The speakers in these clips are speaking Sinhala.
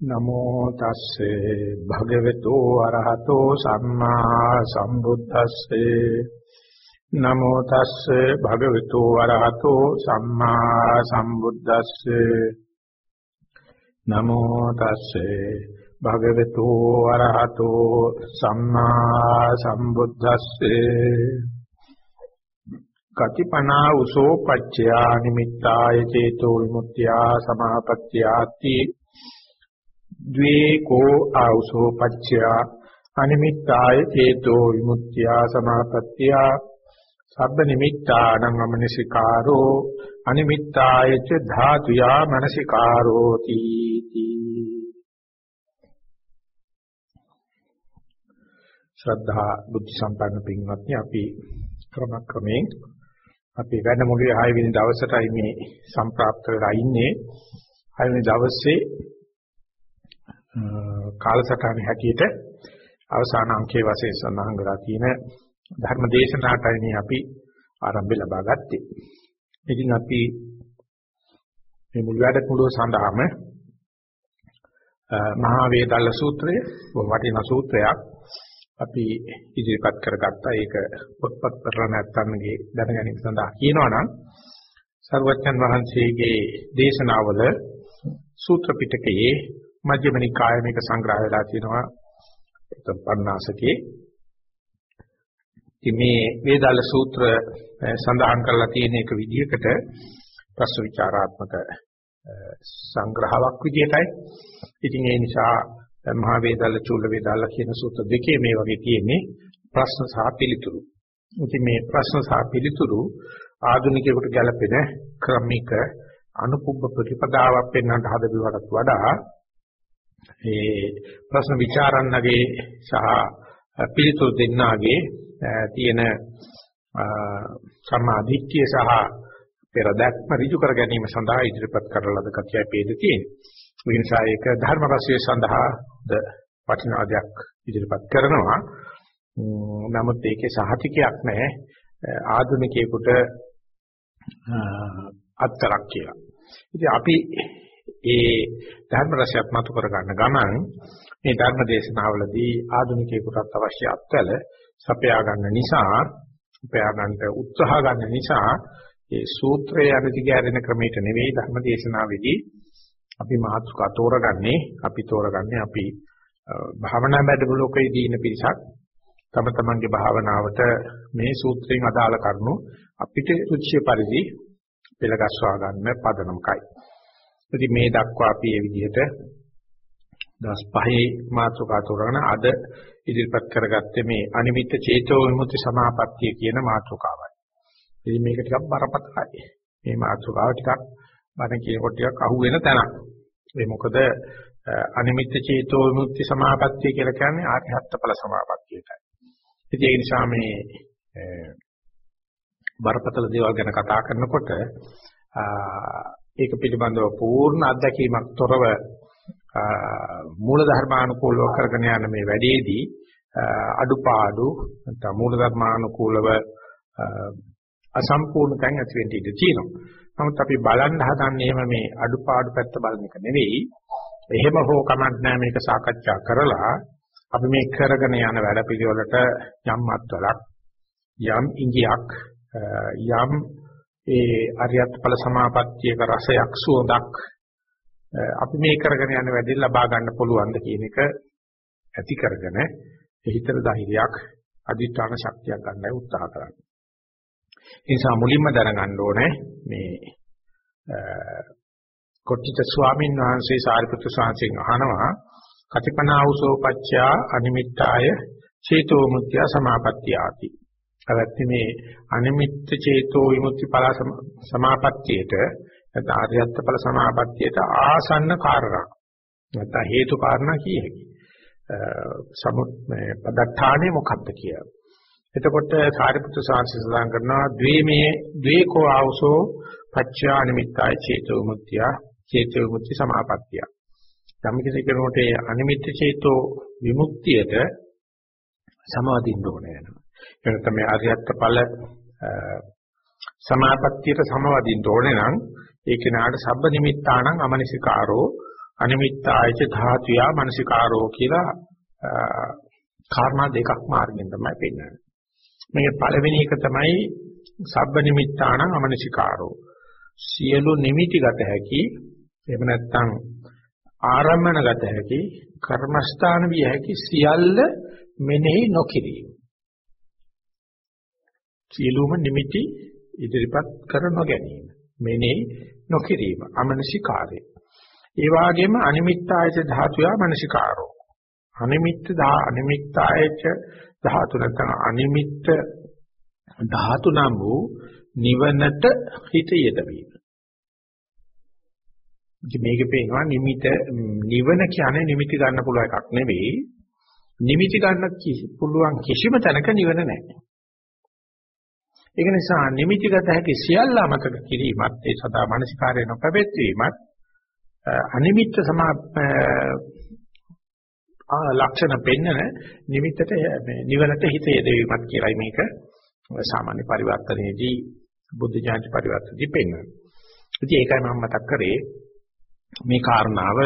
නමෝ තස්සේ භගවතු අරහතෝ සම්මා සම්බුද්දස්සේ. නමෝ තස්සේ භගවතු අරහතෝ සම්මා සම්බුද්දස්සේ. නමෝ තස්සේ භගවතු අරහතෝ සම්මා සම්බුද්දස්සේ. කතිපනා උසෝ පච්චයා නිමිත්තාය චේතෝ විමුක්තියා සමාපත්‍යාති ද්වේ කෝ ආවසෝ පච්චයා අනිමිත්තාය චේතෝ විමුක්තියා සමාපත්තිය සබ්බ නිමිත්තානං අමනසිකාරෝ අනිමිත්තාය ච ධාතුයා මනසිකාරෝ තීති ශ්‍රද්ධා බුද්ධ සම්පන්න පින්වත්නි අපි ක්‍රමක්‍රමයෙන් අපි වැඩමුළුවේ 6 වෙනි දවසටයි මේ සම්ප්‍රාප්ත වෙලා ඉන්නේ. 6 වෙනි දවසේ කාලසටහන හැටියට අවසාන අංකයේ වශයෙන් සඳහන් කරලා තියෙන ධර්ම දේශනාවටයි මේ අපි ආරම්භය ලබා ගත්තේ. ඉතින් අපි මේ මුල් වැඩමුළුව සඳහාම මහා වේදල්ල සූත්‍රය වටිනා සූත්‍රයක් අපි ඉදිරිපත් කරගත්තා. ඒක පොත්පත් කරලා නැත්නම්ගේ දැනගැනීම සඳහා කියනවනම් සර්වඥන් වහන්සේගේ දේශනාවල සූත්‍ර පිටකයේ මජ්ක්‍ධිම නිකාය මේක සංග්‍රහ වෙලා තියෙනවා පන්නාසකේ. ඉතින් මේ වේදාල සූත්‍ර සඳහන් කරලා තියෙන එක විදිහකට ප්‍රශ්න විචාරාත්මක සංග්‍රහයක් විදිහටයි. ඉතින් ඒ නිසා මහා වේදාල චූල වේදාල කියන සූත්‍ර දෙකේ මේ වගේ තියෙන්නේ ප්‍රශ්න සහ පිළිතුරු. ඉතින් මේ ප්‍රශ්න සහ පිළිතුරු ආධුනිකයෙකුට ගැළපෙන ක්‍රමික අනුපුබ්බ ප්‍රතිපදාවක් පෙන්වන්නට හදපුවාට වඩා ඒ ප්‍රශ්න ਵਿਚාරන්නගේ සහ පිළිතුරු දෙන්නාගේ තියෙන සම්මාදිට්ඨිය සහ පෙර දැක්ම ඍජු කර ගැනීම සඳහා ඉදිරිපත් කරන ලද කතියයි පේද තියෙන්නේ. ඒ නිසා ඒක ධර්ම රසය සඳහා ද වටිනාදයක් ඉදිරිපත් කරනවා. නමුත් ඒකේ සහතිකයක් නැහැ ආධුනිකයෙකුට අත්තරක් කියලා. ඉතින් අපි ඒ ධර්ම රසයත් මතු කර ගන්න ගමන් මේ ධර්ම දේශනාවලදී ආධුනිකයෙකුට අවශ්‍ය අත්වල සපයා ගන්න නිසා උපයා ගන්නට උත්සාහ ගන්න නිසා ඒ සූත්‍රයේ අනුතිගෑරෙන ක්‍රමයට නෙවෙයි ධර්ම දේශනාවේදී අපි මාතෘකා තෝරගන්නේ අපි තෝරගන්නේ අපි භාවනා වැඩමුළුකේදී ඉන්න පිරිසක් තම තමන්ගේ භාවනාවට මේ සූත්‍රයෙන් අදාළ කරුණු අපිට රුචිය පරිදි පෙළගස්වා ගන්න පදනමකයි. ඉතින් මේ දක්වා අපි මේ විදිහට දවස් පහේ මාතෘකා තෝරගෙන අද ඉදිරිපත් කරගත්තේ මේ අනිමිත්ත චේතෝ විමුක්ති සමාපත්තිය කියන මාතෘකාවයි. ඉතින් මේක ටිකක් බරපතලයි. මේ මාතෘකාව ටිකක් බණ කියනකොට ටිකක් අහුවෙන තැනක්. ඒ මොකද අනිමිත්ත චේතෝ විමුක්ති සමාපත්තිය කියලා කියන්නේ ආර්යහත් ඵල සමාපත්තියටයි. ඉතින් ඒ නිසා මේ බරපතල දේවල් ගැන කතා කරනකොට ඒක පිළිබඳව පූර්ණ අත්දැකීමක් තොරව මූල ධර්මානුකූලව කරගෙන යන මේ වැඩේදී අඩුපාඩු නැත්නම් මූල ධර්මානුකූලව අසම්පූර්ණ තැන් ඇති වෙන්න ඉඩ තියෙනවා. නමුත් අපි බලන්න හදන්නේ එහෙම මේ අඩුපාඩු පැත්ත බලන එක නෙවෙයි. එහෙම හෝ කමක් නැහැ මේක සාකච්ඡා කරලා අපි මේ කරගෙන යන වැඩ පිළිවෙලට යම් අත්වලක් යම් ඉංගියක් යම් ඒ අරියත් ඵල සමාපත්තියක රසයක් සුවඳක් අපි මේ කරගෙන යන වැඩි ලබා ගන්න පුළුවන්ද කියන එක ඇති කරගෙන හිතට ධෛර්යයක් අධිෂ්ඨාන ශක්තියක් ගන්නයි උත්සාහ කරන්නේ. ඒ නිසා මුලින්ම දැනගන්න ඕනේ මේ කොට්ටිත ස්වාමීන් වහන්සේ සාරිපුත්‍ර ස්වාමීන් අහනවා කතිපනාවසෝ පච්චා අනිමිත්තාය චේතෝ මුත්‍ය සමාපත්තියාති අවත්ති මේ අනිමිත්ත චේතෝ විමුක්ති ඵල සමාපත්තියට නැත්නම් ආර්යත්ත ඵල සමාපත්තියට ආසන්න කාරණා නැත්නම් හේතු කාරණා කිය හැකි. සමුත් මේ පදත්තානේ මොකක්ද කියලා. එතකොට සාරිපුත්‍ර සාංශය සඳහන් කරනවා ද්වේමේ ද්වේකෝ ආවසෝ පච්චා අනිමිත්තයි චේතෝ මුත්‍ය චේතෝ මුත්‍ති සමාපත්තිය. ධම්මිකසේ කරනකොට අනිමිත්ත චේතෝ විමුක්තියට සමාදින්න ඕනේ වෙනවා. එහෙනම් තමයි ආර්යත්ත ඵල සමාපත්තියට සමවදින්න ඕනේ නම් ඒ කෙනාට සබ්බ නිමිත්තාණං අමනසිකාරෝ අනිමිත්තායච ධාතුයා මනසිකාරෝ කියලා කාරණා දෙකක් මාර්ගෙන් තමයි පෙන්වන්නේ. මේ පළවෙනි එක තමයි සබ්බ නිමිත්තාණං අමනසිකාරෝ. සියලු නිමිති ගත හැකි එහෙම නැත්නම් ආරම්මන ගත හැකි කර්මස්ථාන විය හැකි සියල්ල මෙනෙහි නොකිරීම. සියලුම නිමිති ඉදිරිපත් කර නොගැනීම. මෙනෙහි නොකිරීම අමනසිකාරය. ඒ වගේම අනිමිත්තායච ධාතුයා මනසිකාරෝ. අනිමිත්ත දා අනිමිත්තායච ධාතු නැත්නම් අනිමිත්ත ධාතු නම් වූ නිවනට හිත යෙදවීම. ඉතින් මේකේ පේනවා නිමිත නිවන කියන්නේ නිමිති ගන්න පුළුවන් එකක් නෙවෙයි. නිමිති ගන්න පුළුවන් කිසිම තැනක නිවන නැහැ. ඒක නිසා නිමිතිගත හැකි සියල්ල අමතක කිරීමත් ඒ සදා මානසිකාරය නොපැවැත්වීමත් අනිමිත්ත සමා ලක්ෂණ පෙන්නන නිමිත්තට මේ නිවනට හිත යෙදවීමත් කියලායි මේක සාමාන්‍ය පරිවර්තනයේදී බුද්ධ ඥාන පරිවර්තනයේදී පෙන්වන්නේ. ඉතින් ඒකයි මම මතක් කරේ මේ කාරණාව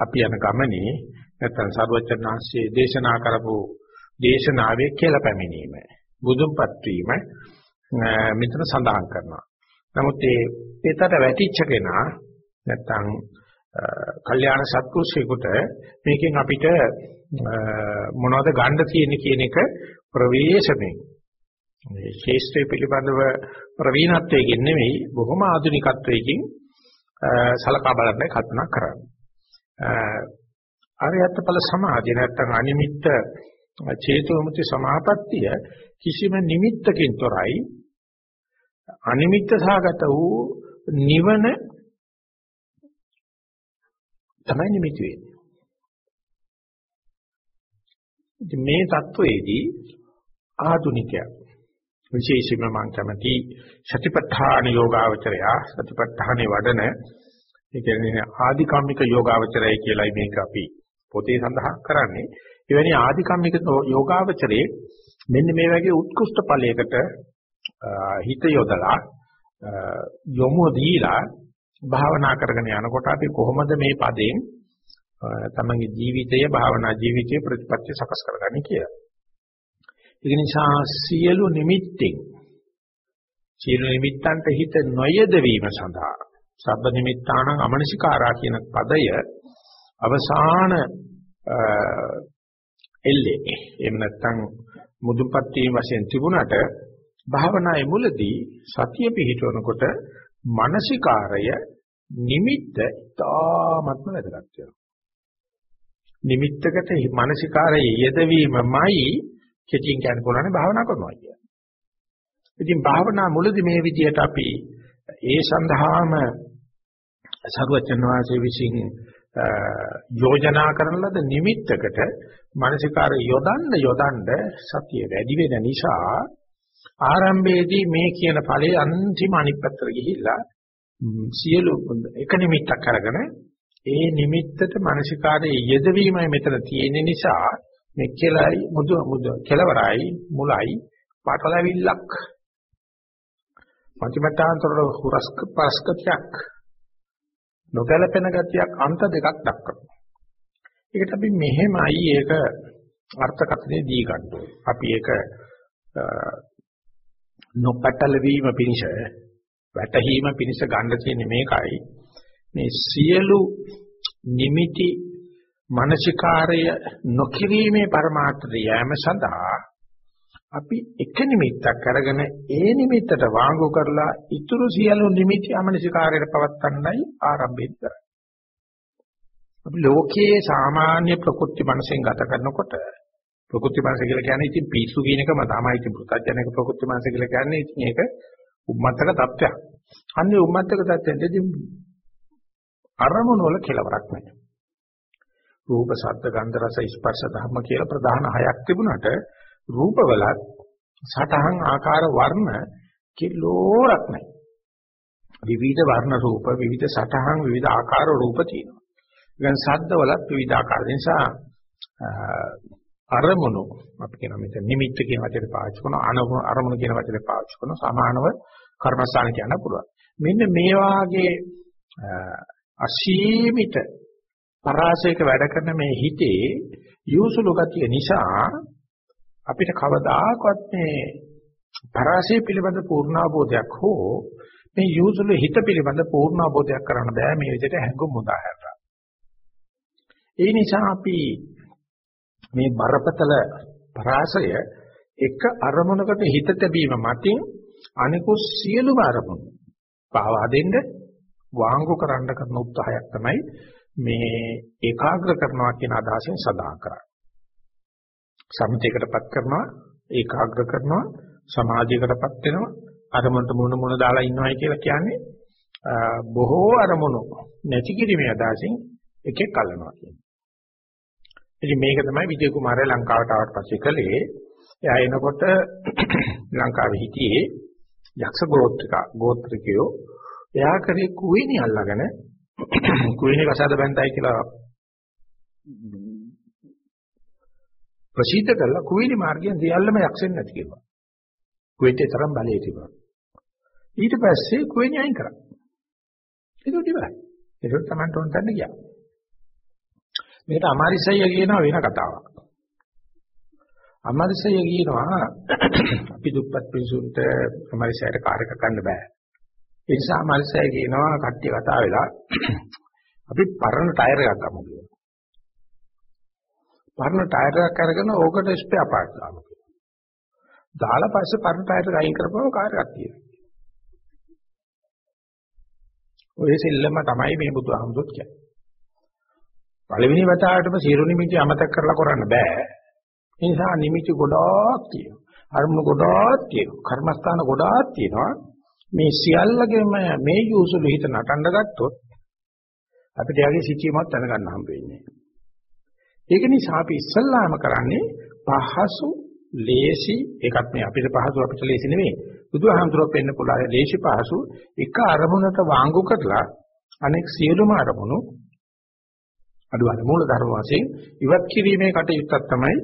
අපි යන ගමනේ නැත්නම් සර්වචනාංශයේ දේශනා කරපු දේශනාවේ කියලා පැමිණීම බුදුන්පත් වීම මෙතන සඳහන් කරනවා. නමුත් ඒ පිටට වැටිච්ච කෙනා නැත්නම් කල්යාණ සත්පුරුෂයෙකුට මේකෙන් අපිට මොනවද ගන්න තියෙන්නේ කියන එක ප්‍රවේශමෙන් මේ ශේෂ්ත්‍රය පිළිබඳව ප්‍රවීණත්වයෙන් නෙමෙයි බොහොම ආධුනිකත්වයකින් සලකා බලන්න කල්පනා කරන්නේ. ආර්යත් ඵල සමාධිය නැත්නම් අනිමිත්ත චේතෝමුති සමාපත්තිය කිසිම නිමිත්තකින් තොරයි අනිමිත්ත සාගත වූ නිවන තමයි නිමිති වෙන්නේ. මේ தത്വෙදී ආධුනිකයා විශේෂයෙන්ම මම කැමති සතිපට්ඨාන යෝගාවචරයා සතිපට්ඨානේ වඩන ඒ කියන්නේ ආධිකම්මික යෝගාවචරයයි කියලායි මේක අපි පොතේ සඳහන් කරන්නේ. එවැනි ආධිකම්මික යෝගාවචරයේ මෙන්න මේ වගේ උත්කෘෂ්ඨ ඵලයකට හිත යොදලා යොමු දීලා භාවනා කරගෙන යනකොට අපි කොහොමද මේ පදයෙන් තමන්ගේ ජීවිතය භාවනා ජීවිතයේ ප්‍රතිපත්ති සකස් කරගන්නේ කියලා. ඒක නිසා සියලු නිමිත්තෙන් සියලු නිමිත්තන්ට හිත නොයද වීම සඳහා සබ්බ නිමිත්තාන අමනසිකාරා කියන පදය අවසාන එල්ලේ එහෙම නැත්නම් මුදුපත් වීම වශයෙන් තිබුණට භාවනායේ මුලදී සතිය පිහිටවනකොට මානසිකාරය නිමිත්ත තාමත්ම වැදගත් වෙනවා. නිමිත්තකට මානසිකාරය යෙදවීමමයි කෙටියෙන් කියන්න පුළුවන් භාවනා කරනවා කියන්නේ. ඉතින් භාවනා මුලදී මේ විදිහට අපි ඒ සඳහාම සරුවචන වාසයේ විසින් යෝජනා කරන ලද නිමිත්තකට මානසිකාරය යොදන්න යොදන්න සතිය වැඩි වෙන නිසා ආරම්භයේදී මේ කියන ඵලයේ අන්තිම අනිත් පැත්තට ගිහිල්ලා සියලු එක නිමිත්තක් අරගෙන ඒ නිමිත්තට මානසිකාරයේ යෙදවීමයි මෙතන තියෙන නිසා මේ කෙලයි මුදු මුදු කෙලවරයි මුලයි පාටලවිල්ලක්. පටිමතාන්තර හුරස්ක පස්කතියක් නොගැලපෙන ගතියක් අන්ත දෙකක් දක්වනවා. ඒකට අපි මෙහෙමයි ඒක අර්ථකථනය දී ගන්න අපි ඒක නොපැටල වීම පිණිස වැටහීම පිණිස ගන්න තියෙන්නේ මේකයි මේ සියලු නිමිති මානසිකාර්ය නොකිරීමේ પરමාර්ථය යෑම සඳහා අපි එක නිමිත්තක් අරගෙන ඒ නිමිත්තට වාංගු කරලා ඊතුරු සියලු නිමිති අමනසිකාර්යයට පවත්තන්නයි ආරම්භය කරන්නේ. අපි ලෝකයේ සාමාන්‍ය ප්‍රකෘති මනසෙන් ගත කරනකොට ප්‍රකෘති මනස කියලා කියන්නේ ඉතින් පිස්සු කියන එකම තමයි ඉතින් පුතඥයක ප්‍රකෘති මනස කියලා කියන්නේ ඉතින් ඒක උම්මත්තක தත්වයක්. අන්නේ උම්මත්තක தත්වෙන්දී අරමුණු වල කෙලවරක් නැහැ. රූප, ශබ්ද, ගන්ධ, රස, ස්පර්ශ ධර්ම කියලා ප්‍රධාන හයක් තිබුණාට රූපවලත් සටහන් ආකාර වර්ණ කිලෝරක් නැහැ. විවිධ වර්ණ රූප, විවිධ සටහන්, විවිධ ආකාර රූප තියෙනවා. දැන් ශබ්දවලත් විවිධ ආකාර නිසා අරමුණු අපි කියන මෙතන නිමිත්ත කියන වචනේ පාවිච්චි කරනවා අරමුණු කියන වචනේ පාවිච්චි කරනවා සමානව කර්මස්ථාන කියන්න පුළුවන්. මෙන්න මේ වාගේ අසීමිත පරාසයක වැඩ කරන මේ හිතේ යොසුළු ගතිය නිසා අපිට කවදාකවත් මේ පරාසය පිළිබඳ පූර්ණාබෝධයක් හෝ මේ යොසුළු හිත පිළිබඳ පූර්ණාබෝධයක් කරන්න බෑ මේ විදිහට හැඟුම් උදාහරණ. ඒ නිසා අපි මේ බරපතල පරාසය එක අරමුණකට හිත තැබීම මතින් අනිකුත් සියලුම අරමුණු පාවා දෙන්න වාංගු කරන්න කරන උත්සාහයක් තමයි මේ ඒකාග්‍ර කරනවා කියන අදහසෙන් සඳහන් කරන්නේ. සමිතයකටපත් කරනවා ඒකාග්‍ර කරනවා සමාධියකටපත් වෙනවා අරමුණට මුණ මුණ දාලා ඉන්නවයි කියලා කියන්නේ බොහෝ අරමුණු නැති කිරීමේ අදහසින් එකෙක් අල්ලනවා කියන්නේ. ඉතින් මේක තමයි විජය කුමාරයා ලංකාවට ආවට පස්සේ කළේ. එයා එනකොට ලංකාවේ හිටියේ යක්ෂ ගෝත්‍රික ගෝත්‍රිකයෝ එයා කරේ කුවිනි අල්ලගෙන කුවිනි කසාද බැඳයි කියලා ප්‍රසිද්ධ කළා කුවිනි මාර්ගයෙන් සියල්ලම යක්ෂෙන් නැති කියලා. කුවේටේ තරම් බලයේ තිබුණා. ඊට පස්සේ කුවිනි අයින් කරා. ඒක ඉවරයි. ඒක තමයි තොන් තන්න ගියා. මේකට අමාරිසය කියනවා වෙන කතාවක්. අමාරිසය කියනවා අපි දුප්පත් පිරිසුන්ට අමාරිසයට කාර්යක ගන්න බෑ. ඒ නිසා අමාරිසය කියනවා කට්ටිය කතා වෙලා අපි පරණ ටයර් එකක් ගමු කියලා. පරණ ටයර් එකක් අරගෙන ඕකට ස්පෙයා පාර්ට්ස් දාමු කියලා. දාලා පස්සේ පරණ ටයර් එක අයින් කරපුවම කාර් එකක් තියෙනවා. ඔය සෙල්ලම තමයි මේ බුදුහාමුදුරුවෝ කියන්නේ. පළවෙනි වතාවටම සියලු නිමිති අමතක කරලා කරන්න බෑ. ඒ නිසා නිමිති ගොඩාක් තියෙනවා. අරමුණු ගොඩාක් තියෙනවා. කර්මස්ථාන ගොඩාක් තියෙනවා. මේ සියල්ලගෙම මේ යොසුළු හිත නටන්න ගත්තොත් අපිට යාගේ සිචීමක් දැනගන්න හම්බ වෙන්නේ. ඒක නිසා අපි ඉස්සල්ලාම කරන්නේ පහසු ලේසි ඒකත් මේ අපිට පහසු අපිට ලේසි නෙමෙයි. බුදුහාමුදුරුවෝ පෙන්න පුළුවන් ලේසි පහසු එක අරමුණට වාංගු කරලා අනෙක් සියලුම අරමුණු අඩුවන මූල ධර්ම වශයෙන් ඉවත් කිරීමේ කටයුත්තක් තමයි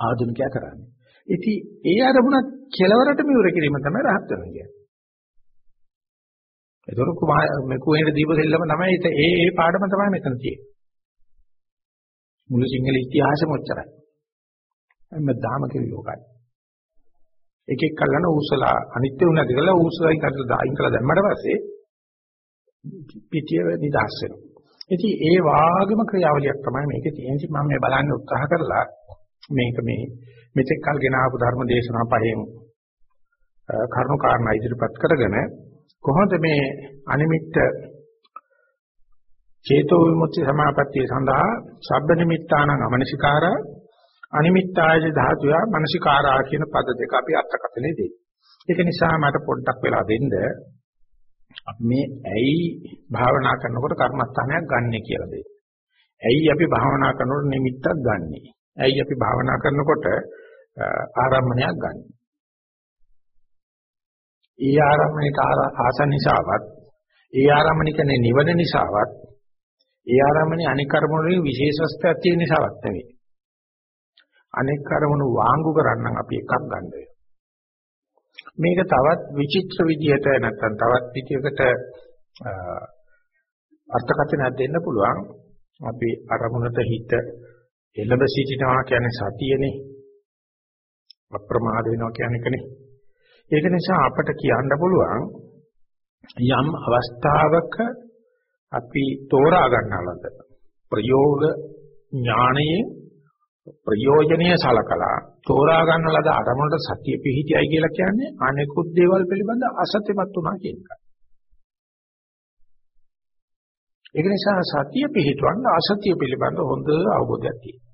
ආධුනිකයා කරන්නේ. ඉතින් ඒ අරමුණ කෙලවරට මිවර කිරීම තමයි රහත් වෙනවා කියන්නේ. ඒතර කුමාර මේ කුවේන දීප දෙල්ලම තමයි ඒ ඒ පාඩම තමයි මෙතන තියෙන්නේ. මුළු සිංහල ඉතිහාසෙම ඔච්චරයි. හැමදාම කිරියෝකයි. එක එක කල්ලාන ඌසලා අනිත්‍ය උනද කියලා ඌසලයි කරලා දායින් කළා දැම්මට පස්සේ පිටිය නිදහස් වෙනවා. ඉතින් ඒ වාගේම ක්‍රියාවලියක් තමයි මේකේ තියෙන්නේ. මම මේ බලන්න උත්සාහ කරලා මේක මේ මෙතෙක් කල් ගෙන ආපු ධර්ම දේශනා පහෙන් කරුණු කාරණා ඉදිරිපත් කරගෙන කොහොමද මේ අනිමිත්ත චේතෝ විමුක්ති සමාපත්තිය සඳහා සබ්බ නිමිත්තානං අමනසිකාරා අනිමිත්තාය ධාතුය මනසිකාරා කියන පද දෙක අපි අර්ථකථනය දෙයි. ඒක නිසා මට පොඩ්ඩක් වෙලා දෙන්න අපි මේ ඇයි භාවනා කරනකොට කර්මස්ථානයක් ගන්නෙ කියලා දෙන්න. ඇයි අපි භාවනා කරනකොට නිමිත්තක් ගන්නෙ? ඇයි අපි භාවනා කරනකොට ආරම්භණයක් ගන්නෙ? ඒ ආරම්භණයට ආසන්න නිසාවත් ඒ ආරම්භණිකනේ නිවන නිසාවත් ඒ ආරම්භණේ අනික් කර්මවලින් විශේෂත්වයක් තියෙන නිසාවත් නෙවෙයි. අනෙක් කර්මණු වාංගු කරන්නම් අපි එකක් ගන්න වෙනවා. මේක තවත් විචිත්‍ර විදියට නැත්නම් තවත් විදියකට අර්ථකථනයක් දෙන්න පුළුවන්. අපි අරමුණට හිත එළඹ සිටිනවා කියන්නේ සතියනේ. අප්‍රමාද වෙනවා කියන්නේ කනේ. ඒක නිසා අපට කියන්න පුළුවන් යම් අවස්ථාවක අපි තෝරා ගන්නලද ප්‍රයෝග ඥානයේ ප්‍රයෝජනීය සලකලා තෝරා ගන්න ලද අරමුණට සතිය පිහිටියයි කියලා කියන්නේ අනෙකුත් දේවල් පිළිබඳ අසත්‍යමත් වුණා කියන එක. ඒක නිසා සතිය පිහිටවන්න අසතිය පිළිබඳ හොඳ අවබෝධයක් තියෙනවා.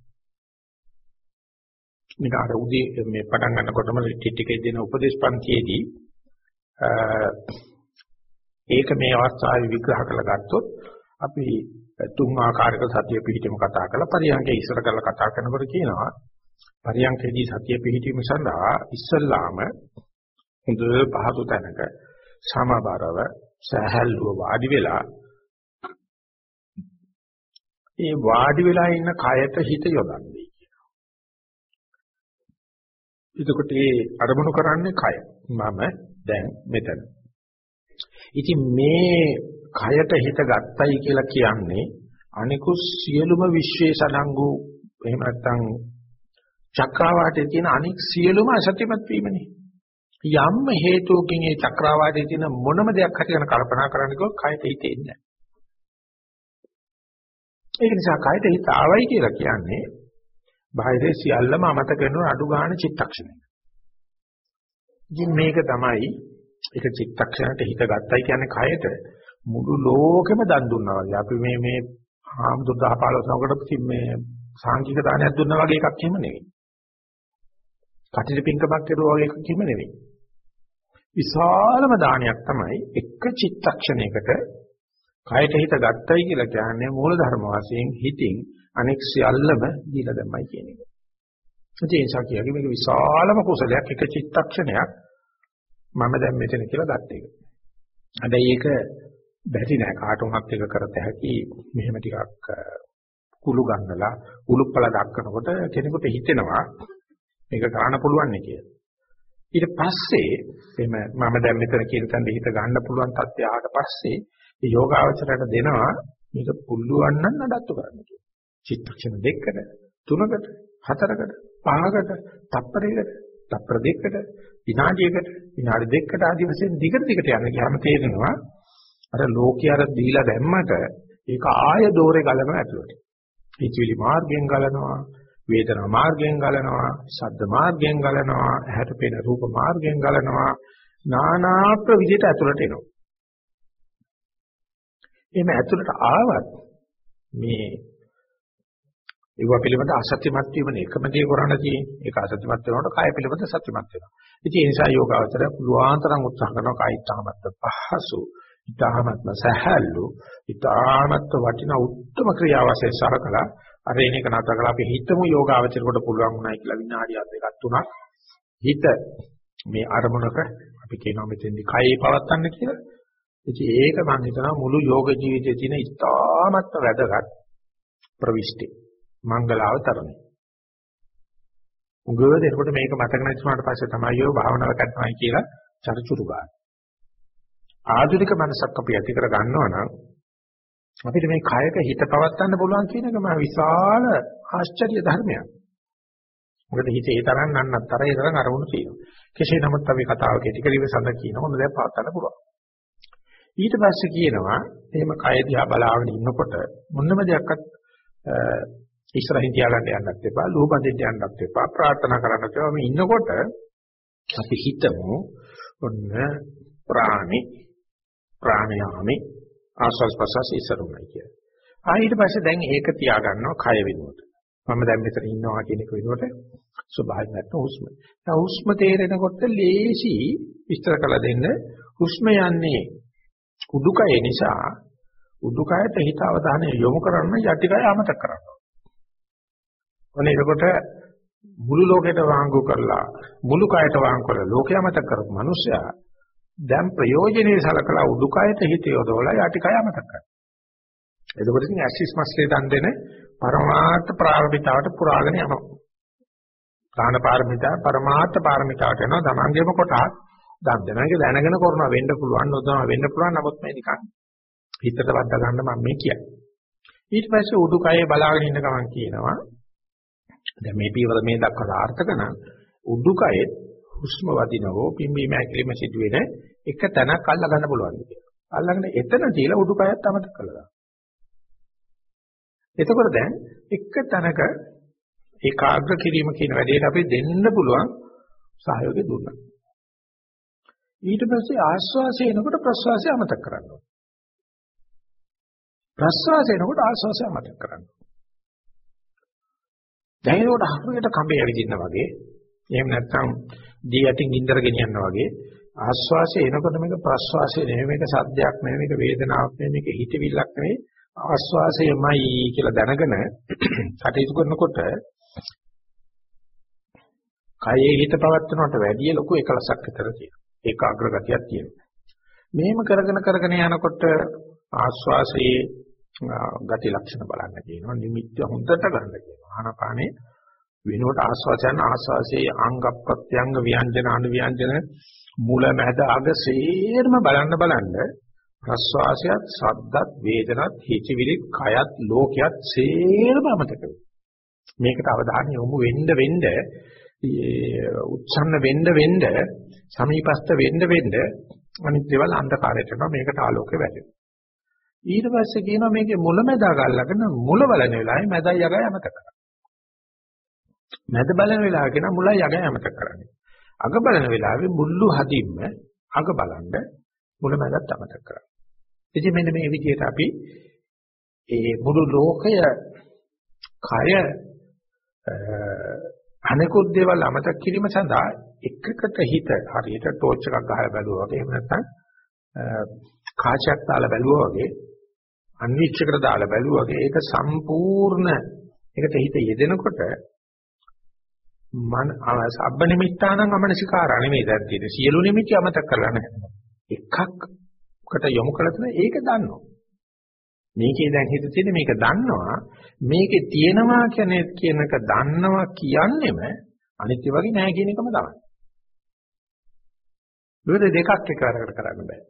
මේක අර උදේ මේ පටන් ගන්නකොටම ටිකේ දෙන උපදේශ පන්තියේදී ඒක මේ අවස්ථාවේ විග්‍රහ කරලා ගත්තොත් අපි තුන් ආකාරයක සතිය පිහිටීම කතා කරලා පරියන්කේ ඉස්සර කරලා කතා කරනකොට කියනවා පරියන්කේදී සතිය පිහිටීම සඳහා ඉස්සල්ලාම හොඳ පහසු තැනක සමබරව සහැල්ලුව වාඩි වෙලා ඒ වාඩි වෙලා ඉන්න කයට හිත යොදන්නේ කියනවා. එතකොට ඒ අරමුණු කරන්නේ කය. මම දැන් මෙතන. ඉතින් මේ කයට හිත ගත්තයි කියලා කියන්නේ අනිකුත් සියලුම විශ්වයේ සඩංගු එහෙම නැත්නම් චක්‍රාවාටයේ තියෙන අනික් සියලුම අසත්‍යමත් වීමනේ. යම් හේතුවකින් ඒ චක්‍රාවාටයේ තියෙන මොනම දෙයක් හරි ගැන කල්පනා කරන්න කිව්වොත් කයට හිතෙන්නේ නැහැ. ඒක නිසා කයට හිත ආවයි කියලා කියන්නේ බාහිර සියල්ලම අමතක කරන අඩු ගන්න චිත්තක්ෂණය. ඉතින් මේක තමයි ඒක චිත්තක්ෂණයට හිත ගත්තයි කියන්නේ කයට මුළු ලෝකෙම දන් දුන්නා වගේ. අපි මේ මේ හාමුදුර 10 15 නකට මේ සාංකික දානයක් දුන්නා වගේ එකක් එහෙම නෙවෙයි. කටිට පින්කමක් කරුවා වගේ එකක් එහෙම නෙවෙයි. විශාලම දානයක් තමයි එක චිත්තක්ෂණයකට කයට හිත ගත්තයි කියලා කියන්නේ මූල ධර්ම වශයෙන් හිතින් අනෙක් සියල්ලම දීලා දැම්මයි කියන එක. ඒ නිසා කියන්නේ මේක විශාලම කුසලයක් එක චිත්තක්ෂණයක් මම දැන් මෙතන කියලා ගත්ත එක. හැබැයි ඒක බැරි නෑ කාටුණත් එක කරත හැකි මෙහෙම ටිකක් කුළු ගන්නලා උලුප්පල දක්කනකොට කෙනෙකුට හිතෙනවා මේක ගන්න පුළුවන් නේ කියලා. ඊට පස්සේ එimhe මම දැන් මෙතන කියන තැන හිත ගන්න පුළුවන් තත්ත්වය ආවට පස්සේ මේ යෝගාවචරයට දෙනවා මේක පුළුවන් නම් නඩත්තු කරන්න කියලා. චිත්තක්ෂණ දෙකකට තුනකට හතරකට පහකට තප්පරයකට තප්පර දෙකකට විනාඩියකට විනාඩි දෙකකට ආදි වශයෙන් දිගට දිගට යන ගියාම තේරෙනවා අර ලෝකයේ දීලා දැම්මට ඒක ආය දෝරේ ගලනවා ඇතුළට. හිතවිලි මාර්ගයෙන් ගලනවා, වේදනා මාර්ගයෙන් ගලනවා, ශබ්ද මාර්ගයෙන් ගලනවා, ඇහැට පෙනෙන රූප මාර්ගයෙන් ගලනවා, නානා ප්‍රවිධිත ඇතුළට එනවා. එහෙම ඇතුළට ආවත් මේ ඒව පිළිබඳ අසත්‍යමත් වීම එකම දේ කරණ තියෙන්නේ. ඒක අසත්‍යමත් වෙනකොට කාය පිළිබඳ සත්‍යමත් වෙනවා. ඉතින් ඒ නිසා යෝගාවචරය පුළුවන් තරම් උත්සාහ කරනවා කායිත් තාමත් පහසු, ඊ타මත්ම සහැල්ලු, ඊ타මත් වටිනා උත්තරම ක්‍රියාවසේ සරකලා අර එන එක නතර කරලා අපි හිතමු යෝගාවචරයට පුළුවන් වුණයි කියලා විනාඩියක් දෙකක් තුනක් හිත මේ අරමුණක අපි කියනවා මෙතෙන්දි කයේ පවත්තන්න කියලා. ඉතින් ඒක මම හිතනවා මුළු යෝග ජීවිතයේ තියෙන ඉතාමත් වැදගත් ප්‍රවිෂ්ටි. මංගලාව තරණය. උගව දෙනකොට මේක මතක නැතිවුණාට පස්සේ තමයි යෝ භාවනාව කරනවායි කියලා චරිචුරු ගන්න. ආධුනික මනසක් අපි ඇති කර ගන්නවා නම් අපිට මේ කයක හිත පවත්වන්න පුළුවන් කියන එක මහ විශාල ආශ්චර්ය ධර්මයක්. මොකද හිතේ ඒ තරම් නන්නතර ඒ තරම් අරමුණු තියෙනවා. කෙසේ නමුත් අපි කතාව කෙටි කරීම සඳ කියනවා හොඳ දැන් පවත්වන්න පුළුවන්. ඊට පස්සේ කියනවා එහෙම කය දිහා බලාගෙන ඉන්නකොට මොනම දෙයක්වත් ඉස්සරහින් තියාගන්න යන්නත් එපා, ලෝභයෙන් යන්නත් එපා, ප්‍රාර්ථනා කරන්නත් එපා. මේ ඉන්නකොට අපි හිතමු ඔන්න ප්‍රාණි ප්‍රාණයාමි ආස්වාස් ප්‍රසස් ඉස්සරුමයි කියලා. ආ ඊට පස්සේ දැන් ඒක තියාගන්නවා කය වෙනුවට. මම දැන් මෙතන ඉන්නවා කියන එක වෙනුවට ස්වභාවයෙන් නැත්නම් හුස්ම. දැන් හුස්ම තේරෙනකොට ලේසි විස්තර කළ දෙන්න හුස්ම යන්නේ උඩුකය නිසා උඩුකයට හිත අවධානය යොමු කරන්න යටිකය අමතක කරනවා. ඔනේ එතකොට මුළු ලෝකයට වාංගු කරලා මුළු කයට වාංගු කරලා ලෝකය අමතක කරපු මිනිස්සයා දැන් ප්‍රයෝජනෙයි සලකලා උඩුකයට හිත යොදවලා යටිකය අමතක කරනවා. එතකොට ඉතින් ඇක්සිස් මස්ලේ දන් දෙන පරමාර්ථ ප්‍රාර්ථිතාවට පුරාගෙන යනවා. කාණ පාරමිතා පරමාර්ථ පාරමිතාවට යනවා. තමන්ගේම කොටස් දන් දෙනවා. ඒක දැනගෙන කරනවා වෙන්න පුළුවන් නොදන්නවා වෙන්න පුළුවන්. නමුත් මේ නිකන් හිතට වද්දා ගන්න මම මේ කියන්නේ. ඊට පස්සේ උඩුකයේ බලාගෙන ඉන්න ගමන් කියනවා දැන් මේ පියවර මේ දක්වා සාර්ථක නම් උඩුකයේ හුස්ම වදිනවෝ පිම්බීම හැකිලිම සිදුවෙන එක තැනක් අල්ල ගන්න පුළුවන් කියලා. අල්ලගෙන එතන තියලා උඩුකයත් අමතක කළා. එතකොට දැන් එක තැනක ඒකාග්‍ර කිරීම කියන වැඩේට අපි දෙන්න පුළුවන් සහයෝගය දුන්නා. ඊට පස්සේ ආශ්වාසය එනකොට ප්‍රශ්වාසය අමතක කරනවා. ප්‍රශ්වාසය එනකොට ආශ්වාසය අමතක කරනවා. දැන් ඒකට හරියට කඹේ ඇවිදින්න වගේ එහෙම නැත්නම් දී යටින් ඉන්දර ගෙනියනවා වගේ. ආශ්වාසය එනකොට මේක ප්‍රශ්වාසය නෙමෙයි මේක සද්දයක් නෙමෙයි මේක වේදනාවක් නෙමෙයි මේක හිතවිල්ලක් නෙමෙයි ආශ්වාසයමයි කියලා දැනගෙන කටයුතු කරනකොට කයේ හිත පවත්වනවට වැඩිය ලොකු එකලසක් විතර තියෙනවා. ඒකාග්‍ර ගතියක් තියෙනවා. මෙහෙම කරගෙන කරගෙන යනකොට ආශ්වාසයේ ගති ලක්ෂණ බලන්න කියනවා. නිමිත්ත හොඳට ගන්න කියනවා. ආනපානේ වෙනුවට ආස්වාසයන් ආස්වාසේ අංග ප්‍රත්‍යංග ව්‍යංජන අනු ව්‍යංජන මුල මැද අග සේරම බලන්න බලන්න ප්‍රස්වාසයත් සද්දත් වේදනත් හිතවිලිත් කයත් ලෝකයත් සේරම අමතක මේකට අවධානය යොමු වෙන්න වෙන්න උත්සන්න වෙන්න වෙන්න සමීපස්ත වෙන්න වෙන්න අනිත් දේවල් අන්ධකාරයට යනවා. මේකට ආලෝකය වැටෙනවා. ඊට පස්සේ කියනවා මේකේ මුලැමැදා ගල්ලාගෙන මුල බලන වෙලාවේ මැදයි යගයි අමතක කරනවා. මැද බලන වෙලාව කියන මුලයි යගයි අමතක කරන්නේ. අග බලන වෙලාවේ මුල්ලු හදින්ම අග බලන්න මුල මැදත් අමතක කරනවා ඉතින් මෙන්න මේ විදිහට අපි ඒ මුළු ලෝකය කය අනෙකුත් දේවල් අමතක කිරීම සඳහා එකකට හිත හරියට ටෝච් එකක් ගහලා බැලුවා වගේ එහෙම නැත්නම් කාචයක් දාලා බැලුවා වගේ අන්විච්චයකට දාලා බැලුවා වගේ ඒක සම්පූර්ණ ඒකට හිත යෙදෙනකොට මන සබ්බ නිමිත්තානම් අමනසිකාරා නෙමෙයි දැන් තියෙන්නේ සියලු නිමිති අමතක කරලා නැහැ එකක්කට යොමු කළ තන ඒක දන්නවා මේකේ දැන් හිත තියෙන්නේ මේක දන්නවා මේකේ තියෙනවා කියන කියනක දන්නවා කියන්නෙම අනිත්‍ය වගේ නෑ කියන එකම තමයි. මොකද දෙකක් එකවරකට කරන්න බෑ.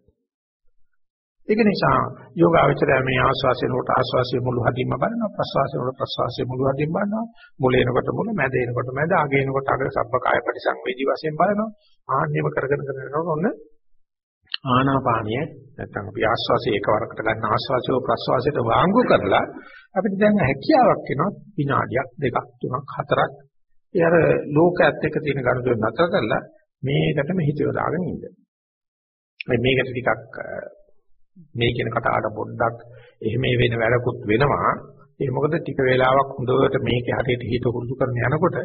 ඒක නිසා යෝගාවචරය මේ ආස්වාසිය කොට ආස්වාසිය මුළු හදින්ම බලනවා ප්‍රස්වාසිය කොට ප්‍රස්වාසිය මුළු හදින් බලනවා මුල එනකොට මුල මැද එනකොට මැද අග එනකොට අග සබ්බ කාය පරිසංවේදී වශයෙන් බලනවා. ආන්නේම කරගෙන කරගෙන ඔන්න ආනාපානිය නැත්නම් අපි ආස්වාසිය එකවරකට ගන්න ආස්වාසිය ප්‍රස්වාසයට වාංගු කරලා අපිට දැන් හැකියාවක් වෙනවා. විනාඩියක් දෙකක් තුනක් හතරක්. ඒ අර ලෝකයේත් එක්ක තියෙන ගනුදෙනු නතර කරලා මේකටම හිත යොදාගෙන ඉන්න. මේකට ටිකක් මේ කියන කතාවට පොඩ්ඩක් එහෙම වෙන වැඩකුත් වෙනවා. ඒ මොකද ටික වේලාවක් හොඳට මේකේ හරියට හිත හුරුදු කරන යනකොට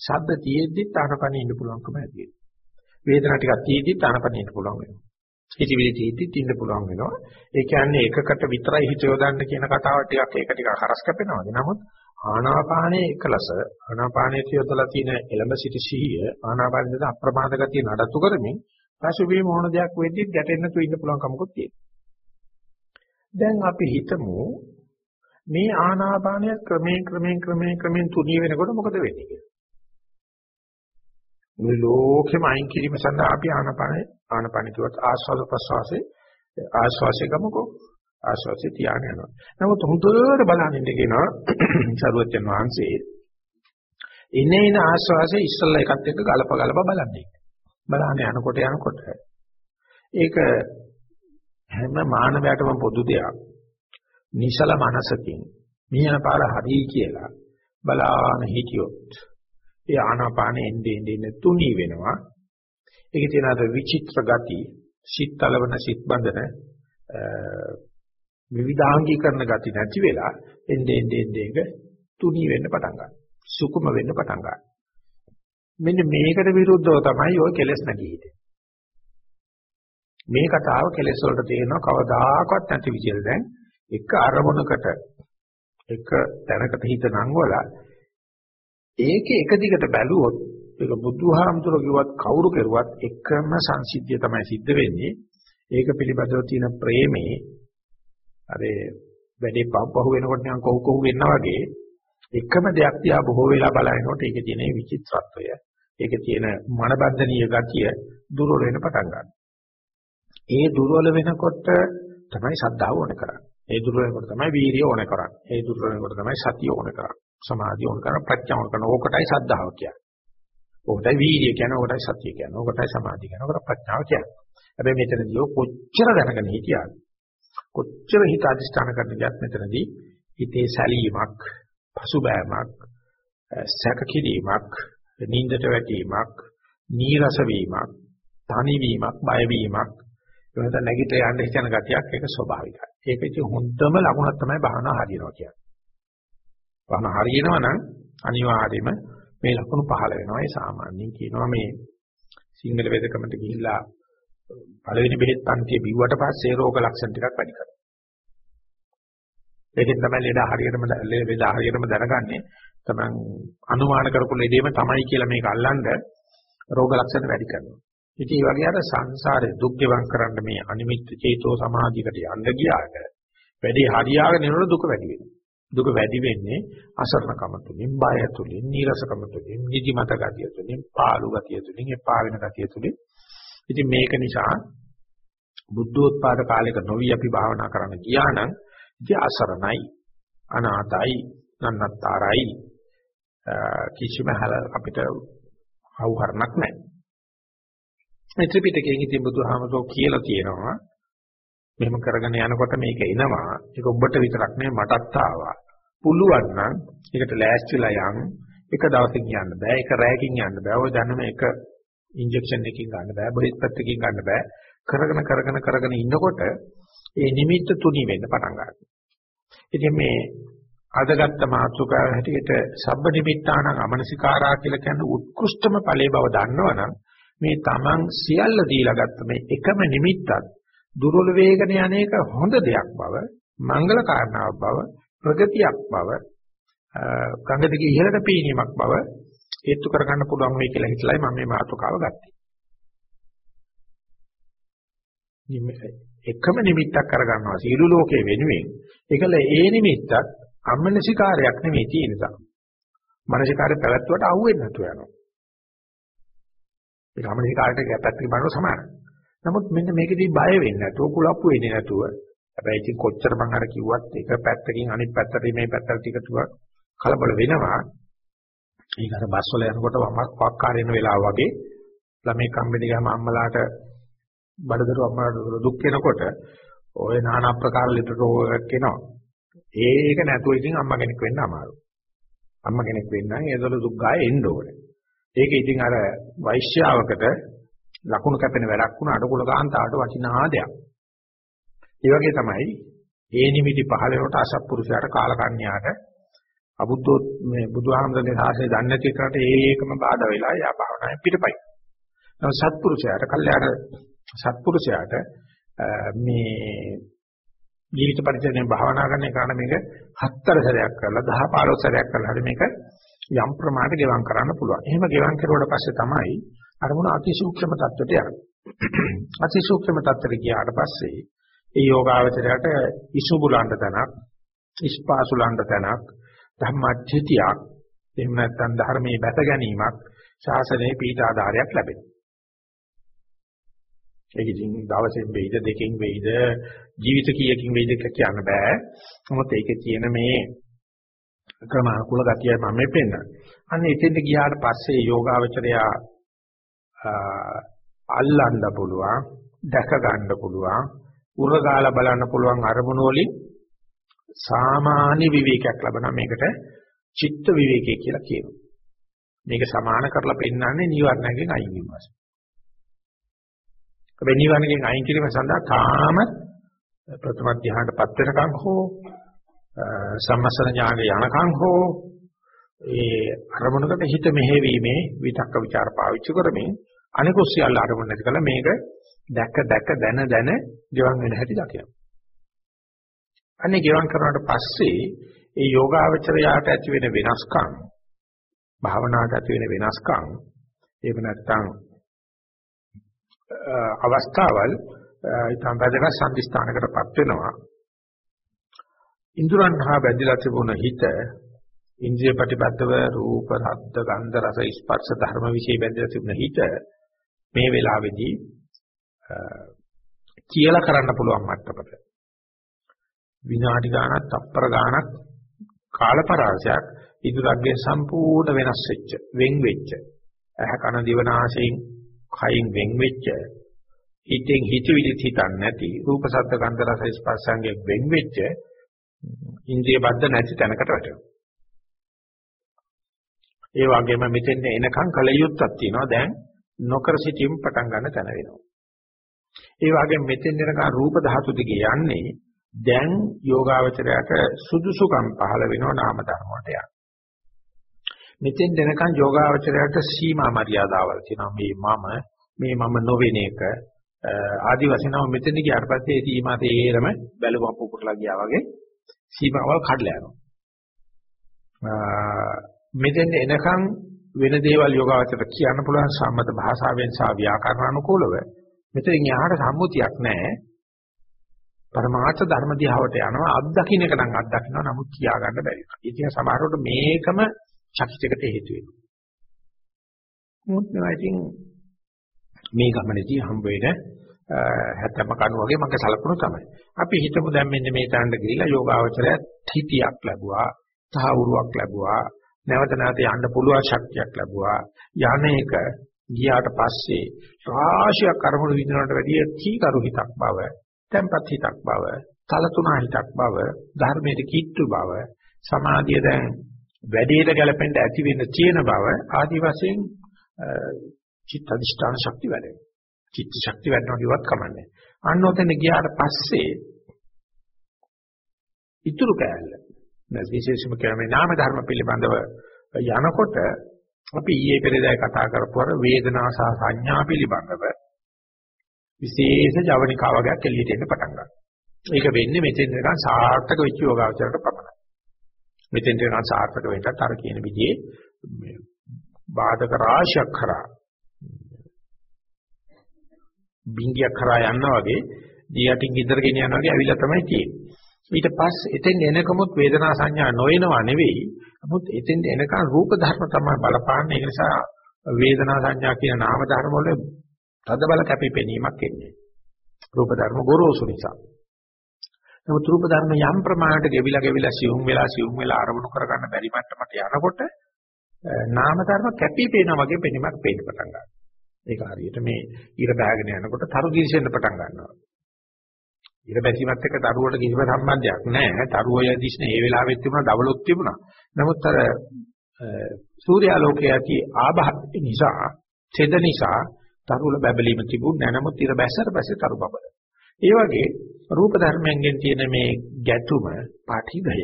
ශබ්ද තියෙද්දිත් ආනපනිය ඉන්න පුළුවන්කම ඇති වෙනවා. වේදනා ටිකක් තියෙද්දිත් ආනපනිය ඉන්න පුළුවන් වෙනවා. හිතවිලි තීතිත් ඉන්න පුළුවන් වෙනවා. ඒ කියන්නේ එකකට විතරයි හිත යොදන්න කියන කතාව ටිකක් ඒක ටිකක් හරස් කැපෙනවා. නමුත් ආනාපානයේ එකලස ආනාපානයේ තියදලා තියෙන එළඹ සිටි සිහිය ආනාපානයේ අප්‍රමාද ගතිය නඩත්තු කරමින් පසුබිම මොන දෙයක් වෙද්දි ගැටෙන්න තු ඉන්න පුළුවන් කමකුත් තියෙනවා. දැන් අපි හිතමු මේ ආනාපානය ක්‍රමයෙන් ක්‍රමයෙන් ක්‍රමයෙන් ක්‍රමයෙන් තුනී වෙනකොට මොකද වෙන්නේ කියලා. මේ ලෝකෙම අයින් කිරීම සඳහා අපි ආනපන ආනපන කියවත් ආස්වාද ප්‍රසවාසයේ ආස්වාසයේ ගමකෝ ආස්වාසයේ තියාගෙන යනවා. නමුත් හුදුර බලන්න ඉන්න කියනවා සරුවචන් වහන්සේ ඉන්නේ ඉන ආස්වාසයේ ඉස්සල්ලා එකත් එක්ක ගලප ගලප බලන්නේ. බලන්න යනකොට යනකොට ඒක හැම මානවයටම පොදු දෙයක්. නිසල මනසකින් මියන පාර හරි කියලා බලාන හිටියොත් ඒ ආනාපානෙ එන්නේ එන්නේ තුනී වෙනවා. ඒකේ තියෙන අර විචිත්‍ර ගති, සිත් තලවන සිත් බඳන විවිධාංගීකරණ ගති නැති වෙලා එන්නේ එන්නේ ඒක තුනී වෙන්න පටන් ගන්නවා. සුකුම වෙන්න පටන් ගන්නවා. මෙන්න මේකට විරුද්ධව තමයි ඔය කෙලස් නැගී හිටියේ. මේ කතාව කෙලස් වලට තේරෙනවා කවදාකවත් නැති විදිහට දැන් එක අරමුණකට එක තැනකට හිත නංවලා ඒකේ එක දිගට බැලුවොත් ඒක බුදුහාමුදුරුවෝ කිව්වත් කවුරු කෙරුවත් එකම සංසිද්ධිය තමයි සිද්ධ වෙන්නේ. ඒක පිළිබඳව තියෙන ප්‍රේමේ අර වැඩේ පහු වෙනකොට නිකන් කොහො කොහො වෙනවා වගේ එකම දෙයක් තියා බොහෝ වෙලා බලනකොට ඒකේ තියෙන විචිත්‍රත්වය ඒකේ තියෙන මනබන්ධනීය ගතිය දුර්වල වෙන පටන් ගන්නවා. ඒ දුර්වල වෙනකොට තමයි ශ්‍රද්ධාව ඕනේ කරන්නේ. ඒ දුර්වල වෙනකොට තමයි වීරිය ඕනේ කරන්නේ. ඒ දුර්වල වෙනකොට තමයි සතිය ඕනේ කරන්නේ. සමාධිය ඕන කරන ප්‍රඥාව ඕන කරන ඕකටයි සද්ධාව කියන්නේ. ඕකටයි වීර්යය කියන්නේ ඕකටයි සතිය කියන්නේ. ඕකටයි සමාධිය කියන්නේ. ඕකට ප්‍රඥාව කියන්නේ. හැබැයි මෙතනදී කොච්චර දැනගෙන හිටියාද? කොච්චර හිත අධිෂ්ඨාන කරන ගියත් මෙතනදී හිතේ සැලීමක්, පසුබෑමක්, සැක කිරීමක්, නින්දට වැටීමක්, නීරස වීමක්, තනි වීමක්, බය වීමක්, එහෙම නැගිට යන්න හිතන ගතියක් ඒක ස්වභාවිකයි. ඒක ඉතින් හොඳම ලකුණක් තමයි භාවනා හරියනවා කියන්නේ. වහන හරියනවා නම් අනිවාර්යයෙන්ම මේ ලක්ෂණ පහළ වෙනවා. ඒ සාමාන්‍යයෙන් කියනවා මේ සිංහල වේදකමට ගිහිල්ලා පළවෙනි බෙහෙත් පන්තිය බිව්වට පස්සේ රෝග ලක්ෂණ ටිකක් වැඩි කරනවා. ඒකෙන් තමයි ලෙඩ හරියටම ලෙඩ හරියටම දැනගන්නේ. තමන් අනුමාන කරපු ලෙඩේම තමයි කියලා මේක අල්ලන්න රෝග ලක්ෂණ වැඩි කරනවා. ඉතින් මේ වගේ අර සංසාරේ දුක් ගෙවම් කරන්න මේ අනිමිත් චේතෝ සමාධියකට යන්න ගියාට වැඩි හරියාගෙන යනකොට දුක වැඩි වෙනවා. දුක වැඩි වෙන්නේ අසරණකම තුලින්, බය තුලින්, නීරසකම තුලින්, නිදිමත ගතිය තුලින්, පාළු ගතිය තුලින්, එපා වෙන ගතිය තුලින්. ඉතින් මේක නිසා බුද්ධෝත්පාද කාලයක නොවි අපි භාවනා කරන්න ගියා නම් ඉතින් අසරණයි අනාතයි නන්නතරයි කිසිම හල අපිට අවහරණක් නැහැ. මේ ත්‍රිපිටකයෙන් ඉතින් බුදුහාමසෝ කියලා තියෙනවා මෙහෙම කරගෙන යනකොට මේක එනවා. ඒක ඔබට විතරක් නෙවෙයි මටත් ආවා. පුළුවන් නම් ඒකට ලෑස්තිලා යන් එක දවසකින් යන්න බෑ. එක රැයකින් යන්න බෑ. ඔය දැනම එක ඉන්ජෙක්ෂන් එකකින් ගන්න බෑ. බෙහෙත් පැත්තකින් ගන්න බෑ. කරගෙන කරගෙන කරගෙන ඉන්නකොට ඒ නිමිත්ත තුනී වෙන්න පටන් ගන්නවා. ඉතින් මේ අදගත්ත මාතෘකාව හැටියට සබ්බ නිමිත්තානං අමනසිකාරා කියලා කියන්නේ උත්කෘෂ්ඨම ඵලයේ බව දන්නවනම් මේ Taman සියල්ල දීලා ගත්ත මේ එකම නිමිත්තත් දුර්වල වේගන යන්නේක හොඳ දෙයක් බව මංගල කාරණාවක් බව ප්‍රගතියක් බව ගංග දිගේ ඉහළට පීනීමක් බව හේතු කරගන්න පුළුවන් වෙයි කියලා හිතලයි මම මේ මාතෘකාව ගත්තේ. එකම නිමිත්තක් කරගන්නවා සීළු ලෝකයේ වෙනුවෙන් ඒකල ඒ නිමිත්තත් අමනසිකාරයක් නෙමෙයි තියෙන නිසා. මනසිකාරය පැවැත්වුවට අහුවෙන්නේ නැතුව යනවා. ඒක අමනසිකාරයට පැත්තකින් බලනවා සමානයි. නමුත් මෙන්න මේකදී බය වෙන්නේ නැතුව කුලප්පු වෙන්නේ නැතුව හැබැයි ඉතින් කොච්චර මං අර කිව්වත් එක පැත්තකින් අනිත් පැත්තට මේ පැත්තට ටික ටික කලබල වෙනවා. ඒක අර බස් වල යනකොට වමක් පක්කාර වෙන වෙලාව වගේ ළමයි කම්බිනි ගම අම්මලාට බඩදරු අම්මලාට දුක් වෙනකොට ඔය নানা ආකාර ලිටර් රෝග එකක් එනවා. ඒක නැතුව ඉතින් අම්මා කෙනෙක් වෙන්න අමාරුයි. අම්මා කෙනෙක් වෙන්න නම් ඒදොල දුක් ගාය එන්න ඕනේ. ඒක ඉතින් අර වෛශ්‍යාවකට ලකුණු කැපෙන වැඩක් වුණාට කුල කාන්තාවට වටිනා දෙයක්. ඒ වගේ තමයි ඒ නිමිති පහළ වෙනකොට අසත්පුරුෂයාට කාලකන්‍යාට අබුද්ධෝත් මේ බුදුහාමරගේ සාසනය දන්නේ නැති එකට ඒකම බාධා වෙලා යා භාවනාවෙන් පිටපයි. නමුත් සත්පුරුෂයාට කල්යාණ සත්පුරුෂයාට මේ ජීවිත පරිචයයෙන් භාවනා කරන එකට මේක හතර සැරයක් කරලා 10 15 සැරයක් කරලා හරි මේක යම් ප්‍රමාණයකට ගෙවම් කරන්න පුළුවන්. එහෙම ගෙවම් කරුවට පස්සේ තමයි අරමුණ අතිසූක්ෂම තත්ත්වයට යන්නේ. අතිසූක්ෂම තත්ත්වයට ගියාට පස්සේ ඒ යෝගාවචරයට ඉසුබුලන්ට තනක්, ඉස්පාසුලන්ට තනක්, ධම්මච්චිතියක්, එහෙම නැත්නම් ධර්මයේ බැස ගැනීමක්, ශාසනයේ පීඨාධාරයක් ලැබෙනවා. ඒක ඉතින් දවසෙන් වෙයිද දෙකෙන් වෙයිද ජීවිත කීයකින් වෙයිද කියන්න බෑ. මොකද ඒකේ තියෙන මේ ක්‍රමානුකූල ගතිය මම මේ පෙන්නන. අන්න එතෙන්ට ගියාට පස්සේ යෝගාවචරයා අල්ලන්න පුළුවන්, දැක ගන්න පුළුවන්, උරගාලා බලන්න පුළුවන් අරමුණු වලින් සාමාන්‍ය විවේකයක් ලබන මේකට චිත්ත විවේකය කියලා කියනවා. මේක සමාන කරලා පෙන්වන්නේ නිවර්ණයෙන් අයින් වීමයි. හැබැයි නිවර්ණයෙන් අයින් කිරීම සඳහා තාම ප්‍රථම ධ්‍යානටපත් වෙනකන් හෝ සම්මසන ඥාන යනකන් හෝ ඒ අරමුණකට හිත මෙහෙවීමේ විතක්ක ਵਿਚාර පාවිච්චි කරමින් අනිකුත් සියල්ල අරමුණ නැති කළා මේක දැක දැක දන දන ජීවන් වෙන හැටි දකිනවා. අනේ ජීවන් කරනාට පස්සේ ඒ යෝගාවචරයට ඇති වෙන වෙනස්කම් භාවනාවට ඇති වෙන වෙනස්කම් එහෙම නැත්නම් අවස්ථාවල් ඊටම වැදගත් සම්දිස්ථානකටපත් වෙනවා. ඉන්ද්‍රයන් හා බැඳිලා තිබුණ හිත ඉන්ද්‍රිය ප්‍රතිපදව රූප, ශබ්ද, ගන්ධ, රස, ස්පර්ශ ධර්ම વિશે බැඳිලා තිබුණ හිත මේ වෙලාවේදී කියලා කරන්න පුළුවන් මට්ටමට. විනාඩි ගාණක්, තප්පර ගාණක් කාලපරාසයක් ඉදුරග්ගේ සම්පූර්ණ වෙනස් වෙච්ච, වෙන් වෙච්ච, ඇහ කන දිව නාසයෙන් කයින් වෙන් වෙච්ච හිතෙන් හිතවිලි හිතන්නේ නැති රූප ශබ්ද ගන්ධ රස ස්පර්ශයන්ගෙන් වෙන් වෙච්ච ඉන්ද්‍රිය බද්ධ නැති තැනකට වැටෙනවා. ඒ වගේම මෙතෙන් එනකන් කලියුත්තක් තියෙනවා දැන් නොකර සිටීම පටන් ගන්න තැන වෙනවා. ඒ වගේම මෙතෙන් එනකන් රූප ධාතු දිගේ යන්නේ දැන් යෝගාවචරයට සුදුසුකම් පහළ වෙනවා නාම ධර්ම වලට යන්න. මෙතෙන් දෙනකන් යෝගාවචරයට සීමා මර්යාදාවල් තියෙනවා මේ මම මේ මම නොවෙන එක ආදි වශයෙන්ම මෙතන ගියාට පස්සේ ඒ සීමා තේරම බැලුවම් පුපුරලා ගියා වගේ සීමාවල් කඩලා යනවා. මෙතෙන් එනකන් වෙන දේවල් යෝගාවචරයට කියන්න පුළුවන් සම්මත භාෂාවෙන් සහ ව්‍යාකරණ අනුකූලව මෙතෙන් යහට සම්මුතියක් නැහැ. පරමාර්ථ ධර්ම දිහාවට යනවා අත්දකින්න එක නම් අත්දකින්නවා නමුත් කියා ගන්න බැරි. ඉතින් සමහරවිට මේකම චකිතයකට හේතු වෙනවා. මොකද ඉතින් මේ ගමනේදී හම්බ වෙන හැතම කණු වගේ මගේ සලකුණු තමයි. අපි හිතමු දැන් මෙන්න මේ තැනට ගිහිල්ලා යෝගාවචරය හිතියක් ලැබුවා, තහවුරුවක් ලැබුවා, නැවත නැවත යන්න පුළුවන් ශක්තියක් ලැබුවා. යන්නේක ගියාට පස්සේ රාශියක් කර්මණු විඳිනවට වැඩිය කීකරු හිතක් බව, tempat හිතක් බව, තලතුණා හිතක් බව, ධර්මයේ කිට්ටු බව, සමාධිය දැන් වැඩේට ගැලපෙන්න ඇති වෙන්න තියෙන බව ආදි වශයෙන් චිත්ත අධිෂ්ඨාන ශක්තිය වැඩෙනවා. චිත්ත ශක්තිය වැඩනවා කිව්වත් කමන්නේ. අන්න ඔතන ගියාට පස්සේ ඉතුරු කෑල්ල නැත් විශේෂම කියන්නේ නාම ධර්ම පිළිබඳව යනකොට අපි ඊයේ පෙරේදා කතා කරපු අර වේදනා සහ සංඥා පිළිබඳව විශේෂ ජවනිකා වගේක් එළියට එන්න පටන් ගන්නවා. ඒක වෙන්නේ මෙතෙන් නිකන් සාර්ථක වෙච්ච යෝගාවචරයට පමණයි. මෙතෙන් නිකන් සාර්ථක වෙන්නත් අර කියන විදිහේ බාධක රාශියක් කරා බින්ගියක් කරා යනවා වගේ දියටින් ඉදර ගෙන යනවා වගේ ඇවිල්ලා තමයි තියෙන්නේ. ඊට පස්සේ එතෙන් එනකමුත් වේදනා සංඥා නොයනවා නෙවෙයි. නමුත් එතෙන් එනකන් රූප ධර්ම තමයි බලපාන්නේ. ඒ නිසා වේදනා සංඥා කියන නාම ධර්ම වල තද බල කැපිපෙනීමක් එන්නේ. රූප ධර්ම ගොරෝසු නිසා. නමුත් රූප ධර්ම යම් ප්‍රමාණයකට ගෙවිලා ගෙවිලා සියුම් වෙලා සියුම් වෙලා අරමුණු කරගන්න බැරි මට්ටමට යනකොට නාම ධර්ම කැපිපේනා වගේ පෙනීමක් පේන්න පටන් ගන්නවා. ඒක හරියට මේ ඊර බෑගෙන යනකොට තරු දිශෙන්න පටන් ගන්නවා. ඊර බැසීමත් එක්ක දරුවට කිසිම සම්බන්ධයක් නැහැ. දරුවය දිශනේ ඒ වෙලාවෙත් තිබුණා, දවලොත් තිබුණා. නමුත් අර සූර්යාලෝකයේ ඇති ආභාස නිසා, ඡෙද නිසා තරුවල බබලීම තිබුණේ නැහැ. නමුත් ඊර බැසතර පස්සේ තරු බබල. ඒ වගේ රූප ධර්මයෙන් තියෙන මේ ගැටුම, පාඨිගය,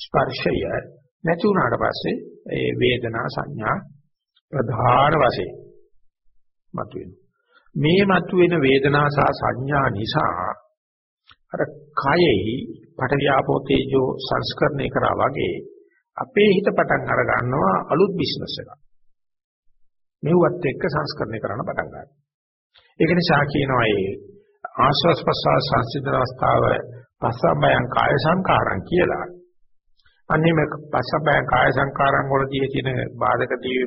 ස්පර්ශය නැති වුණාට පස්සේ ඒ වේදනා සංඥා ප්‍රධාන වශයෙන් මතුවෙනවා. මේ මතුවෙන වේදනා සහ සංඥා නිසා අර කයෙහි පටවියාපෝ තේජෝ සංස්කරණය කරා වගේ අපේ හිත පටන් අර ගන්නවා අලුත් බිස්නස් එකක්. මෙව්වත් එක්ක සංස්කරණය කරන්න පටන් ගන්නවා. ඒක නිසා කියනවා ඒ ආශ්වාස ප්‍රශ්වාස සංසිද්ධ අවස්ථාව පස්සබයං කාය සංකාරං කියලා. අන්නේ මේ පස්සබයං කාය සංකාරං වලදී තියෙන බාධකදී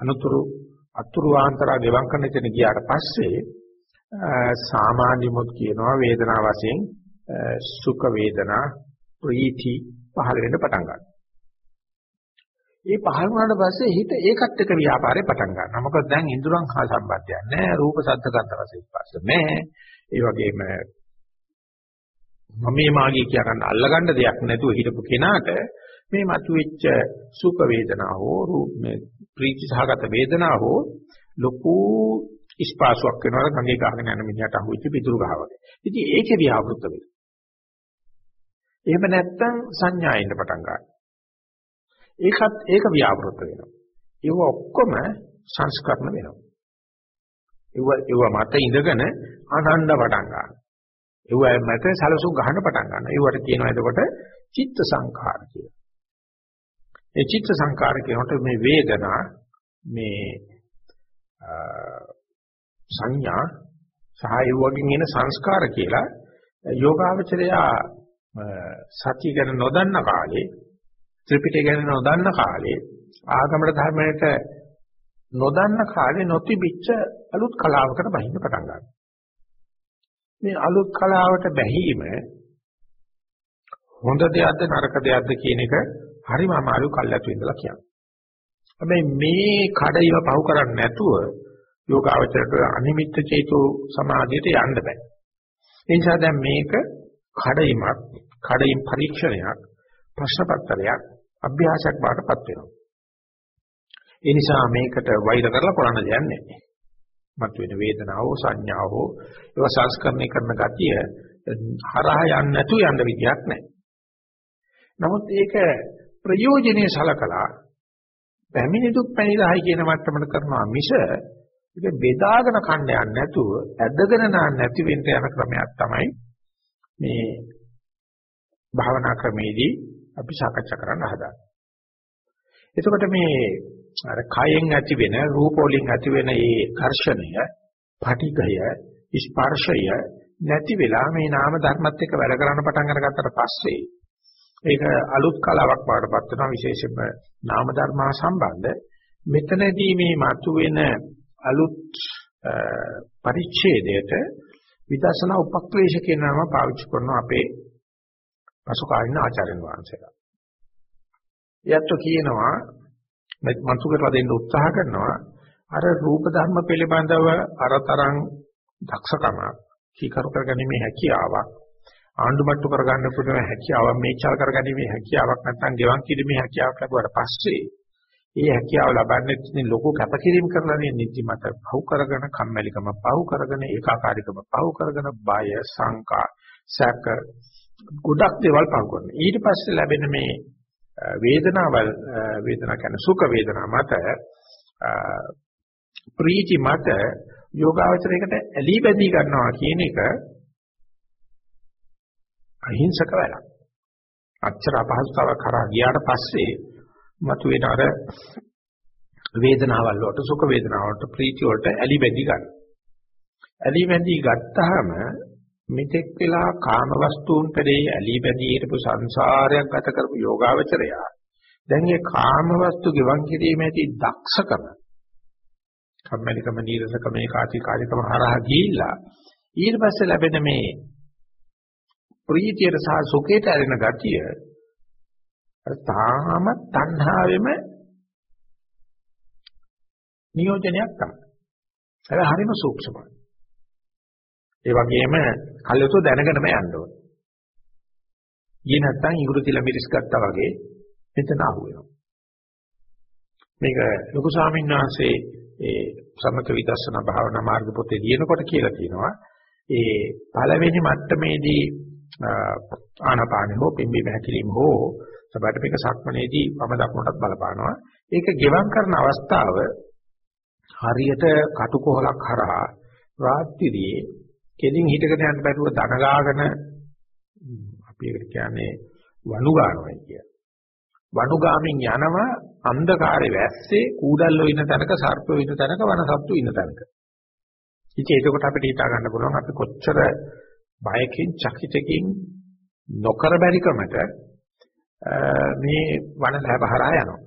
අනුතුරු අතුරු ආන්තරා ගෙවම් කරන තැන ගියාට පස්සේ සාමාන්‍ය මොත් කියනවා වේදනා වශයෙන් සුඛ වේදනා ප්‍රීති පහළ වෙන්න පටන් ගන්නවා. ඒ පහළ වුණාට පස්සේ හිත ඒකත් එක්ක ව්‍යාපාරේ පටන් ගන්නවා. මොකද දැන් ඉන්ද්‍රයන් හා සම්බන්ධයක් නැහැ. රූප ශබ්ද ගන්ධ රස ස්පර්ශ නැහැ. ඒ වගේම මම මේ මාගේ කියා ගන්න අල්ලගන්න දෙයක් නැතුව හිටපු කෙනාට මේ මතුවෙච්ච සුඛ වේදනාව හෝ රූප මේ ප්‍රීති සහගත වේදනාව හෝ ලොකු ස්පාසුවක් වෙනවා ගඟේ ගහගෙන යන මිනිහට අහුවෙච්ච පිටුරු ගහ වගේ. ඉතින් ඒකේ ව්‍යාවෘත වෙනවා. එහෙම නැත්තම් සංඥායින්ද පටන් ගන්නවා. ඒකත් ඒක ව්‍යාවෘත වෙනවා. ඒව ඔක්කොම සංස්කරණ වෙනවා. ඒව ඒව මත ඉඳගෙන ආනන්ද පටන් ගන්නවා. ඒව මත සලසු ගහන පටන් ගන්නවා. ඒවට කියනවා එතකොට චිත්ත සංඛාර කියලා. ඒ චිත්ත සංකාර කියනකොට මේ වේදනා මේ සංඥා සහ ඒ වගේ එන සංස්කාර කියලා යෝගාවචරය සත්‍ය ගැන නොදන්න කාලේ ත්‍රිපිටකය ගැන නොදන්න කාලේ ආගමකට ධර්මයට නොදන්න කාලේ නොතිබිච්ච අලුත් කලාවකට බහින්න පටන් ගන්නවා. මේ අලුත් කලාවට බැහිම හොඳ දෙයක්ද නරක දෙයක්ද කියන එක හරිම අමාරු කල්ැතු ඉඳලා කියන්නේ. හැබැයි මේ කඩයිව පහු කරන්නේ නැතුව යෝගාවචරයට අනිමිත්ත චේතෝ සමාධියට යන්න බෑ. ඒ නිසා දැන් මේක කඩයිමක්, කඩයිම් පරීක්ෂණයක්, ප්‍රශ්න පත්‍රයක්, අභ්‍යාසයක් බාටපත් වෙනවා. ඒ නිසා මේකට වෛර කරලා කරන්න දෙයක් නැහැ. මතුවෙන වේදනාව, සංඥාව, ඒවා සංස්කරණය කරන ගතිය හරහා යන්න නැතු යන්න විදියක් නැහැ. නමුත් ඒක ප්‍රයෝජනේ සලකලා පැමිණි දුක් පැනිරහයි කියන මට්ටමට කරනවා මිස ඒක බෙදාගෙන කන්න යන්නේ නැතුව ඇදගෙන නැති වෙන්න යන ක්‍රමයක් තමයි මේ භාවනා ක්‍රමේදී අපි සාකච්ඡා කරන්න හදාගන්නේ. එතකොට මේ අර කයෙන් ඇති වෙන රූප වලින් ඇති වෙන ඒ ඝර්ෂණය, පටිඝය, ස්පර්ශය නැති වෙලා මේ නාම ධර්මත් එක්ක වැඩ කරන්න පටන් අරගත්තට පස්සේ ඒක අලුත් කලාවක් වඩපත් වෙනවා විශේෂයෙන්ම නාම ධර්මා සම්බන්ධ මෙතනදී මේ මතුවෙන අලුත් පරිච්ඡේදයට විදර්ශනා උපක්ලේශ කියන නම පාවිච්චි කරන අපේ පසුකාලීන ආචාර්යන් වහන්සේලා. එයත් කියනවා මතු කරලා දෙන්න උත්සාහ කරනවා අර රූප ධර්ම පිළිබඳව අරතරන් දක්ෂකම කීකරු කරගැනීමේ හැකියාවක් ආණ්ඩුමට්ටු කරගන්න පුළුවන් හැකියාවක් මේචල් කරගැනීමේ හැකියාවක් නැත්නම් ගෙවන් කිරීමේ හැකියාවක් ලැබුවාට පස්සේ ඒ හැකියාව ලබන්නේ ඉතින් ලොකු කැපකිරීම කරලා නේ නිදිමත පහු කරගෙන කම්මැලිකම පහු කරගෙන ඒකාකාරීකම පහු කරගෙන බය සංකා සැක ගොඩක් දේවල් පහු කරනවා. ඊට පස්සේ ලැබෙන මේ වේදනාවල් වේදනා කියන්නේ සුඛ වේදනා මත ප්‍රීති මත යෝගාවචරයකට ඇලී බැඳී ගන්නවා කියන එක අහිංසක වැඩක්. අච්චර අපහසුතාවක් කරා ගියාට පස්සේ මතුවෙන අර වේදනාවල් වලට සුඛ වේදනාවලට ප්‍රීති වලට ඇලි බැඳි ගන්න. ඇලි බැඳි ගත්තාම මෙතෙක් වෙලා කාම වස්තුන් පෙරේ ඇලි බැඳී හිටපු සංසාරයක් ගත කරපු යෝගාවචරය දැන් මේ කාම වස්තු ගෙවන් කිරීම ඇති දක්ෂකම කම්මැලිකම නීරසකම ඒකාචී කාර්යකම හරහා ගිහිල්ලා ඊට පස්සේ ලැබෙන මේ ප්‍රීතියට සහ සුඛයට ඇලෙන ගතිය තාම තණ්හාවෙම නියෝජනයක් තමයි. ඒක හරිම සූක්ෂමයි. ඒ වගේම කල්යතෝ දැනගෙනම යන්න ඕනේ. ඊයේ නැත්තම් ඉඟුරු තිල මිරිස් ගත්තා වගේ මෙතන අහු වෙනවා. මේක ලොකු ස්වාමීන් වහන්සේ ඒ සමත විදර්ශනා භාවනා මාර්ග පොතේ ලියනකොට කියලා තියෙනවා. ඒ පළවෙනි මට්ටමේදී ආනාපානෙ හෝ පිම්බි බහැකිලිම හෝ සබට මේක සක්මනේදී වම දකුණටත් බලපානවා. ඒක ගෙවම් කරන අවස්ථාව හරියට කටුකොහලක් හරහා රාත්‍රියේ කෙලින් හිටගෙන යන්න බැරුව දනගාගෙන අපි ඒකට කියන්නේ වනු ගන්නවා කිය. වනු ගාමින් යනවා අන්ධකාරයේ වැස්සේ කූඩල්ලෝ ඉන්න තැනක සර්පයෝ ඉන්න තැනක වනසත්තු ඉන්න තැනක. ඉතින් ඒකකොට අපිට හිතා ගන්න පුළුවන් අපි කොච්චර බයකින් චකිතකින් නොකර බැරිකමට මේ වන ලැබහරා යනවා.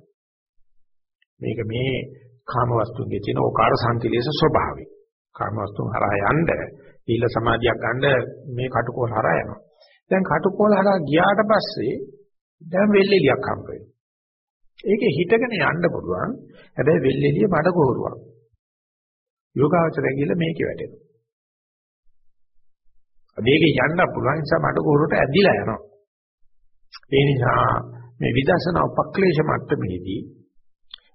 මේක මේ කාම වස්තුන්ගේ තියෙන ඕකාර සම්තිලේශ ස්වභාවය. කාම වස්තුන් හරහා යන්න ඊළ සමාධියක් ගන්න මේ කටුකොල හරහා යනවා. දැන් කටුකොල හරහා ගියාට පස්සේ දැන් වෙල්ෙලියක් හම්බ වෙනවා. ඒකේ හිටගෙන යන්න පුළුවන්. හැබැයි වෙල්ෙලිය මඩ කොහරුවක්. යෝගාවචරය කියලා මේකේ වැටෙනවා. මේකේ යන්න පුළුවන් නිසා මඩ කොහරුවට ඇදිලා යනවා. ඒ නිසා මේ විදර්ශනා උපක්ලේශ මට්ටමේදී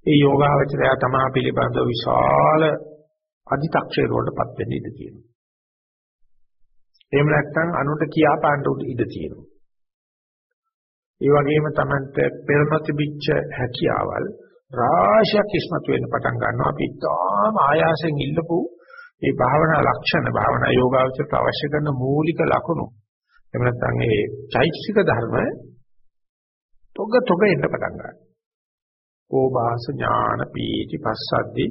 ඒ යෝගාවචරය තමා පිළිබඳව විශාල අධිතක්ෂේ වලටපත් වෙන්න ඉඩ තියෙනවා. එහෙම නැත්නම් අනුන්ට කියා පාන්න ඉඩ තියෙනවා. ඒ වගේම Tamanට පෙරමතිබිච්ච හැකියාවල් රාශියක් ඉස්මතු වෙන්න පටන් ගන්නවා. අපි තාම ආයාසෙන් ඉල්ලපු මේ භාවනා ලක්ෂණ භාවනා යෝගාවචරයට අවශ්‍ය කරන මූලික ලක්ෂණ එහෙම නැත්නම් ඒ චෛතසික ධර්ම තොග තොග එන්න පටන් ගන්නවා. ඕභාස ඥාන පීති පස්සද්දි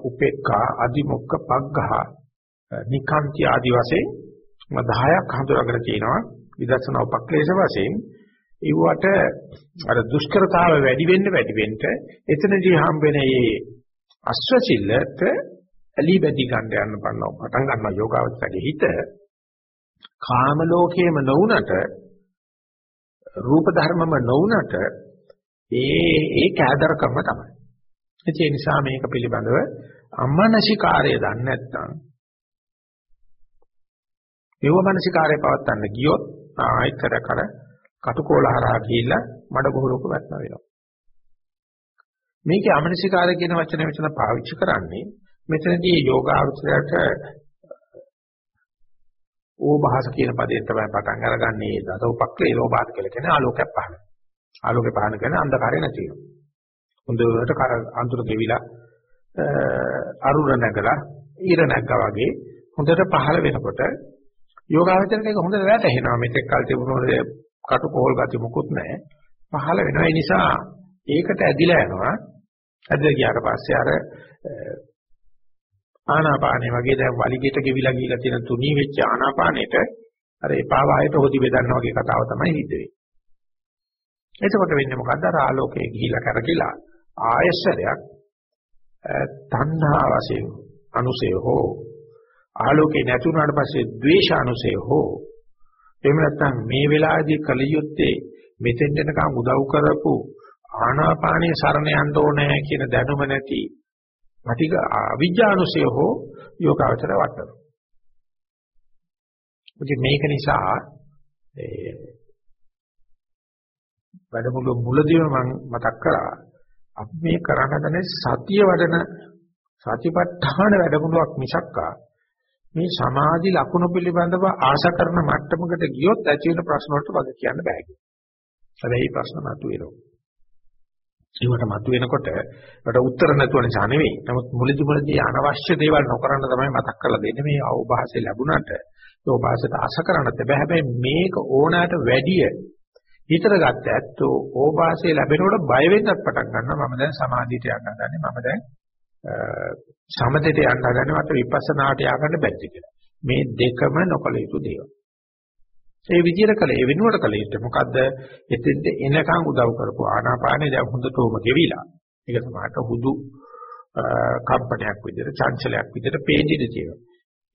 උපේක්ඛා අදිමොක්ක පග්ඝහ නිකාන්ති ආදි වශයෙන් 10ක් හඳුනාගෙන තියෙනවා විදර්ශනා උපක්ලේශ වශයෙන් ඒවට අර දුෂ්කරතාව වැඩි වෙන්න වැඩි වෙන්න එතනදී හම්බ වෙන මේ අස්වචිල්ලට ඇලි බැදි ගන්න යන පන්නව පටන් ගන්නවා යෝගාවචරයේ හිත කාම ලෝකයේම නොවුනට රූප ධර්මම නොවුනට ඒ ඒ කෑදරකම තමයි. ඒ නිසා මේක පිළිබඳව අමනසිකාරය දන්නේ නැත්නම් ඒව මනසිකාරය පවත්වන්න ගියොත් ආයතර කර කටුකොලහරා ගිහිල්ලා මඩ බොහලක වැටෙන වෙනවා. මේකේ අමනසිකාරය කියන වචනේ මෙතන පාවිච්චි කරන්නේ මෙතනදී යෝගාවචරයට ඕභාස කියන පදයෙන් තමයි පටන් අරගන්නේ දස උපක්‍රේ ලෝභාස කියලා කියන ආලෝකයක් පහළ. ආලෝකේ පහළ කරන අන්ධකාරය නැති වෙනවා. හොඳට කර අඳුර ගෙවිලා අරුණ නැගලා ඊර නැග්ගා වගේ හොඳට පහළ වෙනකොට යෝගාවචරයට ඒක හොඳට වැටහෙනවා මෙතෙක් කල් තිබුණේ කටුකොහල් ගති මොකුත් නැහැ. පහළ වෙනවා. ඒ නිසා ඒකට ඇදිලා යනවා. ඇදලා ගියාට පස්සේ අර ආනාපානේ වගේ දැන් වලිගෙට ගෙවිලා ගිහිලා තියෙන තුනී වෙච්ච ආනාපානෙට අර එපා වායයට හොදි බෙදන්න වගේ කතාව තමයි හිත වෙන්නේ. එතකොට වෙන්නේ මොකද්ද? අර ආලෝකයේ ගිහිලා කරකිලා ආයශරයක් තණ්හා වශයෙන් අනුසය හෝ ආලෝකේ නැති වුණාට පස්සේ ද්වේෂානුසය හෝ එහෙම නැත්නම් මේ වෙලාවේදී කලියුත්තේ මෙතෙන් දෙනකම් උදව් කරපු ආනාපානයේ සරණ යන්න ඕනේ කියන දැනුම නැති අටික අවිජ්ජානුසය හෝ යෝගාවචර වටන. ඉතින් මේක නිසා ඒ වැඩමුළු මුලදීම මම මතක් කරා අපි මේ කරන්න හදන සතිය වඩන සතිපට්ඨාන වැඩමුළුවක් මිසක්කා මේ සමාධි ලක්ෂණ පිළිබඳව ආශා කරන මට්ටමකට ගියොත් ඇති වෙන ප්‍රශ්න වලට වග කියන්න බෑ කියලා. හැබැයි ප්‍රශ්න මතුවෙනවා. ඒවට මතුවෙනකොට ඒකට උත්තර නැතුව නිසා නෙවෙයි. නමුත් මුලදි මුලදී අනවශ්‍ය දේවල් නොකරන තමයි මතක් කරලා දෙන්නේ. මේ අවබෝධය ලැබුණාට ඒ අවබෝධයට ආශා කරන්නත් බෑ. හැබැයි මේක ඕනෑමට වැඩිය හිතර ගත්ත ඇත්තෝ ඕපාසය ලැබෙනකොට බය වෙන්නත් පටන් ගන්නවා මම දැන් සමාධියට යන්න හදන්නේ මම දැන් සමතේට යන්න හදන්නේ මට විපස්සනාට ය아가න්න බැරිද කියලා. මේ දෙකම නොකල යුතු දේවල්. ඒ විදිහට කළ ඒ වෙනුවට කළ යුත්තේ මොකද්ද? එතෙන්ට එනකන් උදව් කරපු ආනාපානේ දැන් හොඳටම ගෙවිලා. ඒක තමයි හුදු කම්පනයක් විදිහට, චංචලයක් විදිහට පේන්නේ තියෙනවා.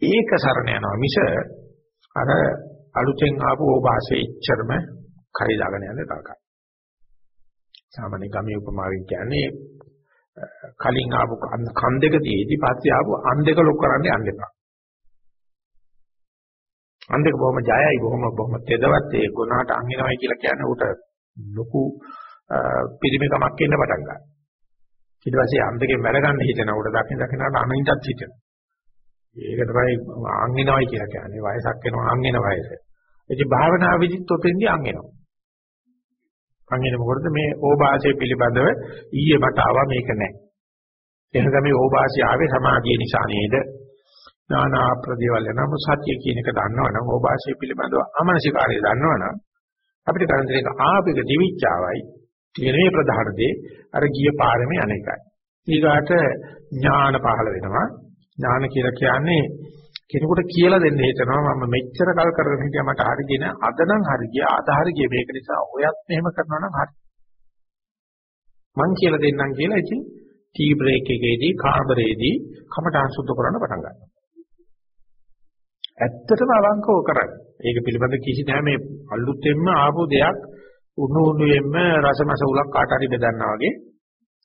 ඒක සරණ යනවා මිස අර අලුතෙන් ආපු ඕපාසෙ ඉච්චරම කරේ දාගෙන යන තරකයි. සාමාන්‍ය ගමේ උපමාවෙන් කියන්නේ කලින් ආපු කන් දෙක තියේදී පස්සේ ආපු අන් දෙක ලොක් කරන්න යන්න එපා. අන් දෙක බොහොම ජයයි බොහොම බොහොම තෙදවත් ඒ ගුණාට අංගිනවයි කියලා කියන්නේ උට ලොකු පිරිමකමක් එන්න පටන් ගන්නවා. ඊට පස්සේ අන් දෙකෙන් වැඩ ගන්න හිතන උට දකින්න දකින්නට අනින්ටත් හිතෙනවා. ඒක තමයි අංගිනවයි කියලා කියන්නේ වයසක් වෙනවා අංගින වයස. ඉතින් භාවනා විදිත් ඔතෙන්දී අංගිනවා. අංගින මොකටද මේ ඕභාෂය පිළිබඳව ඊයේ මට ආවා මේක නැහැ. එහෙනම් මේ ඕභාෂය ආවේ සමාධිය නිසා නේද? නානා ප්‍රදේවල් නම් සත්‍ය කියන එක දන්නවනම් ඕභාෂය පිළිබඳව අමනසිකාරය දන්නවනම් අපිට කරන්න දෙක ආපික දිවිච්චාවයි. තියෙනේ ප්‍රධාන දේ අර ගිය පාරමේ අනේකයි. ඊගාට ඥාන පහළ වෙනවා. ඥාන කියලා කියන්නේ කෙනෙකුට කියලා දෙන්න හිතනවා මම මෙච්චර කල් කරගෙන හිටියා මට හරි ගියේ නෑ. අද නම් හරි ගියා. අද හරි ගියේ. මේක නිසා ඔයත් මෙහෙම කරනවා නම් හරි. මං කියලා දෙන්නම් කියලා ඉතින් ටී බ්‍රේක් එකේදී කාමරේදී කමටහන් සුද්ධ කරන්න පටන් ගන්නවා. ඇත්තටම අවංකව කරන්නේ ඒක පිළිබඳ කිසි නෑ මේ අලුතෙන්ම ආපු දෙයක් උණු උණුෙන්ම රසමස උලක් කාට හරි බෙදන්නා වගේ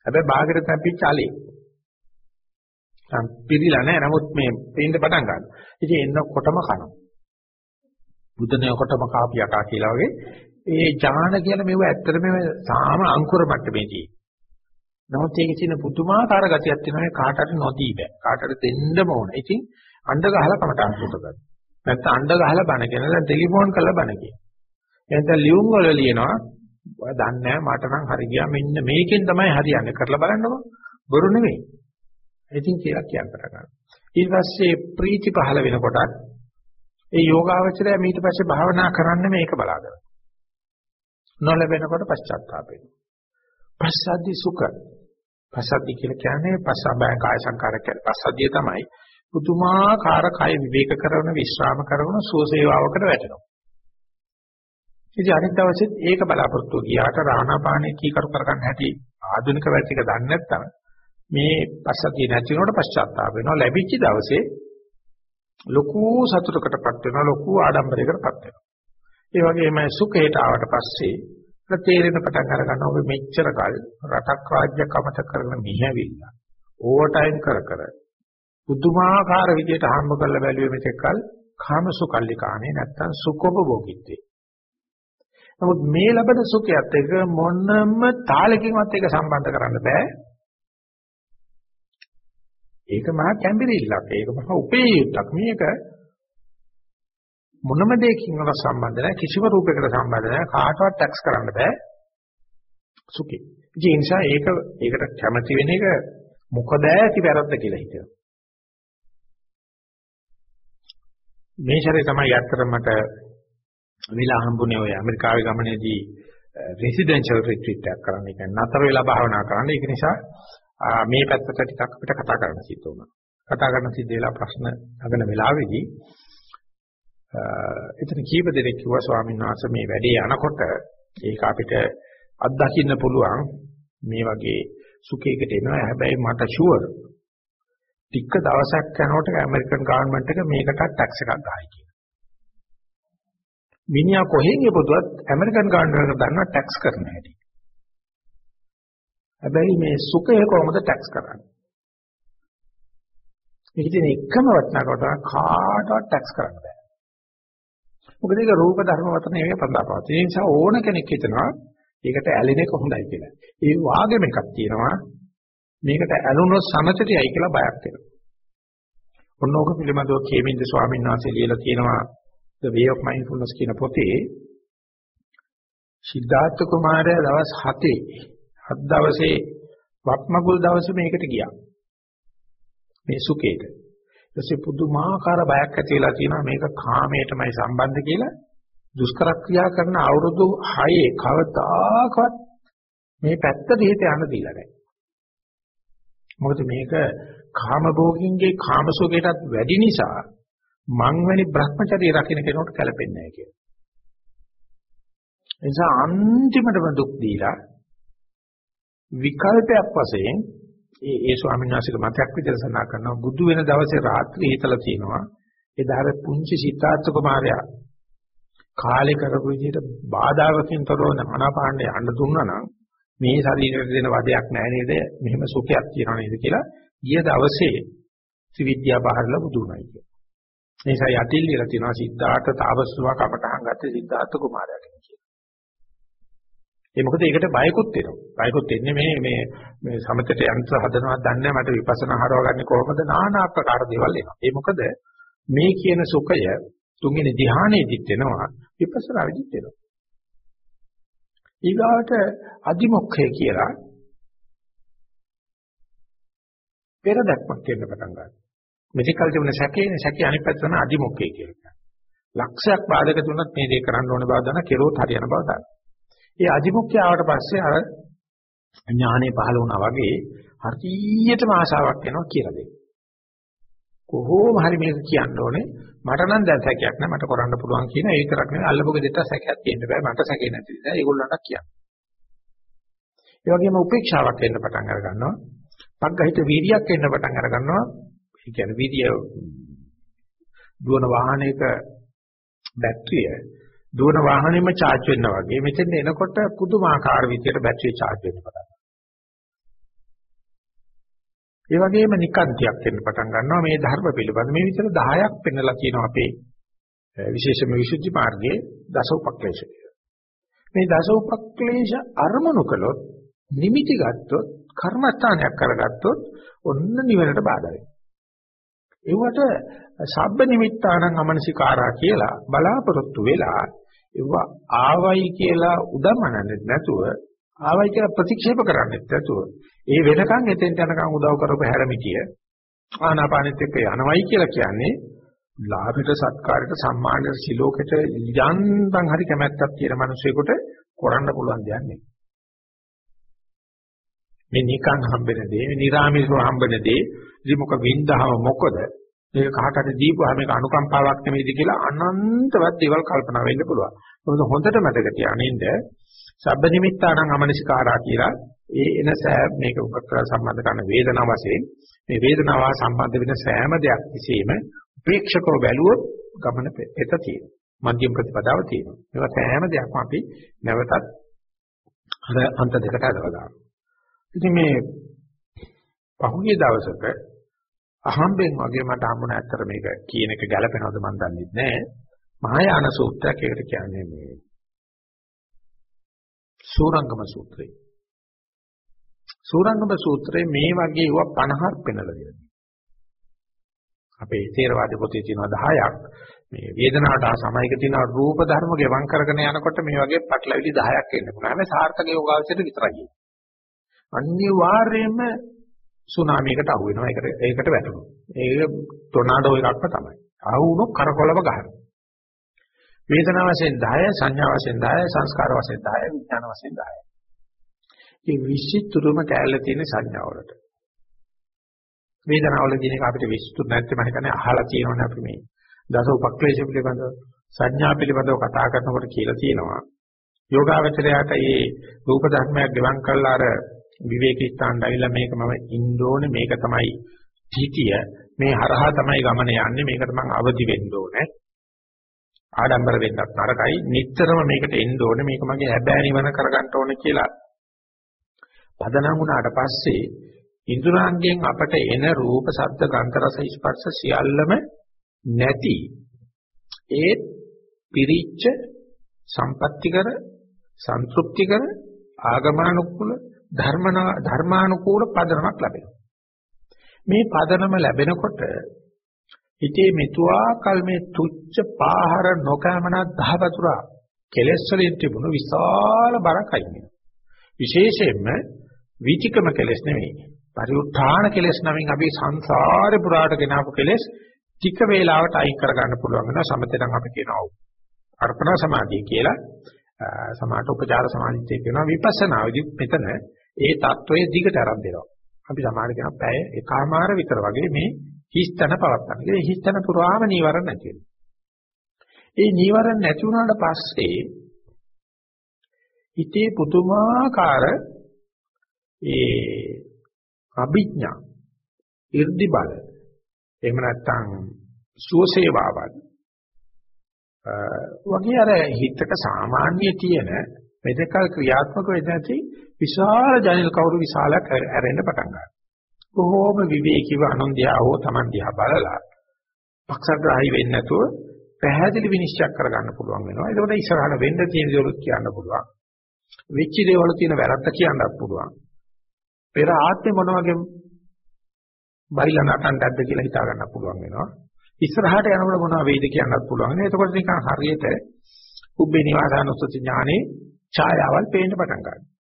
හැබැයි බාහිර තැපිච්ච allele පිළිලා නැහැ. නමුත් මේ පේන්න පටන් ගන්නවා. ඉතින් එන්නකොටම කනවා. බුදුනේකොටම කාපියකා කියලා වගේ ඒ ඥාන කියන මේව ඇත්තටම සාම අංකුර මට්ටමේදී. නමුත් ඒකේ තියෙන පුදුමාකාර ගතියක් තියෙනවා කාට හරි නොදී බෑ. කාට හරි දෙන්නම ඕන. ඉතින් අඬ ගහලා කමටහන් සුත ගන්න. නැත්නම් අඬ ගහලා බණ කියන දැන් ටෙලිෆෝන් කරලා බණ කියන. එහෙනම් ලියුම් වල ලියනවා ඔය දන්නේ නැහැ මට නම් හරි ගියා මෙන්න මේකෙන් තමයි හරියන්නේ කරලා බලන්නකෝ. බොරු නෙවෙයි. ඉතින් කියලා කියන්න පටන් ගන්නවා. ඊට පස්සේ ප්‍රීති පහළ වෙනකොට ඒ යෝගාවචරය ඊට පස්සේ භාවනා කරන්න මේක බලාගෙන. නොලැබෙනකොට පශ්චාත්තාප වෙනවා. පස්සද්ධි සුඛ. පස්සද්ධි කියලා කියන්නේ පස්සබය කාය සංකාර කියන්නේ පස්සද්ධිය තමයි. පුදුමාකාර කය විවේක කරන විශ්‍රාම කරන සුවසේවාවකට වැටෙනවා. ඉතින් අනිත් දවසෙත් ඒක බලාපොරොත්තු ගියාට රාණාපානේ කීකරු කරගන්න හැටි ආධුනික වැටික දන්නේ නැත්නම් මේ පස්සතිය නැති වෙනකොට පශ්චාත්තාප වෙනවා ලැබිච්ච දවසේ ලොකු සතුටකටපත් වෙනවා ලොකු ආඩම්බරයකටපත් වෙනවා ඒ වගේම සුඛයට ආවට පස්සේ තේරෙන පටන් අර ගන්නවා ඔබ මෙච්චර කල් රටක් රාජ්‍යයක් අමතක කරන මිහැවිල්ලා ඕවර් ටයිම් කර කර පුදුමාකාර විදියට හම්බ කරලා බැලුවේ මෙතෙක්කල් කාම සුකල්ලිකානේ නැත්තම් සුඛෝපභෝගීත්වේ නමුත් මේ ලැබෙන සුඛයත් එක මොනම තාලකින්වත් ඒක සම්බන්ධ කරන්න බෑ ඒක මහා කැම්බිරිල්ලක්. ඒක මහා උපේයුක්තක්. මේක මොනම දෙයකින්වත් සම්බන්ධ නැහැ. කිසිම රූපයකට සම්බන්ධ නැහැ. කාටවත් ටැක්ස් කරන්න බෑ. සුඛේ. ඒ නිසා ඒක ඒකට කැමති වෙන එක මොකද ඇති වැරද්ද කියලා හිතනවා. මේ ශරේ තමයි ඇත්තටම මට විලා හම්බුනේ ඔය ඇමරිකාවේ ගමනේදී රෙසිඩෙන්ෂල් රිට්‍රීට් එකක් කරන්න. ඒ කියන්නේ නතර වෙලා භාවනා කරන්න. ඒක නිසා මේ පැත්තට ටිකක් අපිට කතා කරන්න සිද්ධ වුණා. කතා කරන්න සිද්ධ වෙලා ප්‍රශ්න අගන වෙලාවේදී එතන කීප දෙනෙක් කිව්වා ස්වාමීන් වහන්සේ මේ වැඩේ යනකොට ඒක අපිට අත්දකින්න පුළුවන් මේ වගේ සුඛයකට එනවා. හැබැයි මට ෂුවර් ටික දවසක් යනකොට ඇමරිකන් ගවර්න්මන්ට් එක මේකට ටැක්ස් එකක් ගහයි කියලා. මිනිහා කොහෙන් ඉපදුවත් ඇමරිකන් ගවර්න්මන්ට් එක දන්නවා ටැක්ස් කරන හැටි. හැබැයි මේ සුඛය කොහොමද ටැක්ස් කරන්නේ? මේක තියෙන එකම වටිනාකම කාටවත් ටැක්ස් කරන්න බෑ. මොකද ඒක රූප ධර්ම වතන නෙවෙයි පදාපවත්. ඒ නිසා ඕන කෙනෙක් හිතනවා ඒකට ඇලෙන එක හොඳයි කියලා. ඒ වාගෙම එකක් තියෙනවා මේකට ඇලුනොත් සමතටයි කියලා බයක් වෙනවා. ඔන්න ඕක පිළිබඳව කේමින්ද ස්වාමීන් වහන්සේ ලියලා තියෙනවා The Way of Mindfulness කියන පොතේ සිද්ධාර්ථ කුමාරයා දවස් 7 හත් දවසේ වත්මගුල් දවසේ මේකට ගියා. මේ සුඛේට. ඊටසේ පුදුමාකාර බයක් ඇති වෙලා තියෙනවා මේක කාමයටමයි සම්බන්ධ කියලා දුෂ්කර ක්‍රියා කරන අවුරුදු 6 කවදාකවත් මේ පැත්ත දෙහිත යන්න දීලා නැහැ. මොකද මේක කාම භෝගින්ගේ කාම සුඛයටත් වැඩි නිසා මං වැනි Brahmacharya රකින්න කෙනෙකුට කැළපෙන්නේ නැහැ කියලා. ඒ නිසා අන්තිමටම දුක් දීලා විකල්පයක් වශයෙන් ඒ ඒ ස්වාමීන් වහන්සේගේ මතයක් විදිහට සඳහන් කරනවා බුදු වෙන දවසේ රාත්‍රියේ හිතලා තියෙනවා එදාර පුංචි සිතාර්ථ කුමාරයා කාලේ කරපු විදිහට බාධාවකින් තොරව අනාපාණ්ඩ යන්න දුන්නා නම් මේ ශරීරයට දෙන වදයක් නැහැ නේද මෙහෙම සුඛයක් තියනවා නේද කියලා ගිය දවසේ ත්‍රිවිද්‍යා බහරලා බුදුුණයි කියලා. ඒ නිසා යටිල් ඉලා තියෙනවා සිද්ධාර්ථ තාවස්වා කපටහන් ගත්තේ සිද්ධාර්ථ කුමාරයා කියලා. ඒ මොකද ඒකට බයකුත් වෙනවා. බයකුත් එන්නේ මේ මේ මේ සමතට යන්ත්‍ර හදනවත් දන්නේ මට විපස්සනා හරවගන්නේ කොහොමද নানা ආකාර දේවල් එනවා. ඒ මොකද මේ කියන සුඛය තුන්වෙනි ධ්‍යානෙදිත් වෙනවා විපස්සනා වෙදිත් වෙනවා. ඊගාට අදිමොක්ඛය කියලා පෙර දැක්මක් වෙන්න පටන් ගන්නවා. මෙතිකල් තිබුණ සැකේ සැකේ අනිත් පැත්ත තමයි අදිමොක්ඛය කියලා. ලක්ෂයක් බාධක තුනක් මේ දේ කරන්න ඕන බව දන්න කෙරුවොත් හරියන බව දන්න. ඒ අධිමුඛ්‍ය ආවට පස්සේ අර ඥානෙ පහළ වුණා වගේ හරියටම ආශාවක් එනවා කියලා දෙන්න. කොහොම හරි මේක කියන්න ඕනේ මට නම් දැන් සැකයක් නෑ මට කරන්න පුළුවන් කියන ඒ විතරක් නෙවෙයි අල්ලපු ගෙදරට සැකයක් තියෙන්න බෑ මට සැකේ නැති නිසා ඒගොල්ලන්ට කියන්න. ඒ වගේම උපේක්ෂාවක් එන්න පටන් අර ගන්නවා. පග්ගහිත වීර්යයක් එන්න පටන් අර ගන්නවා. ඒ කියන්නේ වීර්ය දුවන වාහනයක බැටරිය දුවන වාහනෙම charge වෙනවා වගේ මෙතෙන් එනකොට පුදුමාකාර විදියට බැටරිය charge වෙන්න පටන් ගන්නවා. ඒ වගේම නිකාන්තියක් වෙන්න පටන් ගන්නවා මේ ධර්ම පිළිබඳ මේ විතර 10ක් පෙන්නලා කියනවා අපේ විශේෂම විසුද්ධි මාර්ගයේ දස උපක්ලේශ මේ දස උපක්ලේශ අරමුණු කළොත් නිමිති ගත්තොත් කර්මස්ථානයක් කරගත්තොත් ඔන්න නිවනට බාධා වෙනවා. ඒවට සබ්බ නිමිත්තානං අමනසිකාරා කියලා බලාපොරොත්තු වෙලා ඒව ආවයි කියලා උදමනන්නේ නැතුව ආවයි කියලා ප්‍රතික්ෂේප කරන්නේ නැතුව ඒ වෙනකන් එතෙන්ට යනකම් උදව් කරපු හැරමිටිය ආනාපානෙත් එක්ක යනවයි කියලා කියන්නේ ලාභයට සත්කාරයට සම්මානයට සිලෝකයට යන්තම් හරි කැමැත්තක් තියෙන මිනිසෙකුට කරන්න පුළුවන් දෙයක් නෙවෙයි. මේ නිකන් හම්බෙන දේ, නිරාමිසව හම්බෙන දේ, ඉතින් වින්දහම මොකද? මේක කාටද දීපුවා මේක අනුකම්පාවක් නෙමෙයිද කියලා අනන්තවත් දේවල් කල්පනා වෙන්න පුළුවන්. මොකද හොඳට මතක තියානින්ද සබ්බ නිමිත්තානම් අමනසිකාරා කියලා ඒ එන සෑම මේක උපකර සම්බන්ධ කරන වේදනාව වශයෙන් මේ වේදනාව සම්බන්ධ වෙන සෑම දෙයක් විසීම උපේක්ෂකව බැලුවොත් ගමන පෙත තියෙනවා. මධ්‍යම ප්‍රතිපදාව තියෙනවා. ඒක සෑම දෙයක්ම අපි නැවතත් අර අන්ත දෙකට හදලා දානවා. ඉතින් මේ පහුගිය දවසක අහම්බෙන් වගේ මට හම්බුණ ඇත්තට මේක කියන එක ගැළපෙනවද මන් දන්නේ නැහැ. මහායාන සූත්‍රයක් ඒකට කියන්නේ මේ සූරංගම සූත්‍රය. සූරංගම සූත්‍රයේ මේ වගේ ඒවා 50ක් පෙන්නලා දෙනවා. අපේ තේරවාද පොතේ තියෙනවා 10ක්. මේ වේදනාවට සමයික තියෙන රූප ධර්ම ගෙවම් කරගෙන යනකොට මේ වගේ පටලවිලි 10ක් එන්න පුළුවන්. හැබැයි සාර්ථක යෝගාවචරයට විතරයි. අනිවාර්යයෙන්ම සුනාමියකට අහු වෙනවා. ඒකට ඒකට වැටෙනවා. ඒක ටොර්නාඩෝ එකක්ම තමයි. අහු වුණොත් කරකොලව ගහනවා. වේදනාව වශයෙන් 10, සංඥා වශයෙන් 10, සංස්කාර වශයෙන් 10, විඥාන වශයෙන් 10. මේ විශ්ිතුරුම කැලල තියෙන සංඥාවලට. වේදනාවල කියන එක අපිට විශ්ිතු නැත්නම් මම හිතන්නේ අහලා තියෙනවනේ අපි මේ දස උපක්ලේශ පිළිබඳව සංඥා පිළිබඳව කතා කරනකොට කියලා තියෙනවා. යෝගාවචරයට මේ රූප ධර්මයක් ගෙවම් කළා අර විවේක ස්ථාන ඇවිල්ලා මේක මම ඉන්න ඕනේ මේක තමයි හිතිය මේ හරහා තමයි ගමන යන්නේ මේකට මම අවදි වෙන්න ඕනේ ආඩම්බර වෙන්නත් නරකයි. නිටතරම මේකට එන්න ඕනේ. මේක මගේ හැබෑ නිවන කරගන්න ඕනේ කියලා. පදනම් වුණාට පස්සේ ඉන්ද්‍රාංගයෙන් අපට එන රූප ශබ්ද ගන්ධ රස ස්පර්ශ සියල්ලම නැති. ඒ පිරිච්ච සම්පත්‍තිකර සන්තුෂ්ටිකර ආගමානුකූල ධර්මානුකූල පදනමක් ලැබෙනවා. මේ පදනම ලැබෙනකොට ඉතේ මෙතුවා කල්මේ තුච්ච පාහර නොකෑමන දහවතුරා කෙලස් වලින් තිබුණු විශාල බරක් අයින් වෙනවා. විශේෂයෙන්ම විචිකම කෙලස් නෙවෙයි. පරිඋත්ථාන කෙලස් නමින් අපි සංසාරේ පුරාට ගෙනාවු කෙලස් ටික වේලාවට අයින් කරගන්න පුළුවන් වෙනවා සමතෙන් අපි කියනවා. අර්පණ සමාධිය කියලා සමාත උපචාර සමාධිය කියනවා විපස්සනා විදිහට මෙතන ඒ தত্ত্বයේ දිගට ආරම්භ වෙනවා. අපි සමාන කියන පැය එකමාර විතර වගේ මේ හිස්තන පවත්තන. ඒ හිස්තන පුරාම නීවරණ නැති වෙනවා. ඒ නීවරණ නැති වුණාට පස්සේ හිතේ පුදුමාකාර ඒ අභිඥා 이르දි බල එහෙම නැත්නම් සුවසේවාවල් වගේ අර හිතට සාමාන්‍ය තියෙන මෙදකල් ක්‍රියාත්මක වෙන්නේ නැති විශාල ජනල් කවුරු විශාලක් ඇරෙන්න පටන් ගන්නවා. කොහොම විවේකීව අනන්දියා හෝ Taman දිහා බලලා පක්ෂග්‍රාහී වෙන්නේ නැතුව පැහැදිලි විනිශ්චය කරගන්න පුළුවන් වෙනවා. ඒකෝට ඉස්සරහට වෙන්න තියෙන දේවල් කියන්න පුළුවන්. වෙච්ච දේවල් තියෙන වැරද්ද කියන්නත් පුළුවන්. පෙර ආත්මේ මොන වගේ බයිලා නටන්නද කියලා හිතා ගන්න පුළුවන් වෙනවා. ඉස්සරහට යනකොට මොනවා වෙයිද කියන්නත් පුළුවන්. එතකොට නිකන් හරියට උබ්බේ නිවාසානුස්සති ඥානේ ඡායාවල් පේන්න පටන් ගන්නවා.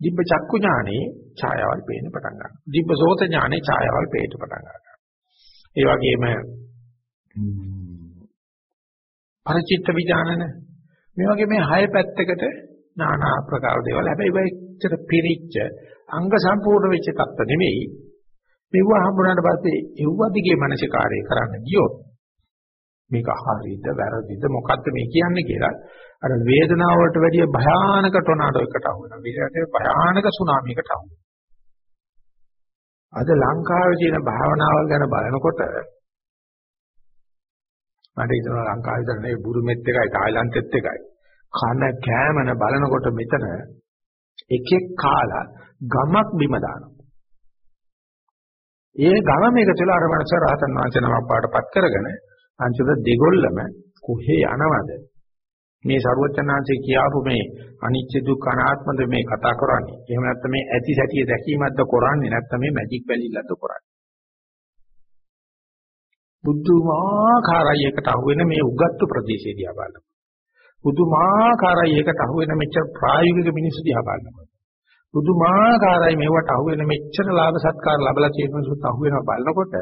දිබ්බ චක්කු ඥානේ ඡායාවල් පේන්න පටන් ගන්නවා. දිබ්බ සෝත ඥානේ ඡායාවල් පේන්න පටන් ගන්නවා. ඒ වගේම පරිචිත්ත විඥානන මේ වගේ මේ හය පැත්තකට নানা ආකාර දේවල් හැබැයි වෙච්චර පිරිච්ච අංග සම්පූර්ණ වෙච්ච තත්ත්ව නෙමෙයි මෙව හම්බුනාට පස්සේ එව්ව දිගේ මානසිකාරය කරන්න ගියොත් මේක හරිද වැරදිද මොකද්ද මේ කියන්නේ කියලා අර වේදනාව වලට වැඩිය භයානක ටොනාඩෝ එකට අහු වෙනවා. විශේෂයෙන් භයානක සුනාමියකට අහු වෙනවා. අද ලංකාවේ තියෙන භාවනාවල් ගැන බලනකොට මට හිතෙනවා ලංකාවේ විතර නෙවෙයි බුරුමෙත් එකයි තායිලන්තෙත් එකයි. කන කෑමන බලනකොට මෙතන එකෙක් කාලා ගමක් බිම දානවා. ඒ ගම මේක තුළ අර මනස රහතන් වහන්සේ නමක් පාටපත් කරගෙන අන්තිම දෙගොල්ලම කොහේ යනවද මේ ਸਰුවචනාංශේ කියාපු මේ අනිච්ච දුක්ඛ අනාත්මද මේ කතා කරන්නේ? එහෙම නැත්නම් මේ ඇති සැටිය දැකීමක්ද කරන්නේ? නැත්නම් මේ මැජික් වැලිල්ලක්ද කරන්නේ? බුදුමාකාරයි එකට අහුවෙන මේ උගත්තු ප්‍රදේශය දිහා බලන්න බුදුමාකාරයි එකට අහුවෙන මෙච්චර ප්‍රායෝගික මිනිස්සු දිහා බලන්න පුදුමාකාරයි මේවට අහුවෙන මෙච්චර ලාභ සත්කාර ලැබලා තියෙන මිනිස්සුත් අහුවෙනවා බලනකොට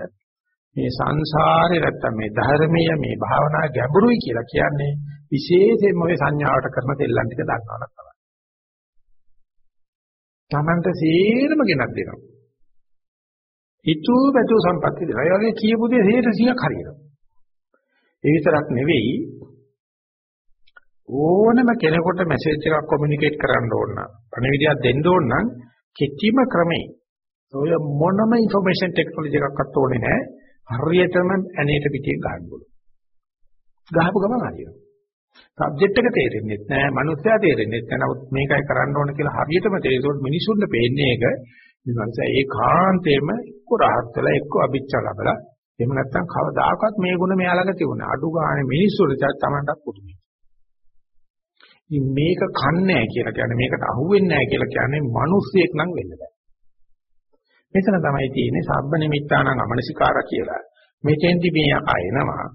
මේ සංසාරේ නැත්තම් මේ ධර්මය මේ භාවනා ගැඹුරුයි කියලා කියන්නේ විශේෂයෙන්ම ඔය සංඥාවට කරන දෙල්ලන් ටික දන්නවනම් තමයි. Tamanta සීරම ගෙනත් දෙනවා. ඊතු බතු සම්පත්‍ය දෙනවා. ඒ වගේ කියපු දේ 100ක් හරියනවා. ඒ විතරක් නෙවෙයි ඕනම කෙනෙකුට මැසේජ් එකක් කොමියුනිකේට් කරන්න ඕන නම් පණිවිඩයක් දෙන්න ඕන නම් කිසිම ක්‍රමේ ඔය මොනම ইনফෝමේෂන් ටෙක්නොලොජි එකක්වත් ඕනේ නැහැ හරියටම ඇනේට පිටින් ගන්න ඕන ගහපු ගමන් හරියනවා. සබ්ජෙක්ට් එක තේරෙන්නේ නැහැ මනුස්සයා තේරෙන්නේ නැහැ. නමුත් මේකයි කරන්න ඕන කියලා හරියටම තේරෙනකොට මිනිසුන්ට පේන්නේ ඒක. මිනිස්සු ඒකාන්තයෙන්ම එක්ක රහත් වෙලා එක්ක අභිච්ඡා ලැබලා එහෙම නැත්නම් කවදාකවත් මේ ගුණ මෙයා ළඟ තිබුණා අඩු ගානේ මිනිස්සුන්ට තමන්ටත් පුදුමයි ඉතින් මේක කන්නේ කියලා කියන්නේ මේකට අහුවෙන්නේ නැහැ කියලා කියන්නේ මිනිස්සෙක් නම් වෙන්න බෑ. මෙතන තමයි තියෙන්නේ සබ්බ නිමිත්තානං අමනසිකාර කියලා. මෙතෙන්දි මේ යකා එනවා.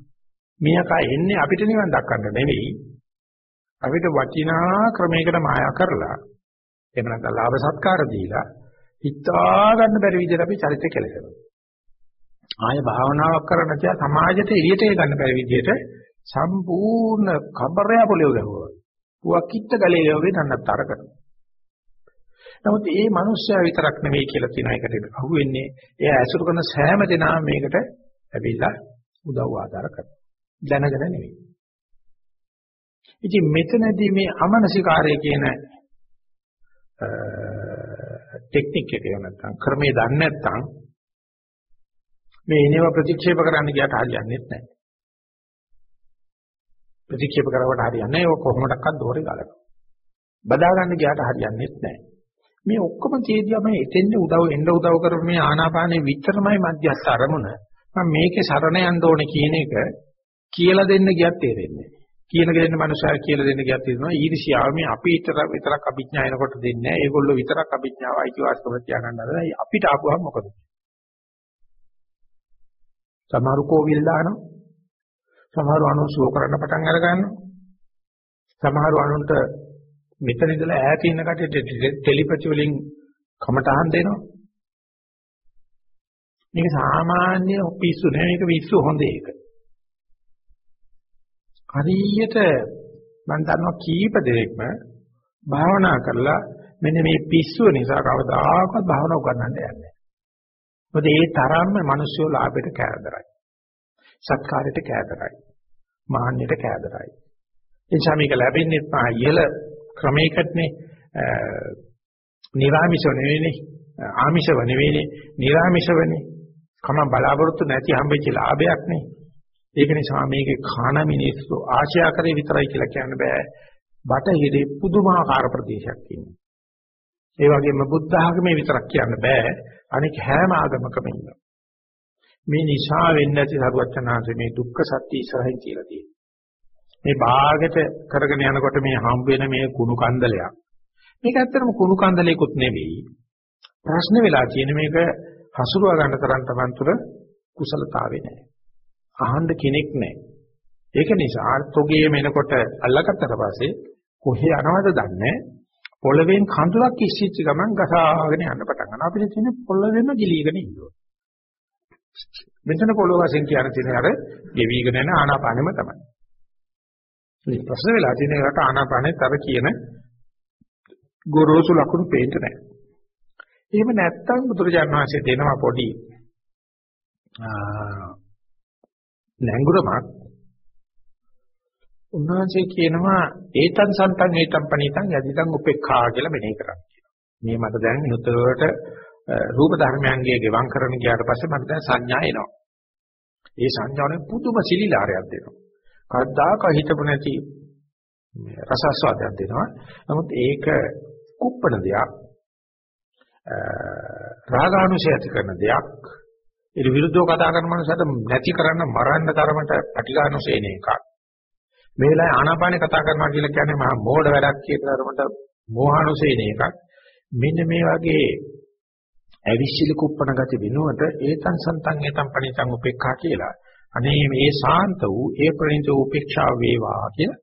මේ යකා එන්නේ අපිට නිවන් දක්වන්න නෙවෙයි. අපිට වටිනා ක්‍රමයකට මායා කරලා එහෙම නැත්නම් ලාභ සත්කාර දීලා හිතා ගන්න බැරි විදිහට අපි චරිත කෙලසනවා. ආය භාවනාවක් කරන්න තියා සමාජයට එළියට ගන්න බැරි විදිහට සම්පූර්ණ කබරය පොළොව ගැහුවා. පුවක් කිත්ත ගලේ වගේ නන්නතර කරනවා. නමුත් මේ මිනිස්සයා විතරක් නෙවෙයි කියලා කියන එකට අහුවෙන්නේ එයා ඇසුරු කරන සෑම දෙනාම මේකට ඇවිල්ලා උදව් ආධාර කරනවා. දැනගෙන නෙවෙයි. ඉතින් මෙතනදී මේ අමනසිකාරය කියන ටෙක්නික් එක නැත්නම් ක්‍රමයේ දන්නේ නැත්නම් මේ එනව ප්‍රතික්ෂේප කරන්න ගියාට හරියන්නේ නැහැ. ප්‍රතික්ෂේප කරවට හරියන්නේ නැහැ. ඒක කොහොමඩක්වත් දෝරේ ගලනවා. බදා ගන්න ගියාට හරියන්නේ නැහැ. මේ ඔක්කොම තියදියාම එතෙන්ද උදව් එන්න උදව් කරපු මේ ආනාපානෙ විතරමයි මධ්‍යස්ථ අරමුණ. මම මේකේ සරණ යන්න ඕනේ කියන එක කියලා දෙන්න ගියත් තේරෙන්නේ නැහැ. කියලා දෙන්න මනුස්සයා කියලා දෙන්න ගියත් තේරෙනවා ඊර්ෂ්‍යාව මේ අපි විතර විතරක් අභිඥා එනකොට දෙන්නේ නැහැ. ඒගොල්ලෝ විතරක් අභිඥාව අයිතිවාසිකම තියාගන්න හදලා අපිට ආපුවම මොකද? සමහරු කෝවිල් දානවා. සමහරු අනුසුව කරන්න පටන් අර ගන්නවා. සමහරු අනුන්ට මෙතන ඉඳලා ඈත ඉන්න කටට ටෙලිපති වලින් කමටහන් දෙනවා. මේක සාමාන්‍ය පිස්සු නෙවෙයි මේක විශ්ව හොඳ එක. හරියට මම දන්නවා කීප දෙනෙක්ම භාවනා කරලා මෙන්න මේ පිස්සුව නිසා කවදාකවත් භාවනා උගන්නන්න යන්නේ නැහැ. මොකද ඒ තරම්ම මිනිස්සු ලාභයට කෑදරයි. සත්කාරයට කෑදරයි. මාන්නයට කෑදරයි. එනිසා මේක ලැබෙන්නේ පහ ඉහළ ක්‍රමයකටනේ නිර්ආමිෂව නෙවෙයිනේ ආමිෂව නෙවෙයිනේ නිර්ආමිෂවනේ. කම බලාපොරොත්තු නැති හම්බෙච්ච ලාභයක් නේ ඒක නිසා මේකේ ખાන මිනිස්සු ආශා කරේ විතරයි කියලා කියන්න බෑ. බටහිරේ පුදුමාකාර ප්‍රදේශයක් ඉන්නේ ඒ වගේම බුද්ධ ආගමේ විතරක් කියන්න බෑ. අනික හැම ආගමකම ඉන්නවා. මේ නිසා වෙන්නේ නැති සරුවචනාංශ මේ දුක්ඛ සත්‍ය ඉස්සරහින් කියලා තියෙනවා. මේ භාගයට කරගෙන යනකොට මේ හම්බ වෙන මේ කුණු කන්දලයක්. මේක ඇත්තටම කුණු කන්දලයක්ුත් නෙවෙයි. ප්‍රශ්න වෙලා තියෙන මේක හසුරුවා ගන්න තරම් Taman තුර කුසලතාවේ නැහැ. අහන්න කෙනෙක් නැහැ. ඒක නිසා තොගේ මෙනකොට අල්ලගත්තට පස්සේ කොහේ යනවද දන්නේ පොළවෙන් කඳුලක් ඉස්සිච්ච ගමන් ගසාගෙන යන්න පටන් ගන්නවා. අපිට තියෙන පොළවෙම ගිලීගෙන ඉන්නවා. මෙතන පොළොව වශයෙන් කියන තියෙන අර ගෙවිගෙන යන ආනාපානෙම තමයි. මේ ප්‍රශ්න වෙලා තියෙන එකට ආනාපානෙත් අර කියන ගොරෝසු ලකුණු පේන්න නැහැ. එහෙම නැත්තම් බුදුරජාණන් වහන්සේ දෙනවා පොඩි නැංගුරමක් උන්වහන්සේ කියනවා ඒතන් සන්තන් ඒතන් පණිතන් යදිතන් උපේක්ඛා කියලා මෙනෙහි කරන්න කියනවා. මේ මට දැන් හිතවලට රූප ධර්මයන්ගේ ගෙවම් කරන ගියාට පස්සේ මට දැන් සංඥා එනවා. ඒ සංඥාවෙන් පුදුම සිලිලාරයක් දෙනවා. කවදාක හිතපු නැති රසස්වාදයක් දෙනවා. නමුත් ඒක කුප්පණ දෙයක්. රාගානුසය ඇති කරන දෙයක්. ඊට විරුද්ධව කතා කරන මනසට නැති කරන්න මරන්න තරමට පටිඝානුසේන එකක්. මේ වෙලාවේ ආනාපානේ කතා කරනවා කියලා කියන්නේ මහා මෝඩ වැඩක් කියන තරමට මෝහානුසේන එකක්. මෙන්න මේ වගේ ඇවිස්සිලි කුප්පණ ගති වෙනුවට ඒතන් සන්තන් ඒතන් පණිතන් උපේක්ඛා කියලා අනේ මේ ශාන්ත වූ ඒ ප්‍රණීත උපේක්ෂාව වේවා කියලා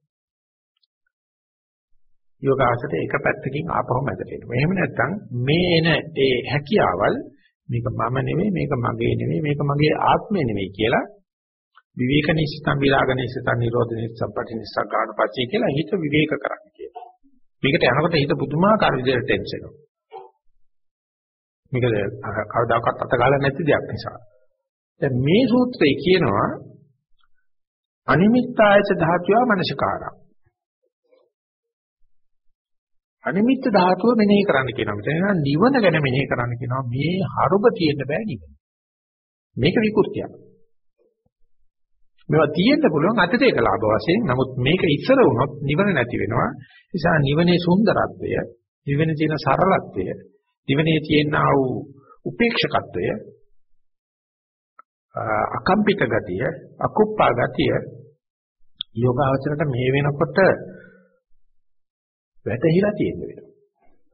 යෝගාසත එක පැත්තකින් ආපහු මැදට එනවා. එහෙම නැත්නම් මේ එන ඒ හැකියාවල් මේක මම නෙවෙයි මේක මගේ නෙවෙයි මේක මගේ ආත්මය නෙවෙයි කියලා විවේක නිස්සතම් විරාග නිස්සතම් නිරෝධ නිස්සම් පටිනිස්සක් ගන්න පස්සේ කියලා හිත විවේක කරන්න කියනවා. මේකට යනකොට හිත පුදුමාකාර විදිහට ටෙන්ස් වෙනවා. මේක කවදාකවත් අතගාලා නැති දෙයක් නිසා. දැන් මේ සූත්‍රයේ කියනවා අනිමිත්තායච ධාතුව මනසකාරා. අනිමිත්ත ධාතුව මෙනෙහි කරන්න කියනවා. මෙතන නිවන ගැන මෙනෙහි කරන්න කියනවා. මේ හරුබ තියෙන්න බෑ නිවන. මේක විකෘතියක්. මේවා තියෙන්න පුළුවන් අතිරේක ලාභ වශයෙන්. නමුත් මේක ඉස්සර වුණොත් නිවන නැති වෙනවා. නිසා නිවනේ සුන්දරත්වය, නිවනේ තියෙන සරලත්වය, නිවනේ තියෙන ආ වූ උපේක්ෂකත්වය අකම්පිත ගතිය, අකුප්පා ගතිය යෝගාවචරයට මේ වෙනකොට වැටහිලා තියෙන්න වෙනවා.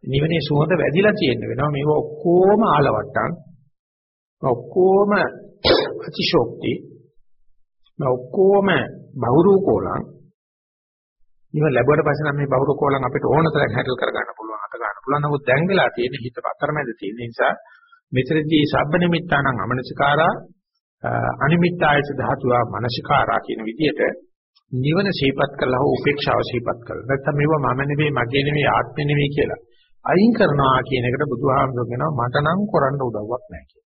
නිවනේ සුවඳ වැඩිලා තියෙන්න වෙනවා. මේව ඔක්කොම ආලවට්ටම්. ඔක්කොම අතිශෝක්ති. මේ ඔක්කොම බහුරූපෝලං. ඉතින් ලැබුවට පස්සේ නම් මේ බහුරූපෝලං අපිට ඕන තරම් හැටල් කරගන්න පුළුවන් අත ගන්න පුළුවන්. නමුත් දැන් වෙලා තියෙන හිත අතරමැද තියෙන නිසා මෙතනදී සබ්බ නිමිත්තානම් අමනසිකාරා අනිමිත්තායස ධාතුවා මනසිකාරා කියන විදිහට නිවන ශීපත් කළා හෝ උපේක්ෂාව ශීපත් කළා. නැත්නම් මේවා මම නෙවෙයි මගේ නෙවෙයි ආත්මෙ නෙවෙයි කියලා. අයින් කරනවා කියන එකට බුදුහාමුදුරුවෝ කියනවා මට නම් කරන්න උදව්වක් නැහැ කියලා.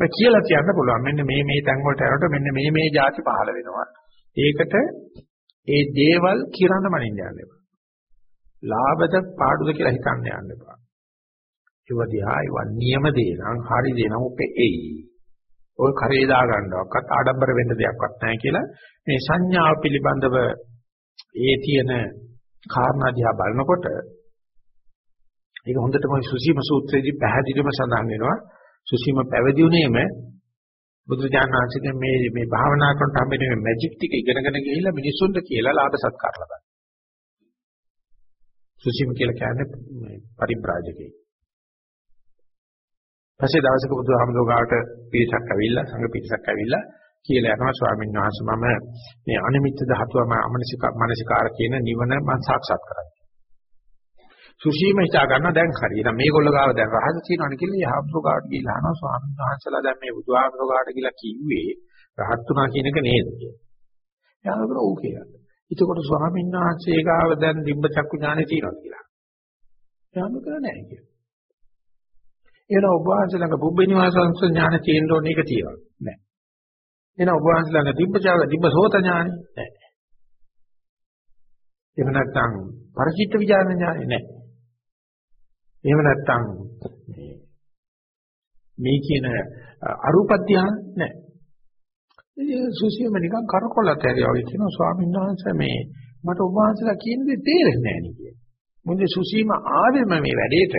ඒ කියලා කියන්න පුළුවන්. මෙන්න මේ මේ තැන් වලට යනකොට මෙන්න මේ මේ જાති පහළ වෙනවා. ඒකට ඒ දේවල් කිරන්න මනින්න යන්න එපා. ලාභද පාඩුද කියලා හිතන්න යන්න එපා. ඒව දිහා ඒව නියම දේ නම් හරි දේ නම් ඔක එයි. ඔය කරේ දා ගන්නවක්වත් ආඩම්බර වෙන්න දෙයක්වත් නැහැ කියලා මේ සංඥාව පිළිබඳව ඒ තියෙන කාරණා දිහා බලනකොට ඒක හොඳටම සුසීම සූත්‍රයේදී පැහැදිලිවම සඳහන් වෙනවා සුසීම පැවිදි උනේම බුදුරජාණන් වහන්සේගේ මේ මේ භාවනා කරනට හම්බෙන මේ මැජික් ටික ඉගෙනගෙන ගිහිල්ලා මිනිස්සුන්ට කියලා ලාභ සත්කාර ලබනවා. සුසීම කියලා කියන්නේ පරිබ්‍රාජකේ. පස්සේ දවසක බුදුහාමුදුරුවෝ ගාවට පිරිසක් ඇවිල්ලා සංඝ පිරිසක් ඇවිල්ලා කියලා යනවා ස්වාමීන් වහන්සේ මම මේ අනිමිත්ත ධාතුව මම අමනසික මනසිකාර කියන නිවන මම සාක්ෂාත් කරගන්නවා. සුශීම හිතා ගන්න දැන් හරි. එහෙනම් මේගොල්ලෝ ගාව දැන් රහස තියෙනවනේ කියලා යහම්සෝ ගාවට ගිහිල්ලා අහනවා ස්වාමීන් වහන්සේලා දැන් මේ බුදුහාමුදුරුවෝ ගාවට ගිහිල්ලා කිව්වේ රහත් තුනා කියන එක නේද කියලා. යාළුවෝ ඔව් කියලා. එතකොට ස්වාමීන් වහන්සේ ගාව දැන් දිබ්බ චක්කු ඥානෙ තියෙනවා කියලා. යාළුවෝ කරන්නේ නැහැ කියලා. එහෙනම් ඔබ වහන්සේ ළඟ පුබ්බ නිවාසංස ඥාන තියෙන්න ඕනේ ඒක තියෙනවා. නැහැ. එහෙනම් ඔබ වහන්සේ ළඟ දිබ්බචාර දිබ්බසෝත ඥානෙ නැහැ. එහෙම නැත්නම් පරිචිත්ත විඥාන ඥානෙ නැහැ. එහෙම නැත්නම් මේ මේ කියන අරූප ධ්‍යාන නැහැ. ඉතින් සුසියම නිකන් කරකොලත් ඇරියා වගේ කියනවා ස්වාමීන් වහන්සේ මේ මට ඔබ වහන්සේලා කියන දේ තේරෙන්නේ නැහැ නේ කියලා. මොකද සුසීම ආවෙම මේ වැඩේට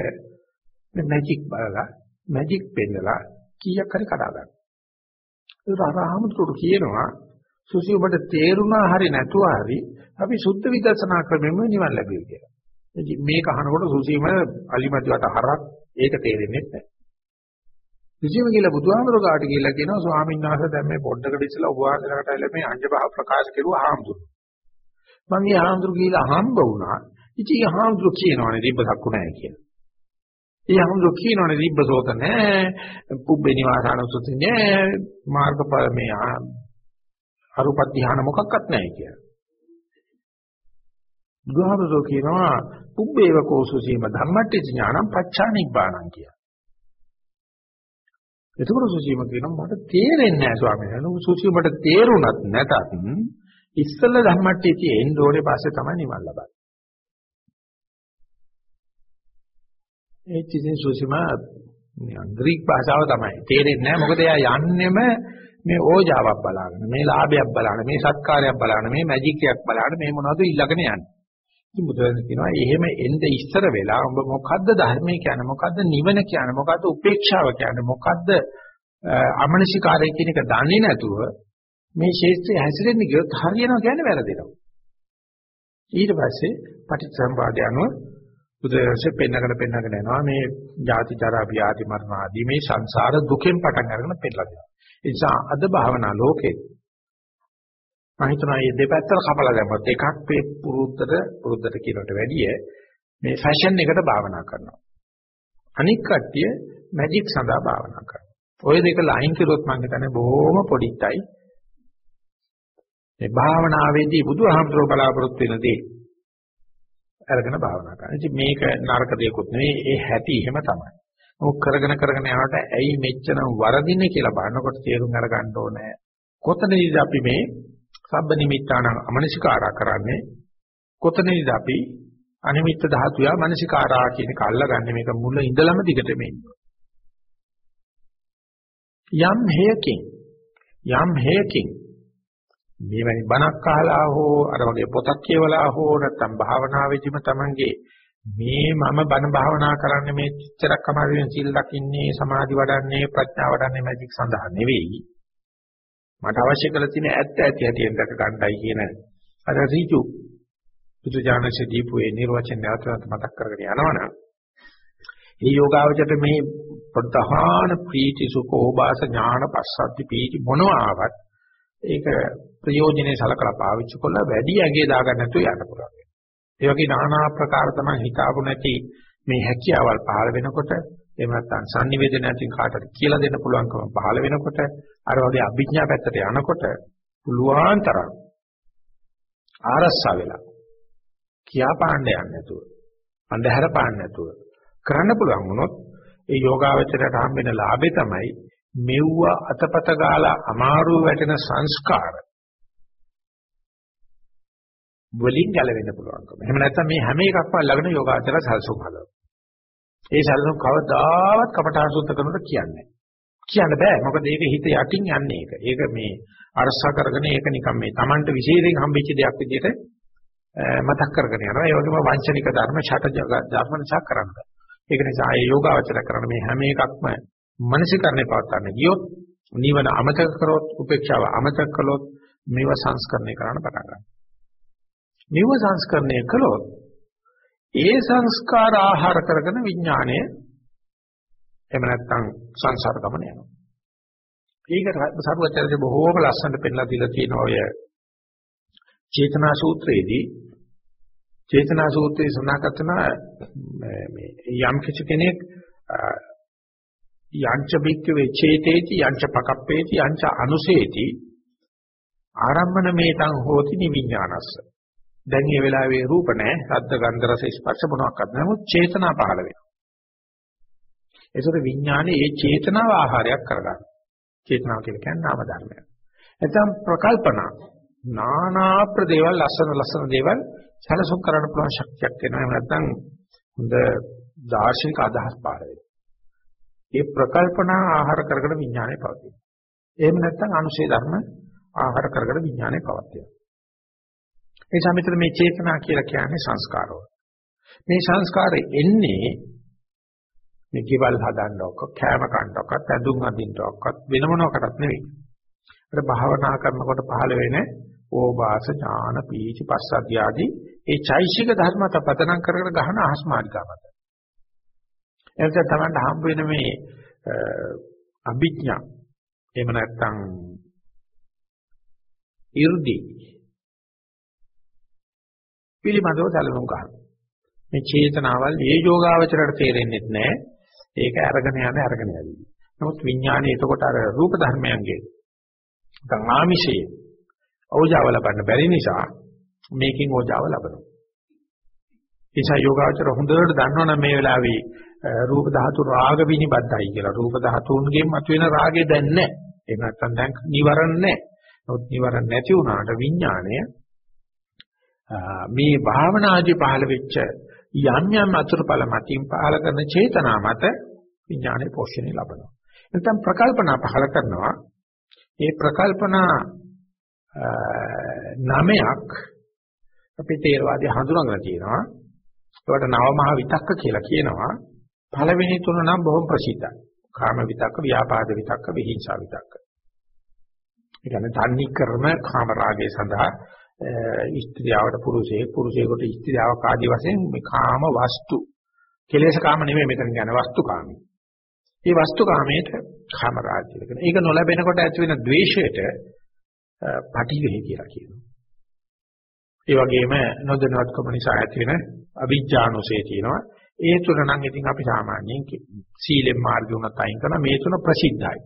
මේ මැජික් බලලා මැජික් පෙන්නලා කීයක් හරි කඩා ගන්න. ඒක අරහමතුරු කියනවා සුසී ඔබට තේරුණා හරි නැතුව හරි අපි සුද්ධ විදර්ශනා ක්‍රමෙම නිවන් ලැබෙයි කියලා. ඉතින් මේක අහනකොට සුසීම අලිමදිවට හරක් ඒක තේරෙන්නේ නැහැ. සුසීම කියලා බුදුහාමරෝ ගාට ගිහිල්ලා කියනවා ස්වාමීන් වහන්සේ දැන් මේ පොඩ්ඩකට ඉස්සලා ඔබ වහන්සේලාට ඇවිල්ලා මේ අංජබහ ප්‍රකාශ කෙරුවා ආම්දුරු. මම මේ ආම්දුරු ගිහිල්ලා හම්බ වුණා. ඉතින් ආම්දුරු කියනවානේ දීපසක්ු නැහැ කියලා. ඒ ආම්දුරු කියනවානේ දීපසෝත නැහැ, පුබ්බේ නිවාසානුසුති නැහැ, මාර්ගඵල මේ අරුප ධ්‍යාන මොකක්වත් නැහැ කියලා. බුදුහාමුදුරුවෝ කියනවා පුබ්බේව කෝසුසීම ධම්මට්ටි ඥානං පච්චා නිබ්බාණං කියලා. එතකොට සුසීම කියනවා මට තේරෙන්නේ නැහැ ස්වාමීන් වහන්සේ. සුසීමට තේරුණත් නැතත් ඉස්සෙල්ල ධම්මට්ටි තියෙන්න ඕනේ පස්සේ තමයි නිවන් ලබන්නේ. ඒ කිසිම සුසීම ග්‍රීක භාෂාව තමයි. තේරෙන්නේ නැහැ. මොකද එයා යන්නෙම මේ ඕජාවක් බලාගෙන මේ ලාභයක් බලාගෙන මේ සත්කාරයක් බලාගෙන මේ මැජික් එකක් බලාගෙන මේ මොනවද ඊළඟට යන්නේ. ඉතින් බුදුරජාණන් කියනවා එහෙම එnde ඉස්සර වෙලා ඔබ මොකද්ද ධර්මය කියන්නේ? මොකද්ද නිවන කියන්නේ? මොකද්ද උපේක්ෂාව කියන්නේ? මොකද්ද අමනසිකාරය කියන එක දන්නේ නැතුව මේ ශේෂ්ත්‍රය හැසිරෙන්න ගියොත් හරියනවා කියන්නේ වැරදිනවා. ඊට පස්සේ පටිච්චසමුපාදය අනුව බුදුරජාණන් පෙන්නගෙන පෙන්නගෙන යනවා මේ ජාති ජරා ව්‍යාධි මරණ ආදී මේ සංසාර දුකෙන් පටන් අරගෙන පෙන්නලා දෙනවා ඒ නිසා අද භාවනා ලෝකේ මම හිතනවා මේ දෙපැත්තට කපලා දැම්මොත් එකක් මේ පුරුද්දට පුරුද්දට කියනට වැඩිය මේ ෆැෂන් එකට භාවනා කරනවා. අනික් කට්ටිය මැජික් සඳහා භාවනා කරනවා. ওই දෙක ලයින් කළොත් මම හිතන්නේ බොහොම පොඩියි. මේ භාවනාවේදී බුදුහාමුදුරුවෝ බලාපොරොත්තු වෙන දේ අරගෙන භාවනා කරනවා. ඉතින් මේක නරක දෙයක්වත් නෙවෙයි ඒ හැටි එහෙම තමයි. මොක කරගෙන කරගෙන යනකොට ඇයි මෙච්චර වරදින්නේ කියලා බලනකොට තේරුම් අරගන්න ඕනේ. කොතනදීද අපි මේ සබ්බ නිමිත්තාන අමනසිකාරා කරන්නේ කොතනද අපි අනිමිත්ත ධාතුය මනසිකාරා කියන එක අල්ලගන්නේ මේක මුල ඉඳලම දිගටම යම් හේයකින් යම් හේයකින් මේවැනි බණක් අහලා හෝ අර වගේ පොතක් කියවලා හෝ නැත්නම් භාවනාවේදීම Tamange මේ මම බණ භාවනා කරන්නේ මේ චිත්‍රයක් අමාරුවෙන් සිල් දකින්නේ සමාධි වඩන්නේ ප්‍රඥා වඩන්නේ මැජික් සඳහා නෙවෙයි. මට අවශ්‍ය කරලා තියෙන ඇත්ත ඇති හැටියෙන් දැක ගන්නයි කියන අර ඍජු බුදුජානක දීපු ඒ නිර්වචන නැවතත් මතක් කරගෙන යනවනම් මේ යෝගාවචරයට මේ ප්‍රධාන ප්‍රීති සුඛ ඕබාස ඥාන පස්සද්ධි පීති මොනවා ආවත් ඒක ප්‍රයෝජනේ සලකලා පාවිච්චි කළා වැඩි ඇගේ දාගන්න නැතුව යන්න පුළුවන්. ඒ වගේ নানা ආකාර තමයි හිතාපු නැති මේ හැකියාවල් පහළ වෙනකොට එහෙම නැත්නම් sannivedanatin කාටද කියලා දෙන්න පුළුවන්කම පහළ වෙනකොට අර වගේ අභිඥා පැත්තට යනකොට පුළුවන් තරම් ආරස්සා වෙලා කියා පාණ්ඩ යන්නේ නැතුව අන්ධහැර පාන්න නැතුව කරන්න පුළුවන් වුණොත් ඒ යෝගාවචරයට හම් වෙන ලාභේ තමයි මෙව්ව අතපත ගාලා අමාරු වැටෙන සංස්කාර වලින් ගැලවෙන්න පුළුවන්කම. එහෙම නැත්නම් මේ හැම එකක්ම ළඟන යෝගාචර සල්සුම් හදනවා. ඒ සැලසුම් කවදාවත් කපටහසුත්ත කරනකොට කියන්නේ කියන්න බෑ. මොකද ඒක හිත යටින් යන්නේ ඒක. ඒක මේ අරසා කරගෙන ඒක නිකන් මේ Tamanට විශේෂයෙන් හම්බෙච්ච දෙයක් විදිහට මතක් කරගෙන යනවා. ඒ වගේම වංචනික ධර්ම ඡට ධර්ම නිසා කරන්න බෑ. ඒක නිසා ඒ යෝගාවචර කරන මේ හැම එකක්ම මනසිකරණේ පවත්වන්න ගියොත් නිවන අමතක කරොත් උපේක්ෂාව අමතක කළොත් මේව සංස්කරණය කරන්න පටන් ගන්නවා. මේව සංස්කරණය කළොත් ඒ සංස්කාර ආහාර කරගෙන විඥාණය එහෙම නැත්නම් සංසාර ගමන යනවා. ඒක සරුවචර්ය බොහෝම ලස්සනට පෙන්නලා දීලා තියෙනවා ඔය චේතනා සූත්‍රයේදී චේතනා සූත්‍රයේ සඳහන් කරන මේ යම් කිසි කෙනෙක් යංච බික්කවේ චේතේති යංච පකප්පේති යංච අනුසේති ආරම්මන මේතං හෝති නිවිඥානස්ස දැන් මේ වෙලාවේ රූප නැහැ ශබ්ද ගන්ධ රස ස්පර්ශ මොනවාක්වත් නැහැ. නමුත් චේතනා පහළ වෙනවා. ඒසොර විඥානේ ඒ චේතනාව ආහාරයක් කරගන්න චේතනාව කියලා කියන්නේ නාම ධර්මයක්. එතම් ප්‍රකල්පනා. නානා ප්‍රදේවල් ලස්සන ලස්සන දේවල් සැලසුම් කරන්න පුළුවන් ශක්තියක් එනවා එහෙම නැත්නම් හොඳ දාර්ශනික අදහස් පාර වෙනවා. ඒ ප්‍රකල්පනා ආහාර කරගෙන විඥානය පවතින. එහෙම නැත්නම් අනුශේ ධර්ම ආහාර කරගෙන විඥානය පවතින. ඒ සමිතර මේ චේතනා කියලා කියන්නේ සංස්කාරව. මේ සංස්කාරෙ එන්නේ මේ කිවල් හදන්නවක කෑම කන්නවක ඇඳුම් අඳින්නවක වෙන මොනකටත් නෙවෙයි. අර භාවනා කරනකොට පහළ වෙන ඕබාස ඥාන පීචි පස්සද්ධිය ආදී ඒ චෛසික ධර්ම තපතනම් කරගෙන ගහන අහස්මානිකාමත. එතකොට තමයි හම්බ වෙන මේ අභිඥා එහෙම නැත්නම් 이르දි පිළිබඳව සැලසුම් ගන්න. මේ චේතනාවල් ඒ යෝගාවචරයට තේරෙන්නේ නැහැ. ඒක අරගෙන යන්නේ අරගෙන යවි. නමුත් විඥානය එතකොට අර රූප ධර්මයන්ගේ නැත්නම් ආමිෂයේ ඕජාව ලබන්න බැරි නිසා මේකෙන් ඕජාව ලබනවා. ඒ නිසා යෝගාවචර හොඳට දන්නවනම් මේ වෙලාවේ රූප ධාතු රාග විනිබද්ධයි කියලා. රූප ධාතුන්ගෙන් මතුවෙන රාගය දැන් නැහැ. එහෙම නැත්නම් දැන් නිවරණ නැහැ. නමුත් නිවරණ නැති වුණාට විඥාණය මේ භාවනාදී පහළ වෙච්ච යම් යම් අතුරුඵල මතින් පහළ කරන චේතනා මත විඥානයේ පෝෂණය ලබනවා. නැත්නම් ප්‍රකල්පනා පහළ කරනවා. ඒ ප්‍රකල්පනා නමයක් අපි තේරවාදී හඳුනගෙන තියෙනවා. ඒකට නවමහා විතක්ක කියලා කියනවා. පළවෙනි තුන නම් බොහොම ප්‍රසිද්ධයි. කාම විතක්ක, ව්‍යාපාද විතක්ක, විහිංසා විතක්ක. ඒ කියන්නේ තන්නි ක්‍රම කාම රාගය සඳහා ස්ත්‍රියවට පුරුෂයෙක්, පුරුෂයෙකුට ස්ත්‍රියාවක් ආදී වශයෙන් මේ කාම වස්තු කෙලෙස් කාම නෙමෙයි මෙතන කියන්නේ වස්තු කාමී. මේ වස්තු කාමයට කාම රාගය කියලා. ඒක නොලැබෙනකොට ඇති වෙන ද්වේෂයට පටිඝය කියලා කියනවා. ඒ වගේම නොදැනුවත්කම නිසා ඇති වෙන අවිජ්ජානුසය තියෙනවා. ඒ තුන නම් ඉතින් අපි සාමාන්‍යයෙන් සීලෙන් මාර්ගය උනත් අයින් කරන මේ තුන ප්‍රසිද්ධයි.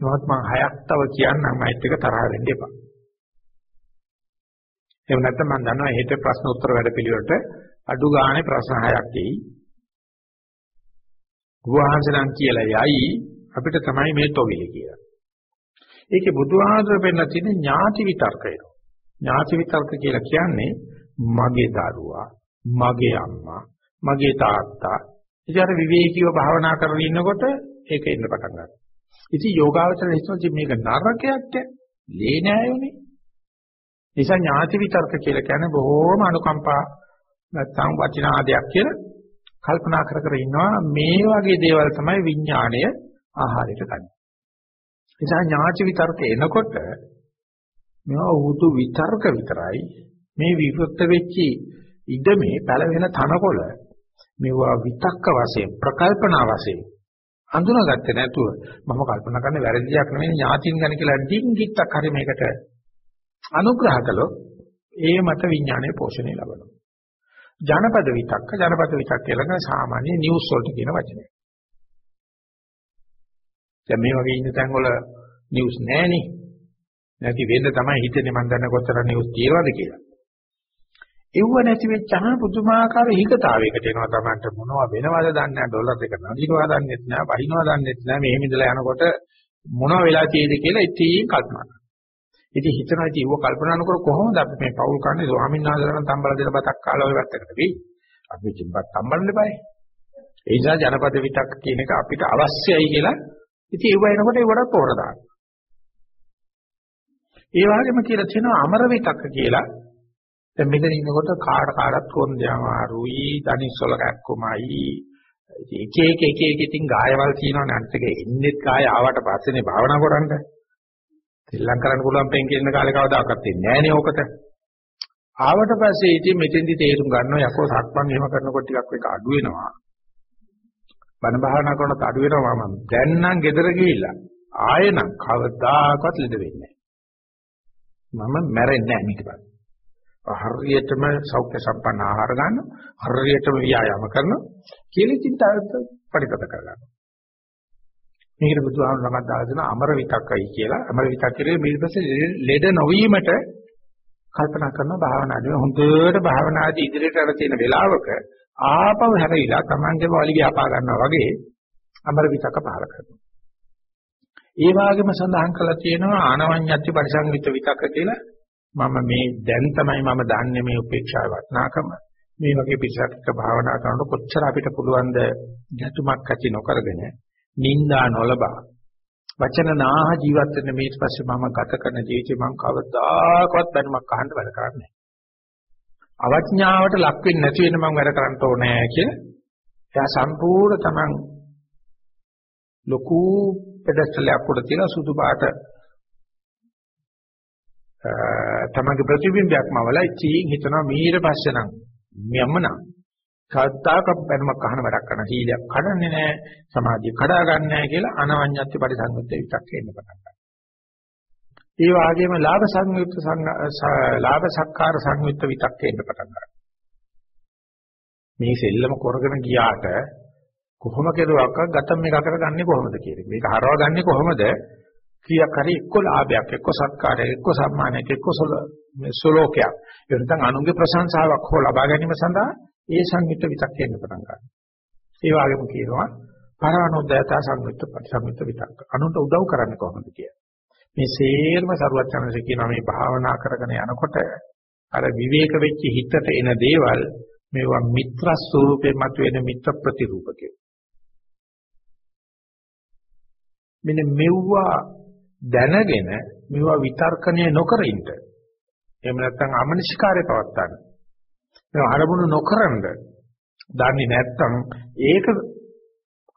නමුත් මම හයක් තව කියන්නම් මයිත් එක තරහ වෙන්න එපා. එහෙම නැත්නම් මම දන්නවා හෙට ප්‍රශ්න උත්තර වැඩ පිළිවෙලට අඩු ගානේ ප්‍රශ්න හයක් එයි. ගුවහන්සලන් කියලා යයි අපිට තමයි මේ තොවිලි කියලා. ඒකේ බුදුහාමර පෙන්න තියෙන ඥාති විතර්කය. ඥාති විතර්ක කියලා කියන්නේ මගේ දරුවා, මගේ අම්මා, මගේ තාත්තා. ඉතින් අර විවේකීව භාවනා කරගෙන ඉන්නකොට ඒක එන්න පටන් ගන්නවා. ඉතින් යෝගාවචර හිතනවා මේක නරකයක් ලේ නෑයෝනේ. නිසා ඥාති විතර්ක කියලා කියන්නේ බොහෝම අනුකම්පා නැත්නම් වචනා දෙයක් කියලා කල්පනා කර කර ඉන්නවා මේ වගේ දේවල් තමයි විඥාණය ආහාරයට ගන්න. නිසා ඥාති විතර්ක එනකොට මේවා උතු විතර්ක විතරයි මේ විවෘත වෙච්චි ඉඩමේ පළවෙන තනකොළ මේවා විතක්ක වශයෙන් ප්‍රකල්පනා වශයෙන් අඳුනාගත්තේ නැතුව මම කල්පනා කරන්නේ වැරදි දෙයක් නෙවෙයි ඥාතින් ගැන කියලා ඩිංගිත්තක් හරි මේකට අනුග්‍රහ කළොත් ඒ මත විඥානයේ පෝෂණය ලබනවා. ජනපද විතක්ක ජනපද විතක්ක කියලා සාමාන්‍ය නිවුස් වලට කියන වචනය. දැන් මේ වගේ ඉන්න තැන් වල නිවුස් නැහෙනේ. නැති වෙන්න තමයි හිතන්නේ මම දන්න කොච්චර නිවුස් තියෙනවද කියලා. එව්ව නැති වෙච්චහම පුදුමාකාර හිකතාවයකට එනවා Tamanට මොනව වෙනවද දන්නේ නැහැ ඩොලර් එක නදිනවා දන්නේ නැහැ වහිනවා දන්නේ නැහැ මෙහෙම ඉඳලා යනකොට මොනව වෙලා තියෙද කියලා ඉතින් කල්පනා කරනවා. ඉතින් හිතනවා ඉතින් ඌව කල්පනා නොකර කොහොමද අපි මේ පෞල් කන්නේ ස්වාමීන් වහන්සේලාට තම්බල දෙන බතක් කාලා ඔය වැත්තකට වෙයි. අපි චිම්බත් තම්බන්න බෑ. ඒ නිසා ජනපද විතක් කියන එක අපිට අවශ්‍යයි කියලා ඉතින් ඒව එනකොට ඒවට පොර දාන්න. ඒ වගේම කියලා තියෙනවා අමර විතක්ක කියලා. දැන් මෙතන ඉන්නකොට කාට කාටත් කොන්දේ අමාරුයි, දනිස්සොල කැක්කමයි. එක එක එක එක ඉතින් ගායවල් තියෙනවනේ අනිත් එක එන්නේත් ගාය ආවට පස්සේනේ භාවනා කරන්නේ. ශ්‍රී කරන්න පුළුවන් පෙන් කියන කාලේ කවදාකවත් එන්නේ නැහැ නේ ඕකට. ආවට පස්සේ ඉතින් මෙතෙන්දි තේරුම් ගන්නවා යකෝ සක්මන් එහෙම කරනකොට ටිකක් එක අඩු වෙනවා. බණ භාවනා කරනකොට අඩු වෙනවා මම දැන් නම් ගෙදර ගිහිල්ලා ආයෙනම් කවදාකවත් ලෙඩ වෙන්නේ නැහැ. මම මැරෙන්නේ නැහැ ඊට පස්සේ. හරියටම සෞඛ්‍ය සම්පන්න ආහාර ගන්න හරියටම ව්‍යායාම කරනවා කියලා ඉතින් තාත් පරිපත කරගන්නවා. මේකට බුදුහාමුදුරුවෝ ළඟ දාලා දෙන අමර විතක්කයි කියලා. අමර විතක්කේ ඊට පස්සේ ලෙඩ නොවීමට කල්පනා කරන භාවනාවේ හොඳට භාවනාදී ඉදිරියට යන තියෙන වෙලාවක ආපහු හැරිලා Tamange වලිගය අපා ගන්නවා වගේ අමර විතක පහල කරනවා. ඒ වගේම සඳහන් කරලා තියෙනවා ආනවඤ්ඤත්ති පරිසංවිත විතක කියලා මම මේ දැන් තමයි මම දන්නේ මේ උපේක්ෂාව වටනාකම මේ වගේ පිටසක්ක භාවනා කරනකොට කොච්චර අපිට පුළුවන් ද ගැතුමක් ඇති නොකරගෙන නිന്ദා නොලබා. වචන නාහ ජීවත් වෙන මේ ඊට පස්සේ මම ගත කරන ජීවිතේ මම කවදාකවත් බැනුමක් අහන්න වැඩ කරන්නේ අවඥාවට ලක් වෙන්නේ නැති වෙන මම වැඩ කරන්න ඕනේ කියලා එයා සම්පූර්ණ තමන් ලොකු පෙඩස්ටලයක් උඩ තියලා සුදු පාට තමන්ගේ ප්‍රතිබිම්බයක්ම වලයි චීන් හිතනවා මීට පස්සේ නම් මමනම් කද්දාක බැනුමක් අහන වැඩක් කරන සීලයක් කඩන්නේ නැහැ සමාධිය කඩා ගන්න නැහැ කියලා අනවඤ්ඤත්‍ය පරිසංයුත්තේ විතක් එන්න පටන් ගන්නවා. ඒ වගේම ලාභ සංයුක්ත ලාභ සක්කාර සංයුක්ත විතක් එන්න පටන් ගන්නවා. මේ සෙල්ලම කරගෙන ගියාට කොහොම කෙරුවක් ගතම් මේක කරගන්නේ කොහොමද කියන්නේ. මේක හරවගන්නේ කොහොමද? කීයක් හරි එක්ක ලාභයක් එක්ක සත්කාරයක් එක්ක සම්මානයක් එක්ක සලෝකයක්. ඒ නැත්නම් අනුන්ගේ ප්‍රශංසාවක් හෝ ලබා ගැනීම සඳහා ඒ සංයුක්ත විතක් එන්න පටන් ගන්නවා. ඒ වගේම කියනවා පරානෝදයතා සංයුක්ත පරිසංයුක්ත විතක්. අනුන්ට උදව් කරන්නේ කොහොමද කියලා. මේ සේරම සරුවත් channels කියනවා මේ භාවනා කරගෙන යනකොට අර විවේක වෙච්ච හිතට එන දේවල් මේවා මිත්‍ර ස්වරූපේ මතුවෙන මිත්‍ර ප්‍රතිරූපකේ. මෙන්න මෙව්වා දැනගෙන මේවා විතර්කණය නොකර ඉන්න. එහෙම නැත්නම් අමනසිකාරය පවත්තන්න. මේ අරමුණු නොකරනද දන්නේ නැත්නම් ඒක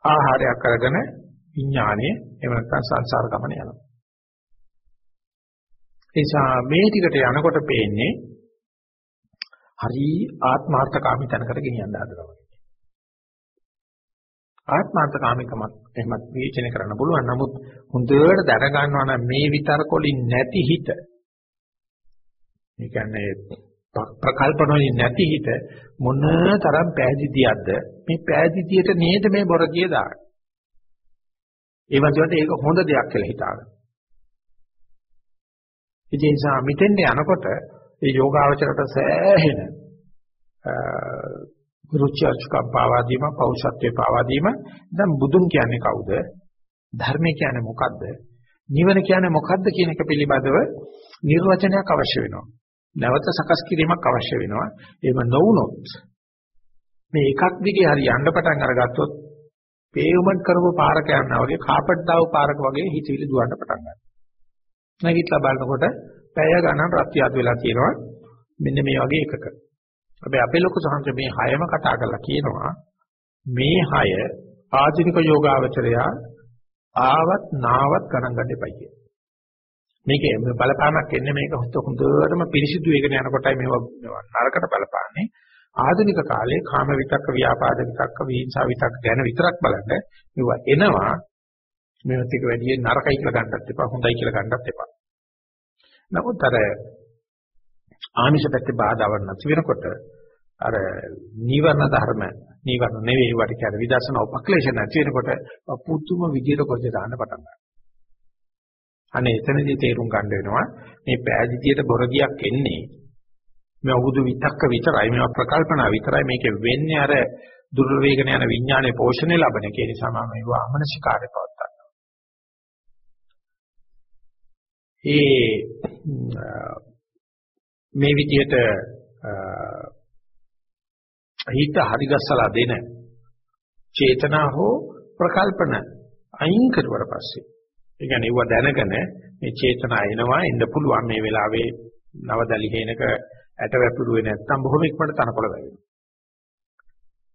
ආහාරයක් කරගෙන විඥානයේ එහෙම නැත්නම් සංසාර ගමන යනවා. එනිසා මේ ටිකට යනකොට පේන්නේ හරි ආත්මාර්ථකාමී තැනකට ගෙනියන්න හදනවා. ආත්මාර්ථකාමීකමත් එහෙමත් විචින කරන්න පුළුවන්. නමුත් හොඳට දැනගන්නවා නම් මේ විතරක වලින් නැති හිත. ඒ කියන්නේ ප්‍රකල්පන වලින් නැති හිත මොන තරම් පෑදිතියක්ද මේ පෑදිතියට නේද මේ බොර කිය දාන්නේ. ඒ වගේට ඒක හොඳ දෙයක් කියලා හිතාගන්න. ඒ නිසා මිතෙන්ට යනකොට ඒ යෝගාවචරයට සෑහෙන රුචි අරුචිකම් පාවා දීම පෞෂත්වයේ පාවා දීම. දැන් බුදුන් කියන්නේ කවුද? ධර්මය කියන්නේ මොකද්ද? නිවන කියන්නේ මොකද්ද කියන එක පිළිබඳව නිර්වචනයක් අවශ්‍ය වෙනවා. නැවත සකස් කිරීමක් අවශ්‍ය වෙනවා. එහෙම නොවුනොත් මේ එකක් දිගේ හරි යන්න පටන් අරගත්තොත් පේවමන්ට් කරපු පාරක යනවා වගේ කාපට් දාව පාරක වගේ හිතවිලි දුවන්න පටන් ගන්නවා. නැගිටලා බලනකොට පැය ගණන් රත්යාත් වෙලා තියෙනවා. මෙන්න මේ වගේ එකක. හැබැයි අපේ ලොකු සංහස මේ හයම කතා කරලා කියනවා මේ හය ආධුනික යෝගාවචරය ආවත් නාවත් ගණන් ගන්න එපයි කියන. මේකේ බලපානක් එන්නේ මේක හොඳටම පිරිසිදු වෙගෙන යනකොටයි මේවා නරකට බලපාන්නේ. ආධුනික කාලේ කාම විතක්ක ව්‍යාපාද විතක්ක විහිංසා විතක්ක ගැන විතරක් බලන්න මේවා එනවා මේවත් එක වැඩි නරකයි කියලා ගන්නත් එපා හොඳයි කියලා ගන්නත් එපා. නමුත් අර ආමිෂ පැත්තේ බාධාවක් නැති වෙනකොට අර නීවරණ ධර්ම නීවරණ නෙවෙයි වට කියන විදර්ශනා උපක්ලේශ නැති වෙනකොට පුදුම විදියට කොච්ච දාන්න පටන් ගන්නවා. අනේ එතනදී තේරුම් ගන්න වෙනවා මේ පෑදිතියට බොරදියක් එන්නේ. මේ අවුදු විතක්ක විතරයි මේවා ප්‍රකල්පනා විතරයි. මේක වෙන්නේ අර දුර්වල වේගන යන විඥානයේ පෝෂණය ලබන කේ නිසා මම මේවා අමනසිකාරය පවත්තා. ඒ මේ විදිහට හිත හරිගස්සලා දෙන චේතනා හෝ ප්‍රකල්පන අයින් කරුවට පස්සේ ඒ කියන්නේ ඒව දැනගෙන මේ චේතනා එනවා එන්න පුළුවන් මේ වෙලාවේ නවදලි හේනක ඇට වැපිරුවේ නැත්තම් බොහොම ඉක්මනට තනකොළ වැවෙනවා.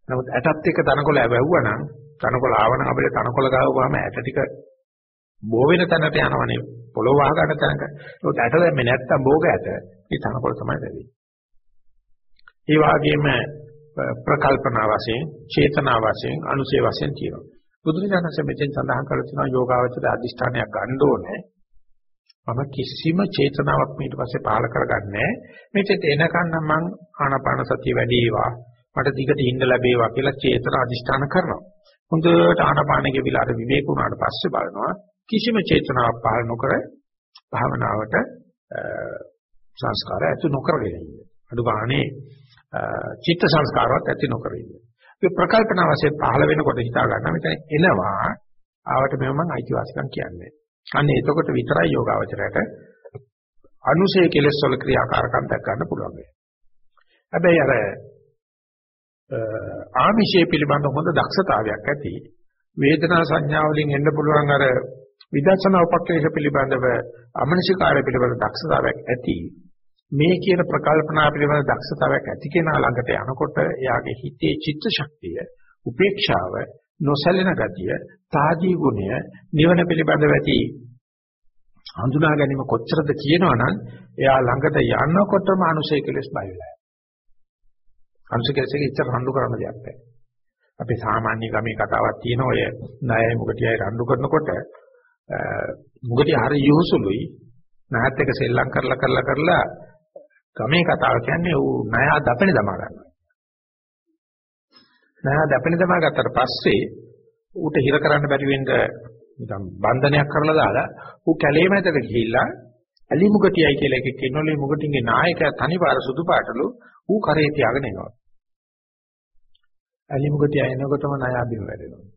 නමුත් ඇටත් එක්ක තනකොළ වැවුවා නම් තනකොළ ආවනම් අපිට තනකොළ ගාවුවාම ඇට ටික බෝ වෙන තැනට යනවනේ පොළොව වහ ගන්න තැනක. ඒත් ඇට දැම්මේ නැත්තම් බෝග ඇට මේ තනකොළ තමයි වැවෙන්නේ. ඒ වගේම ප්‍රකල්පනා වශයෙන්, චේතනා වශයෙන්, අනුසේ වශයෙන් කියනවා. බුදුරජාණන්සේ මෙතෙන් සඳහන් කරලා තියෙනවා යෝගාවචර අධිෂ්ඨානයක් ගන්න ඕනේ. මම කිසිම චේතනාවක් ඊට පස්සේ පාල කරගන්නේ මෙතෙත් එනකන් නම් මං ආනාපාන සතිය වැඩි වේවා මට දිගට ඉන්න ලැබේවා කියලා චේතන අධිෂ්ඨාන කරනවා. හොඳට ආනාපානෙ විලාට විවේක වුණාට පස්සේ බලනවා කිසිම චේතනාවක් පාල නොකර භාවනාවට සංස්කාර ඇතු නොකරගෙන ඉන්නේ. අඩු ගානේ චිත්ත සංස්කාරවත් ඇති නොකර ඉන්නේ. ඒ ප්‍රකල්පන වශයෙන් පහළ වෙනකොට හිතා ගන්න මෙතන එනවා ආවට මෙව මම අයිතිවාසිකම් කියන්නේ. අන්න එතකොට විතරයි යෝගාවචරයට අනුසය කෙලස් වල ක්‍රියාකාරකම් දක් ගන්න පුළුවන් වෙන්නේ. හැබැයි අර ආමිෂයේ පිළිබඳ හොඳ දක්ෂතාවයක් ඇති වේදනා සංඥා වලින් එන්න පුළුවන් අර විදර්ශනා උපක්‍රේෂ පිළිබඳව අමනසිකාරය පිළිබඳ දක්ෂතාවයක් ඇති මේ කියන ප්‍රකල්පනා පිළිබඳ දක්ෂතාවයක් ඇති කෙනා ළඟට යනකොට එයාගේ හිතේ චිත්ත ශක්තිය උපේක්ෂාව නොසැලෙන ගතිය තාදී ගුණය නිවන පිළිබඳව ඇති හඳුනා ගැනීම කොච්චරද කියනවනම් එයා ළඟට යනකොටම අනුසය කෙලස් බය වෙලා අනුසය කෙලස් එක ඉච්චර රණ්ඩු කරන දෙයක් නැහැ. අපි සාමාන්‍ය ගමේ කතාවක් තියෙන ඔය ණයයි මුගටියයි රණ්ඩු කරනකොට මුගටිය හරි යොහුසුලුයි. ණයත් එක සෙල්ලම් කරලා කරලා කරලා ගමේ කතාව කියන්නේ ඌ ණය දපෙන දමා ගන්නවා. ණය දපෙන දමා ගත්තට පස්සේ ඌට හිර කරන්න බැරි වෙන්න නිකන් බන්ධනයක් කරලා දාලා ඌ කැලේ මැදට ගිහිල්ලා ඇලි මුගටියයි කියලා එකෙක් ඉන්නවලු මුගටින්ගේ නායකයා තනිපාර සුදු පාටලු ඌ කරේ තියාගෙන එනවා. ඇලි මුගටිය එනකොටම ණය අදින වැඩෙනවා.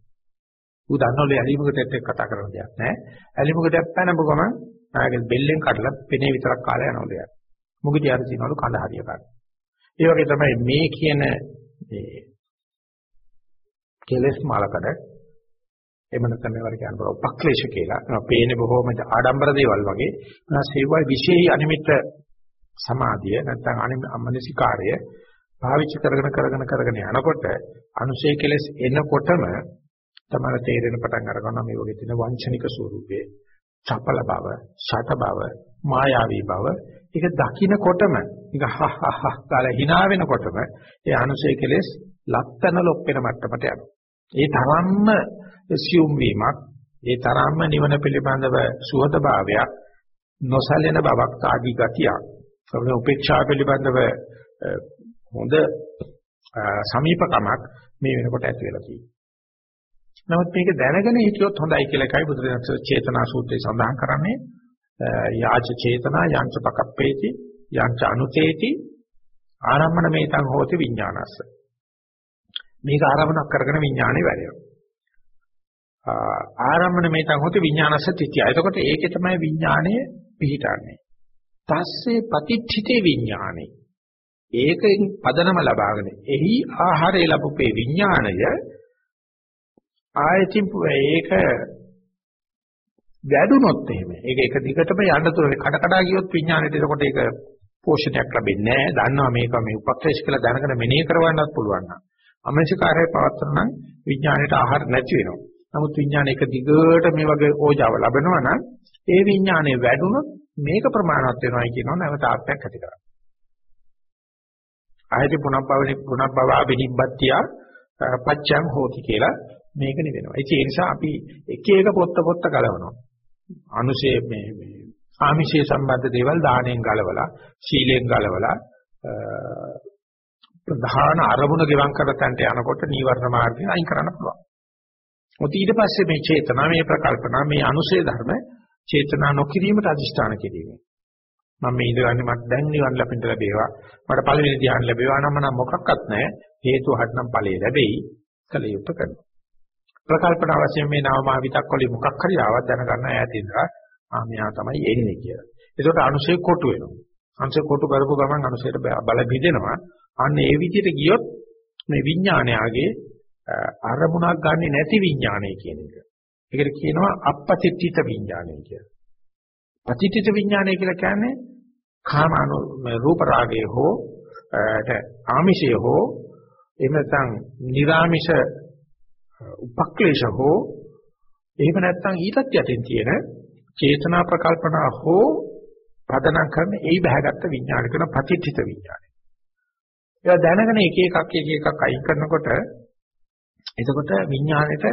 ඌ දන්නවලු ඇලි මුගටියත් එක්ක කතා කරන දෙයක් නෑ. ඇලි මුගටියක් පැනපු ගමන් නායකෙ බෙල්ලෙන් කඩලා පෙනේ විතරක් කාලය යනවා දෙයක්. මුගටි අර තියනවලු කඳ හරිය ගන්න. ඒ වගේ තමයි මේ කියන මේ කෙලස් මාලකඩ එහෙම නැත්නම් මේවට කියන බර උපක්ලේශ කියලා. ඒවා පේන්නේ බොහොම ආඩම්බර දේවල් වගේ. මොනවා සේවයි විශේෂ අනිමිත්ත සමාධිය නැත්නම් අමනසිකාරය පාවිච්චි කරගෙන කරගෙන කරගෙන යනකොට අනුශේ කෙලස් එනකොටම තමයි තේරෙන පටන් අරගන්නවා මේ වගේ තියෙන වංචනික ස්වරූපේ චපල බව, ෂට බව, මායාවී බව ඒක දකින්නකොටම නික හහහ කාලා hina වෙනකොටම ඒ අනුසය කෙලෙස් ලක්තන ලොප්පෙන මට්ටමට යනවා. ඒ තරම්ම assume වීමක්, ඒ තරම්ම නිවන පිළිබඳව සුහදභාවයක්, නොසැලෙන බවක් ආදී ගතියක්. සමහර උපේක්ෂා පිළිබඳව හොඳ සමීපකමක් මේ වෙනකොට ඇති වෙලා තියෙනවා. නමුත් මේක දැනගෙන හිටියොත් හොඳයි කියලා එකයි බුදුරජාණන් චේතනා සූත්‍රයේ සඳහන් කරන්නේ යාච චේතනා යංච පකප්පේති යංච අනුතේති. ආරම්මන මේතං හෝති විඥානස්ස. මේක ආරම්මනක් කරගෙන විඥානේ වැඩෙනවා. ආරම්මන මේතං හෝති විඥානස්ස තිතිය. එතකොට ඒකේ තමයි විඥානය පිහිටන්නේ. තස්සේ පටිච්චිතේ විඥානේ. ඒකෙන් පදනම ලබාගෙන එහි ආහාරය ලැබුපේ විඥාණය ආයතින් ඒක වැඩුණොත් එහෙම ඒක එක දිගටම යන්න තුරේ කඩ කඩ ගියොත් විඥාණයට එතකොට ඒක පෝෂණයක් ලැබෙන්නේ නැහැ. දන්නවා මේක මේ උපක්‍රේෂ කියලා දැනගෙන මෙනෙහි කරවන්නත් පුළුවන් නම්. අමනසිකාරය පවත්වන නම් විඥාණයට ආහාර නැති වෙනවා. නමුත් විඥාන එක දිගට මේ වගේ ඕජාව ලැබෙනවා නම් ඒ විඥානේ වැඩුණොත් මේක ප්‍රමාණවත් වෙනවායි කියනවා නැවත ආත්මයක් ඇති කරගන්න. ආයති පුනබ්බවනි පුනබ්බව අබිනිබ්බත්තිය පච්චං හෝති කියලා මේක නෙවෙනවා. ඒ නිසා අපි එක එක පොත්ත පොත්ත ගලවනවා. අනුශේ මේ මේ ආමිෂයේ සම්බන්ධ දේවල් දාණයෙන් ගලවලා සීලයෙන් ගලවලා ප්‍රධාන අරමුණ ගෙවම් කරතන්ට යනකොට නීවරණ මාර්ගයෙන් අයින් කරන්න පුළුවන්. මොකද ඊට පස්සේ මේ චේතනා මේ ප්‍රකල්පනා මේ අනුශේ ධර්ම චේතනා නොකිරීමට අදිෂ්ඨාන කිරීමයි. මම මේ ඉඳගන්නේ මට දැන් නිවන් ලැබෙන්න ලැබේවා. මට පළවෙනි ධ්‍යාන ලැබේවා නම් නම් මොකක්වත් නැහැ. හේතු හටනම් ඵලයේ ලැබෙයි. කල යුත්තේ කරනවා. ප්‍රකල්පන වශයෙන් මේ නාම විතක් වලින් මොකක් හරි ආවත් දැනගන්න ඈත ඉඳලා ආ මෙහා තමයි එන්නේ කියලා. ඒකට අනුශේ කොටු වෙනවා. අනුශේ කොටු කරපු ගමන් අනුශේට බල බිඳෙනවා. අන්න ඒ විදිහට ගියොත් මේ විඥානයගේ අරමුණක් ගන්නෙ නැති විඥානය කියන එක. ඒකට කියනවා අපපතිත්‍ිත විඥානය කියලා. පතිත්‍ිත විඥානය කියලා කියන්නේ කාම අනු රූප රාගය හෝ ආමිෂය හෝ එහෙම නැත්නම් නිර්ාමිෂ උපක්ලේශ හෝ එහෙම නැත්නම් ඊටත් යටින් තියෙන චේතනා ප්‍රකල්පනා හෝ පදනම් කරන ඒ බහැගත්ත විඥාන කරන පතිත්‍ිත විඥානය. ඒවා දැනගෙන එක එකක් එක එකක් අයින් කරනකොට එතකොට විඥාණයට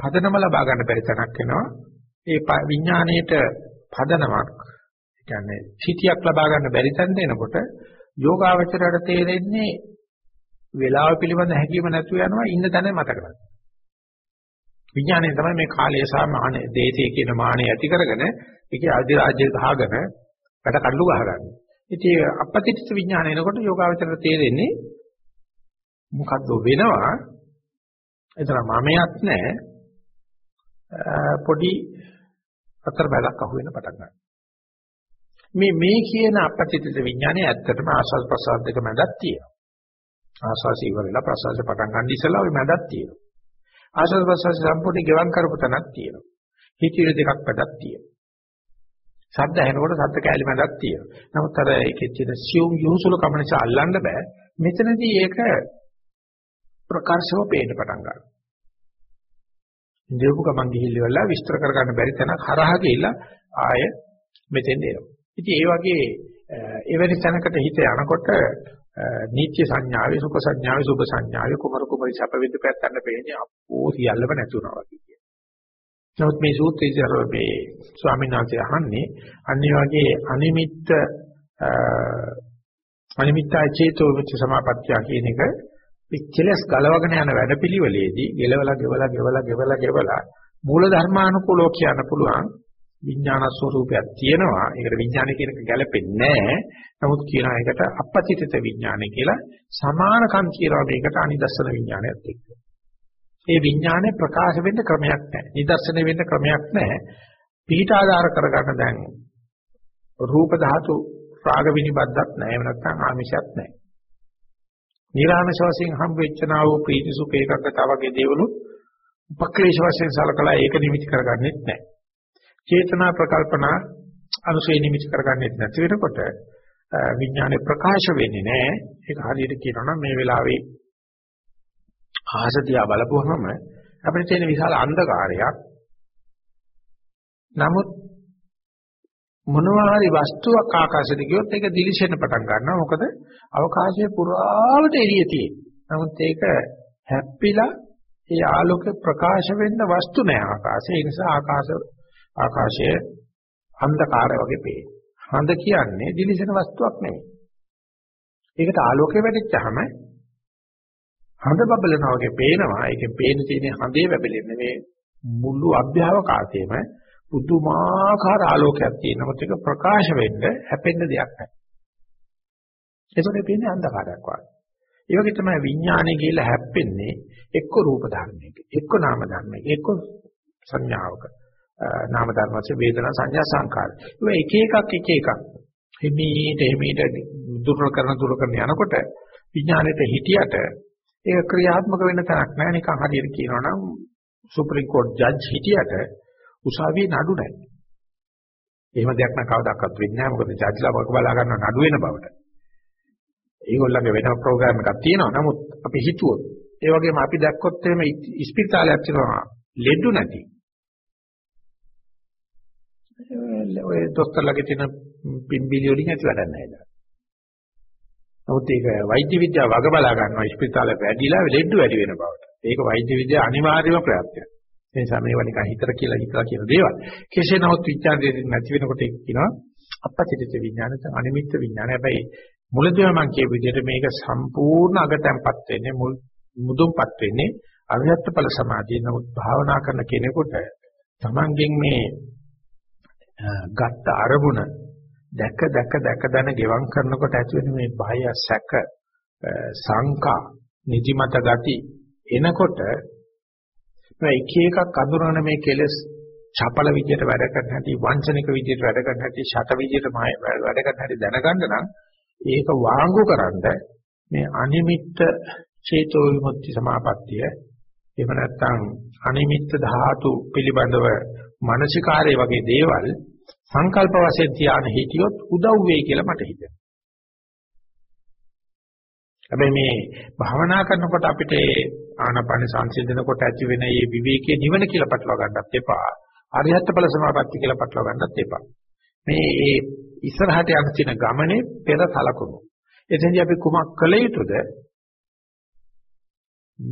පදනම ලබා ගන්න බැරි තැනක් වෙනවා. ඒ විඥාණයට පදනමක් ඒ කියන්නේ සිටියක් ලබා ගන්න බැරි තැන දෙනකොට යෝගාවචරයට තේරෙන්නේ වේලාව පිළිබඳ හැකියම නැතුව යනවා ඉන්න තැන මතක නැහැ. විඥාණය තමයි මේ කාලය සහ මාන දේශයේ කියන මානෙ ඇති කරගෙන ඒකේ අධිරාජ්‍ය ගහගෙන වැඩ කඩලු ගහගන්නේ. ඉතින් අපපතිච්ච විඥානය එනකොට යෝගාවචරයට තේරෙන්නේ මොකද්ද වෙනවා? එතන මමයක් නැහැ. පොඩි අතර බැලක් අහු වෙන පටන් ගන්නවා. මේ මේ කියන අපපතිත විඥානය ඇත්තටම ආස්වාද ප්‍රසාද දෙක මැදක් තියෙනවා. ආස්වාසි ඉවරලා ප්‍රසාද පටන් ගන්න ඉස්සෙල්ලා ওই මැදක් තියෙනවා. ආස්වාද ප්‍රසාද සම්පූර්ණ ගෙවන් කරපු තැනක් තියෙනවා හිතිර දෙකක් මැදක් තියෙනවා ශබ්ද ඇහෙනකොට ශබ්ද කැලි මැදක් තියෙනවා නමුත් අර ඒකේ තියෙන සියුම් යොහුසුල කම නිසා අල්ලන්න බෑ මෙතනදී ඒක ප්‍රකාශව පේන්න පටන් ගන්නවා. ඉන්දියපු ගමන් ගිහිල්ලා විස්තර කරගන්න බැරි තැනක් හරහා ගිහිල්ලා ආය මෙතෙන් එනවා. ඉතින් ඒ වගේ එවැනි තැනකට හිත යනකොට නීත්‍ය සංඥාවේ සුඛ සංඥාවේ සුභ සංඥාවේ කුමරු කුමරි සැප විඳ පැත්තන්න පේන්නේ අපෝ සියල්ලම නැතුණා වගේ කියන. නමුත් මේ සූත්‍රයේ මේ ස්වාමීන් වහන්සේ අහන්නේ අනිත් වගේ අනිමිත්ත අනිමිත්තයි චේතෝ විච සමාපත්තිය කියන එක මේ කෙලස් ගලවගෙන යන වැඩපිළිවෙලේදී ගෙලවලා ගෙවලා ගෙවලා ගෙවලා ගෙවලා මූල ධර්මානුකූලව කියන්න පුළුවන් විඥාන ස්වરૂපයක් තියෙනවා. ඒකට විඥානය කියන එක ගැලපෙන්නේ නැහැ. නමුත් කියන එකට අපපතිත විඥානය කියලා සමානකම් කියනවා මේකට අනිදස්සන විඥානයත් එක්ක. ඒ විඥානේ ප්‍රකාශ වෙන්න ක්‍රමයක් නැහැ. නිදර්ශන වෙන්න ක්‍රමයක් නැහැ. පිට ආධාර කරගන්න දැන් රූප ධාතු රාග විනිබද්දක් නැහැ. එහෙම නැත්නම් ආමිෂයක් නැහැ. නිරාමස වශයෙන් හම් වෙච්චනා වූ ප්‍රීති සුඛ ඒකග්ගතා වගේ දේවලු උපක්ලේශ වශයෙන් සලකලා ඒක නිමිති කරගන්නෙත් නැහැ. චේතනා ප්‍රකල්පනා අනුසේ නිමිති කරගන්නෙත් නැති වෙනකොට විඥානේ ප්‍රකාශ වෙන්නේ නැහැ. ඒක හරියට කියනවා නම් මේ වෙලාවේ ආසතිය බලපුවහම අපිට තියෙන විශාල අන්ධකාරයක්. නමුත් මොනවා හරි වස්තුවක් ආකාශයට ගියොත් ඒක දිලිසෙන්න පටන් ගන්නවා. මොකද අවකාශයේ පුරාවට එළිය තියෙන. නමුත් ඒක හැප්පිලා ඒ ආලෝක ප්‍රකාශ වෙන්න වස්තු නැහැ ආකාශය. ඒ නිසා ආකාශ ආකාශයේ අන්ධකාරය වගේ පේනවා. හඳ කියන්නේ දිලිසෙන වස්තුවක් නෙමෙයි. ඒකට ආලෝකය වැටෙච්චාම හඳ බබලනවා වගේ පේනවා. ඒකෙන් පේන තියෙන හඳේ වැබලෙන්නේ මේ මුළු අභ්‍යවකාශයේම පුදුමාකාර ආලෝකයක් තියෙනවා. ඒක ප්‍රකාශ වෙන්න හැපෙන්න දෙයක් නැහැ. ඒකනේ පේන්නේ අන්ධකාරයක් වගේ. ඒ වගේ තමයි විඥානය කියලා හැප්පෙන්නේ එක්ක රූප ධර්මයක, එක්ක නාම ධර්මයක, එක්ක සංඥාවක. නාම ධර්මයේ වේදනා සංඥා සංකාර. ඒ එක එකක් එක එකක්. හිමීට හිමීට දුර්වල කරන දුර්වල කරන යනකොට විඥානෙට හිටියට ඒක ක්‍රියාත්මක වෙන්න තරක් නැහැ නිකන් හරියට කියනවා නම් සුප්‍රීම කෝට් ජජ් හිටියට උසාවියේ නඩු නැහැ. එහෙම දෙයක් නම් කවදාවත් වෙන්නේ නැහැ මොකද ජජ්ලා වක බලා ගන්න නඩු වෙන බවට. ඒගොල්ලන්ගේ වෙනම ප්‍රෝග්‍රෑම් එකක් තියෙනවා. නමුත් අපි හිතුවොත් ඒ වගේම අපි දැක්කොත් එහෙම ඉස්පිරිතාලයක් තියෙනවා ලෙඩු නැති. ඔය දොස්තරලගේ තියෙන පිම්බිලි වලින් ඇති වැඩක් නැහැ. නමුත් ඒක වෛද්‍ය විද්‍යාව වග බලා ගන්නවා ඉස්පිරිතාලේ වැඩිලා ලෙඩ වැඩි වෙන බවට. ඒක වෛද්‍ය විද්‍යාව අනිවාර්යම ප්‍රයත්නයක්. ඒ නිසා මේවා නිකන් හිතර කියලා හිතලා කියන දේවල්. කෙසේ නමුත් විචාරයේ නැති වෙනකොට ඒක කියනවා අපපචිත විඥාන අනිමිත්ත විඥාන. හැබැයි මුලදීම මම කියපු විදිහට මේක සම්පූර්ණ අගතැන්පත් වෙන්නේ මුල් මුදුන්පත් වෙන්නේ අරියත් ඵල සමාධිය. නමුත් භාවනා කරන කෙනෙකුට තමන්ගෙන් මේ ගත්ත අරමුණ දැක දැක දැක දන ගෙවම් කරනකොට ඇති වෙන මේ බය සැක සංකා නිදිමත ගති එනකොට මේ එක එකක් අඳුරන මේ කෙලස් චපල විදියට වැඩ කරන හැටි වංචනික විදියට වැඩ කරන හැටි ෂට විදියට වැඩ කරන හැටි දැනගන්න නම් ඒක වාංගු කරන්න මේ අනිමිත්ත චේතෝ විමුක්ති සමාපත්තිය එහෙම නැත්නම් අනිමිත්ත ධාතු පිළිබඳව මානසිකාරය වගේ දේවල් සංකල්ප වශයෙන් තියාන හිටියොත් උදව් වෙයි කියලා මට හිතෙනවා. හැබැයි මේ භාවනා කරනකොට අපිට ආනාපාන සංසිඳනකොට ඇති වෙන මේ විවේකයේ නිවන කියලා පටලවා ගන්නත් එපා. අරිහත් ඵල සමාපatti කියලා පටලවා ගන්නත් එපා. මේ ඒ ඉස්සරහට යන තියෙන ගමනේ පෙර සලකුණු. එතෙන්දී අපි කුමක් කළ යුතුද?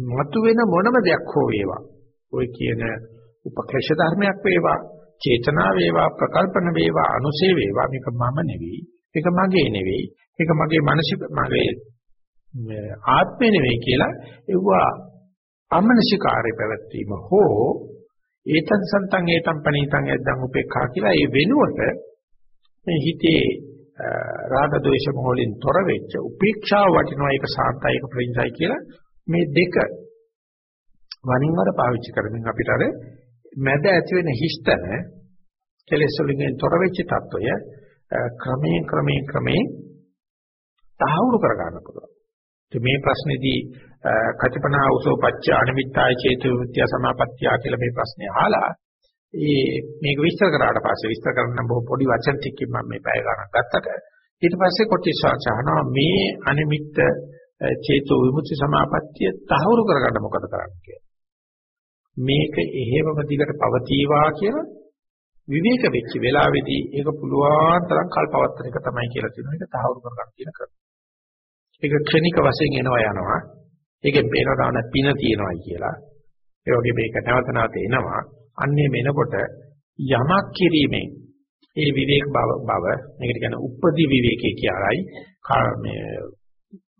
මතුවෙන මොනම දෙයක් හෝ වේවා. ඔය කියන උපක්‍රේෂ ධර්මයක් වේවා, චේතනා වේවා, ප්‍රකල්පන වේවා, අනුසේ වේවා මේක මම නෙවෙයි. මේක මගේ නෙවෙයි. මේක මගේ මානසික මගේ ආත්මේ නෙවෙයි කියලා ඒවා අමනසිකාරය පැවැත්වීම හෝ ඒතන් සන්තං ඒතම් පණීතං යද්දං උපේක්ඛා කියලා ඒ වෙනුවට මේ හිතේ රාග ద్వේෂ මොහොලින් තොර වෙච්ච උපේක්ෂාව වටිනවා ඒක සාන්තයි ඒක ප්‍රින්සයි කියලා මේ දෙක වනින් වර පාවිච්චි කරමින් අපිට අර මැද ඇති වෙන හිස්තන කෙලෙස් වලින් තොර වෙච්ච తত্ত্বය ක්‍රමයෙන් ක්‍රමයෙන් ක්‍රමයෙන් තහවුරු කර ගන්න පුළුවන්. ඉතින් මේ ප්‍රශ්නේදී කතිපනා උසෝ පච්ච අනිමිත්තාය චේතු විත්‍ය සමාපත්තිය කියලා මේ ප්‍රශ්නේ අහලා ඒ මේක විස්තර කරාට පස්සේ විස්තර කරන්න බොහෝ පොඩි වචන ටිකකින් මම මේ පැය ගණන් ගත්තට ඊට පස්සේ කොටිසාචහනවා මේ අනිමිත්ත චේතු විමුක්ති සමාපත්තිය තහවුරු කරගන්න මොකද කරන්නේ කියලා. මේක එහෙමම දිගට පවතිවා කියලා විවේක වෙච්ච වෙලාවේදී ඒක පුළුවන් තරම් කල්පවත්තන එක තමයි කියලා තියෙනවා. ඒක තහවුරු කරගන්න කියන කර. ඒක ක්ෂණික වශයෙන් එනවා යනවා. ඒකෙන් පේනවා තමයි පින තියෙනවා කියලා. ඒ වගේ මේක නැවත නැවත එනවා. අන්නේ මෙනකොට යමක් කිරීමෙන් ඒ විවේක බව බව මේකට කියන උපදි විවේකේ කියලායි මේ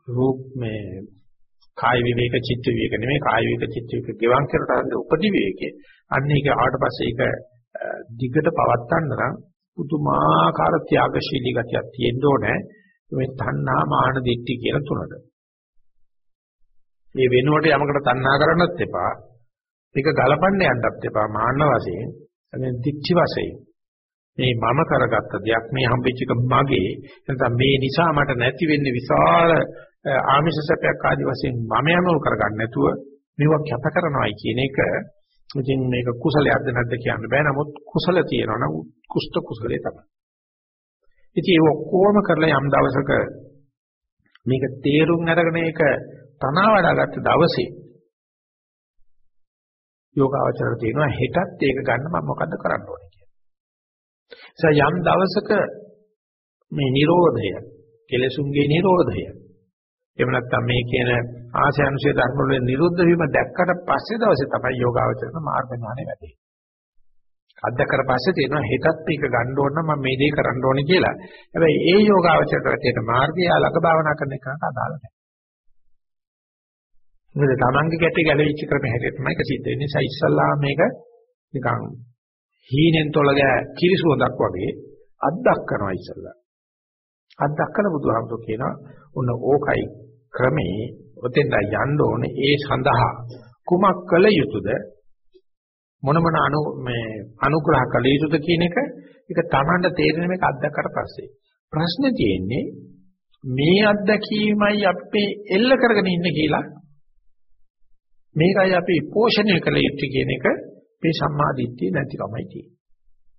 රූප මේ කාය විවේක චිත්ත විවේක නෙමෙයි කාය විවේක චිත්ත විවේක ගෙවන් කරට හරිද උපදි විවේකේ අන්න ඒක ආවට පස්සේ ඒක දිගට පවත්වන්න නම් පුදුමාකාර ත්‍යාගශීලී ගතියක් තියෙන්න ඕනේ. මේ තණ්හා මාන දිට්ඨි කියන තුනට. මේ වෙනුවට යමකට තණ්හා කරන්නත් එපා. මේක ගලපන්න යන්නත් එපා. මාන්න වශයෙන් එනේ දික්ටි වශයෙන්. මේ මම කරගත්ත දෙයක් මේ හම්බෙච්ච එක මගේ. නැත්නම් මේ නිසා මට නැති වෙන්නේ විශාල ආමිෂ සැපයක් ආදි වශයෙන් මම යනෝ කරගන්න නැතුව මේවා කැප කරනවායි කියන එක ඉතින් මේක කුසලයක්ද නැද්ද කියන්න බෑ නමුත් කුසල තියෙනවා නම් කුෂ්ඨ කුසලයේ තමයි ඉතින් ඒක ඔක්කොම කරලා යම් දවසක මේක තේරුම් අරගෙන ඒක තනවා වඩාගත්ත දවසේ යෝගාවචර තියෙනවා හෙටත් ඒක ගන්න මම මොකද්ද කරන්න ඕනේ කියලා. යම් දවසක මේ Nirodhaය, කෙලසුන්ගේ Nirodhaය. එහෙම නැත්නම් මේ කියන ආශය අනුශය ධර්ම වල නිරුද්ධ වීම දැක්කට පස්සේ දවසේ තමයි යෝගාවචරන මාර්ග ඥානෙ වැඩි. අත්දැකලා පස්සේ තේරෙනවා හෙටත් මේක ගන්න ඕන නම් මම මේ දේ කරන්න ඕනේ කියලා. හැබැයි ඒ යෝගාවචරයට තියෙන මාර්ගය ළඟ භාවනා කරන එකට අදාළ නැහැ. මොකද තමන්ගේ ගැටේ ගැලවිච්ච ක්‍රම හැටියට තමයි ඒක සිද්ධ වෙන්නේ. නිසා ඉස්සල්ලා මේක නිකන් හීනෙන් තොලග කිරිසුවඳක් වගේ අද්දක් කරනවා ඉස්සල්ලා. අද්දක් කරන බුදුහාමුදුරු කියනවා ඔන්න ඕකයි ක්‍රමේ ඔතෙන්ද යන්න ඕනේ. ඒ සඳහා කුමක් කළ යුතුද? මොන මොන අනු මේ අනුග්‍රහ කළ යුතුද කියන එක? ඒක Tamanට තේරෙන මේක අත්දැකලා පස්සේ. ප්‍රශ්නේ තියෙන්නේ මේ අත්දැකීමයි අපේ එල්ල කරගෙන ඉන්නේ කියලා. මේකයි අපි පෝෂණය කළ යුත්තේ කියන එක මේ සම්මාදිට්ඨිය නැතිකමයි තියෙන්නේ.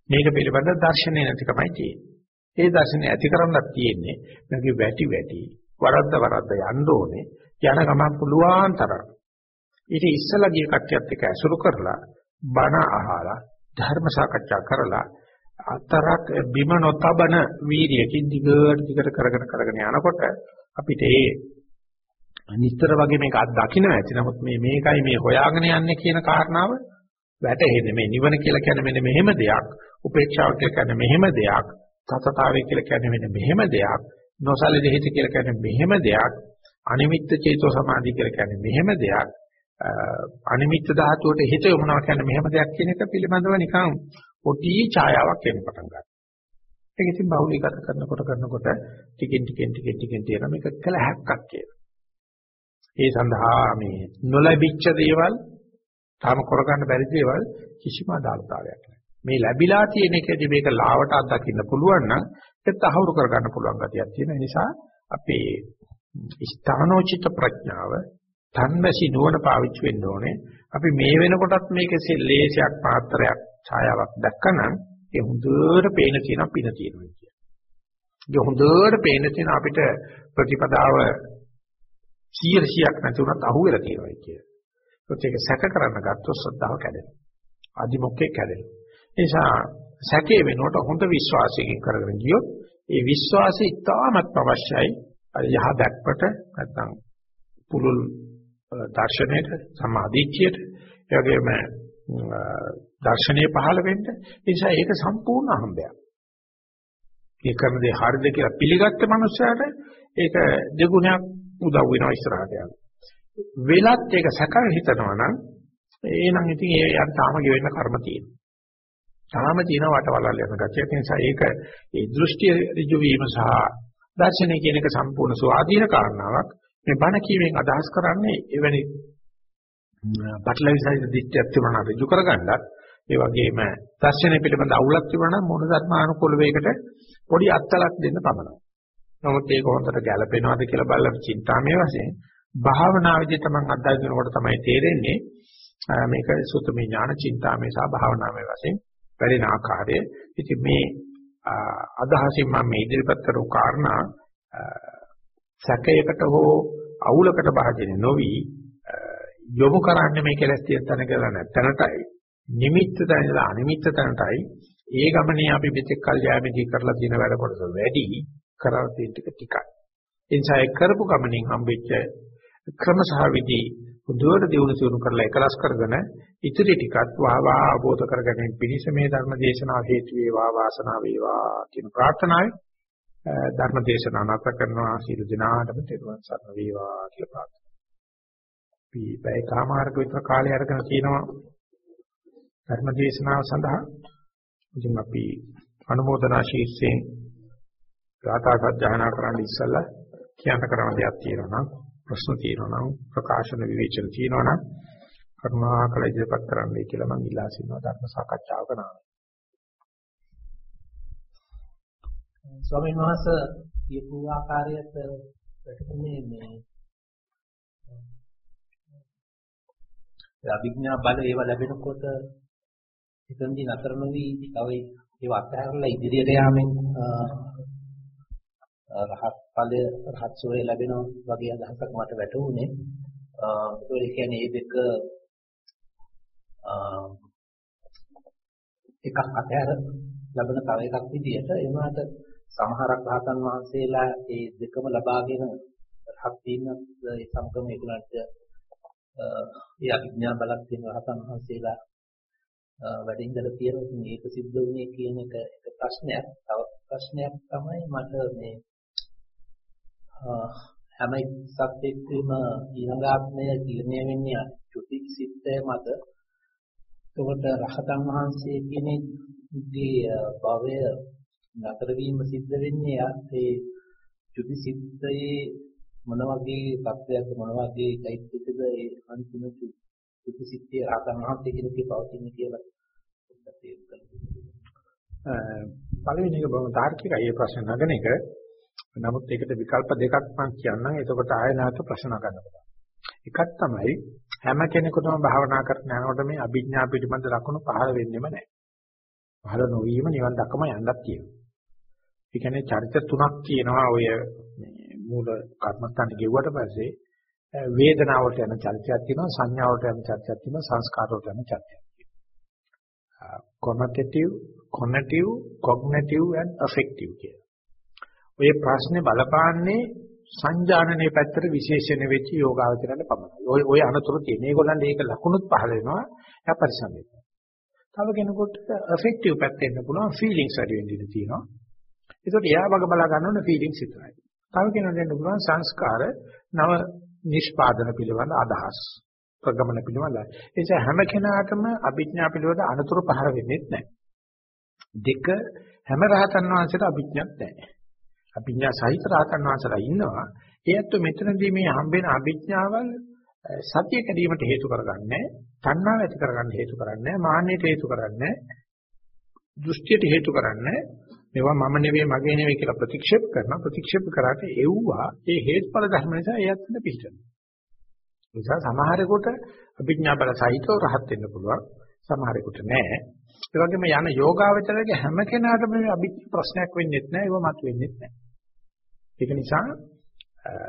මේක පිළිබඳ දර්ශනය නැතිකමයි තියෙන්නේ. ඒ දර්ශනය ඇති කරන්නත් තියෙන්නේ නැගි වැටි වැටි වරද්ද වරද්ද යන්න ඕනේ. යන ගමන් පුළුවන් තරම්. ඊට ඉස්සලා ගිය කට්ටියත් එක්ක ඇසුරු කරලා බණ අහලා ධර්ම සාකච්ඡා කරලා අතරක් බිම නොතබන වීර්යකින් දිගට දිගට කරගෙන කරගෙන යනකොට අපිට ඒ නිතර වගේ මේක අත් දකින්න ඇති. නමුත් මේ මේකයි මේ හොයාගෙන යන්නේ කියන කාරණාව වැටහෙන්නේ. මේ නිවන කියලා කියන්නේ මෙන්න මෙහෙම දෙයක්. උපේක්ෂාව කියලා කියන්නේ මෙහෙම දෙයක්. තතතාවය කියලා කියන්නේ මෙන්න මෙහෙම දෙයක්. නොසලෙ දෙහිත කියලා කියන්නේ මෙහෙම දෙයක්. අනිමිත්ත චේතෝ සමාධි කියලා කියන්නේ මෙහෙම දෙයක්. අනිමිත්ත ධාතුවට හිත යොමුනවා කියන්නේ මෙහෙම දෙයක් කියන එක පිළිබඳව නිකන් පොටි ඡායාවක් එන්න පටන් ගන්නවා. ඒක ඉතින් බහුලීගත කරනකොට කරනකොට ටිකෙන් ටිකෙන් ටිකෙන් ටිකෙන් තියෙන මේක කළ හැක්කක් කියලා. ඒ සඳහා මේ නොලැබිච්ච දේවල් තාම කරගන්න බැරි දේවල් කිසිම අදාළතාවයක් නැහැ. මේ ලැබිලා තියෙන එකදී මේක ලාවට අත්දකින්න පුළුවන් නම් ඒක තහවුරු කරගන්න පුළුවන් ගතියක් තියෙන නිසා අපේ ස්ථානෝචිත ප්‍රඥාව තන්මැසි නුවණ පාවිච්චි වෙන්න ඕනේ. අපි මේ වෙනකොටත් මේකේ ලේසියක් මාත්‍රයක් ඡායාවක් දැක්කනම් ඒ හොඳට පේන තියෙන පින තියෙනවා කියන්නේ. ඒ හොඳට පේන තියෙන අපිට ප්‍රතිපදාව 100ක් නැති උනත් අහුවෙලා තියෙනවා කියන්නේ. ඒත් ඒක සැක කරන්න ගත්තොත් ශ්‍රද්ධාව කැඩෙනවා. අදිමොක්කේ කැඩෙනවා. ඒ නිසා සැකේ වෙනකොට හොඳ විශ්වාසයකින් කරගෙන ගියොත් ඒ විශ්වාසය ඉතාමත් අවශ්‍යයි. යහ දැක්පට නැත්නම් පුරුල් දර්ශනයට සමාධිච්චයට ඒ වගේම දර්ශනීය පහළ වෙන්න නිසා ඒක සම්පූර්ණ අහඹයක්. මේ කරන දේ හරිද කියලා පිළිගත්ත මනුස්සයාට ඒක දෙගුණයක් උදව් වෙනවා ඉස්සරහට යන්න. වෙලත් ඒක සැක හිතනවා නම් එහෙනම් ඉතින් ඒ යට තාම ගෙවෙන්න කර්ම තියෙනවා. තාම තියෙන වටවලල් යන ගැතිය. ඒ නිසා ඒක ඒ දෘෂ්ටි ඍජු වීම සහ දර්ශනය කියන එක සම්පූර්ණ ස්වාධීන කාරණාවක්. මේ බණ කීමෙන් අදහස් කරන්නේ එවැනි පටලවිසයි දිට්ඨියක් තිබුණා ඍජු කරගන්නත් ඒ වගේම දර්ශනය පිළිබඳ අවුලක් තිබුණා නම් මොන ධර්මානුකූල වේකට පොඩි අත්තලක් දෙන්න පමණයි. නමුත් ඒක හොඳට ගැළපෙනවද කියලා බලලා චින්තාමය වශයෙන් භාවනාවේදී තමයි අත්දැකීමකට තමයි තේරෙන්නේ මේක සුතමේ ඥාන චින්තාමය සහ භාවනාමය වශයෙන් වැඩෙන ආකාරය. ඉතින් මේ අදහසින් මම මේ ඉදිරිපත් කරපු කාරණා සැකයකට හෝ අවුලකට භාජනය නොවි යොමු කරන්නේ මේ කෙලස් තියෙන තැන කියලා නැත්නම්ටයි නිමිත්ත තැනලා අනිමිත්ත තැනටයි ඒ ගමනේ අපි මෙතෙක් කල් යෑමේදී කරලා තියෙන වැඩ කොටස වැඩි කරලා තියෙන ටික ටිකයි. ඒ නිසා ඒ කරපු ගමනින් හම්බෙච්ච ක්‍රම සහ විදි හොඳට දිනු සිවුණු කරලා එකලස් කරගෙන ඉතිරි ටිකත් වාවා අවබෝධ කරගැනීම පිණිස මේ ධර්ම දේශනාව හේතු වේවා වාසනාව වේවා කියන ප්‍රාර්ථනාවයි ධර්ම දේශනාව නැත කරනවා සියලු දෙනාටම තෙරුවන් සරණ වේවා කියලා ප්‍රාර්ථනා. අපි පැයකමාරක විතර කාලය අරගෙන තියෙනවා ධර්ම දේශනාව සඳහා. ඉතින් අපි අනුමೋದනා ශීර්ෂයෙන් ගාථා සජ්ජායනා කරන්න ඉස්සෙල්ලා කියන්න කරන දෙයක් තියෙනවා නම් ප්‍රශ්න තියෙනවා නම් ප්‍රකාශන විවේචන තියෙනවා නම් කරුණාකර ඉදිරිපත් කරන්නයි කියලා මම ඉල්ලා සිටිනවා ධර්ම සාකච්ඡාවක නාමයෙන්. ස්වාමීන් වහන්සේ කියපු ආකාරයට ප්‍රතිපන්නේ මේ අභිඥා බල ඒවා ලැබෙනකොට එතනදී නතර නොවි තව ඒවා අත්හැරලා ඉදිරියට යාමෙන් රහත් ඵලය රහත් සෝය ලැබෙනවා වගේ අදහසක් මට වැටහුනේ. ඒ කියන්නේ මේ දෙක එකක් අතහැර ලැබෙන තව එකක් විදිහට එනවාට සමහරක් රහතන් වහන්සේලා ඒ දෙකම ලබාගෙන රහත් වීම ඒ සමගම ඒගොල්ලන්ට ඒ අභිඥා බලක් තියෙන රහතන් වහන්සේලා වැඩින් දර තියෙනවා මේක සිද්ධ වුණේ කියන එක එක ප්‍රශ්නයක්. තව ප්‍රශ්නයක් තමයි මට මේ හැම සත්‍යෙකම ඊළඟ ආත්මය තීරණය වෙන්නේ චුති සිත්තය මත. එතකොට රහතන් වහන්සේ කෙනෙක්ගේ භවය නතර වීම සිද්ධ වෙන්නේ ඒ චුති සිත්තයේ මොන වගේ තත්ත්වයක් මොන වගේ চৈতසිකද ඒ අන්තිම චුති සිත්තේ රහතන් වහන්සේ කෙනෙක්ගේ පවතින කියලා පළවෙනි එක බොහොම තාර්කිකයි මේ ප්‍රශ්න නගන එක. නමුත් ඒකට විකල්ප දෙකක් මම කියන්නම්. එතකොට ආය නැවත ප්‍රශ්න ගන්න පුළුවන්. එකක් තමයි හැම කෙනෙකුටම භාවනා කරන යනකොට මේ අභිඥා පිටිබඳ ලකුණු පහළ වෙන්නෙම නැහැ. පහළ නොවීම නිවන් දක්ම යන්නත් තියෙනවා. ඒ කියන්නේ චරිත තුනක් තියෙනවා ඔය මූල කර්මස්ථාන ගෙවුවට පස්සේ වේදනාවට යන චරිතයක් තියෙනවා සංඥාවට යන චරිතයක් තියෙනවා සංස්කාරවට යන චරිතයක් තියෙනවා. quantitative, cognitive, cognitive and affective කියලා. ඔය ප්‍රශ්නේ බලපාන්නේ සංජානනයේ පැත්තට විශේෂණ වෙච්ච යෝගාවචරණ පමණයි. ඔය ඔය අනතුරු තියෙන. ඒගොල්ලන්ට ඒක ලකුණුත් පහල වෙනවා. එයා පරිසම් වෙනවා. තව කෙනෙකුට affective පැත්ත එන්න පුළුවන් feelings වැඩි වෙන්න ඉඩ තියෙනවා. ඒකට එයා වග බලා ගන්න ඕන feelings විතරයි. තව කෙනෙකුට දෙන්න පුළුවන් සංස්කාර නව නිෂ්පාදන පිළිබඳ අදහස්. ප්‍රගමන පිළිබඳයි. ඒ නිසා හැම කෙනාටම අභිඥා පිළිබඳ අනතුරු පහර වෙන්නේ නැහැ. දෙක හැම රහතන් වහන්සේට අභිඥාවක් නැහැ. අභිඥා සහිත රහතන් වහන්සේලා ඉන්නවා. ඒත් මෙතනදී මේ හම්බෙන අභිඥාවල් සත්‍ය කැඩීමට හේතු කරගන්නේ තණ්හාව ඇති කරගන්න හේතු කරන්නේ මාන්නයට හේතු කරන්නේ දෘෂ්ටියට හේතු කරන්නේ මේවා මම නෙවෙයි මගේ නෙවෙයි කියලා ප්‍රතික්ෂේප කරන ප්‍රතික්ෂේප කරාට එව්වා. ඒ හේතුඵල ධර්ම නිසා ඒ අතට පිටනවා නිසා සමහරෙකුට අභිඥා බල සහිතව රහත් වෙන්න පුළුවන්. සමහරෙකුට නෑ. ඒ වගේම යන යෝගාවචරයේ හැම කෙනාටම මේ අභිඥා ප්‍රශ්නයක් වෙන්නේ නැහැ. ඒව මත වෙන්නේ නැහැ. ඒක නිසා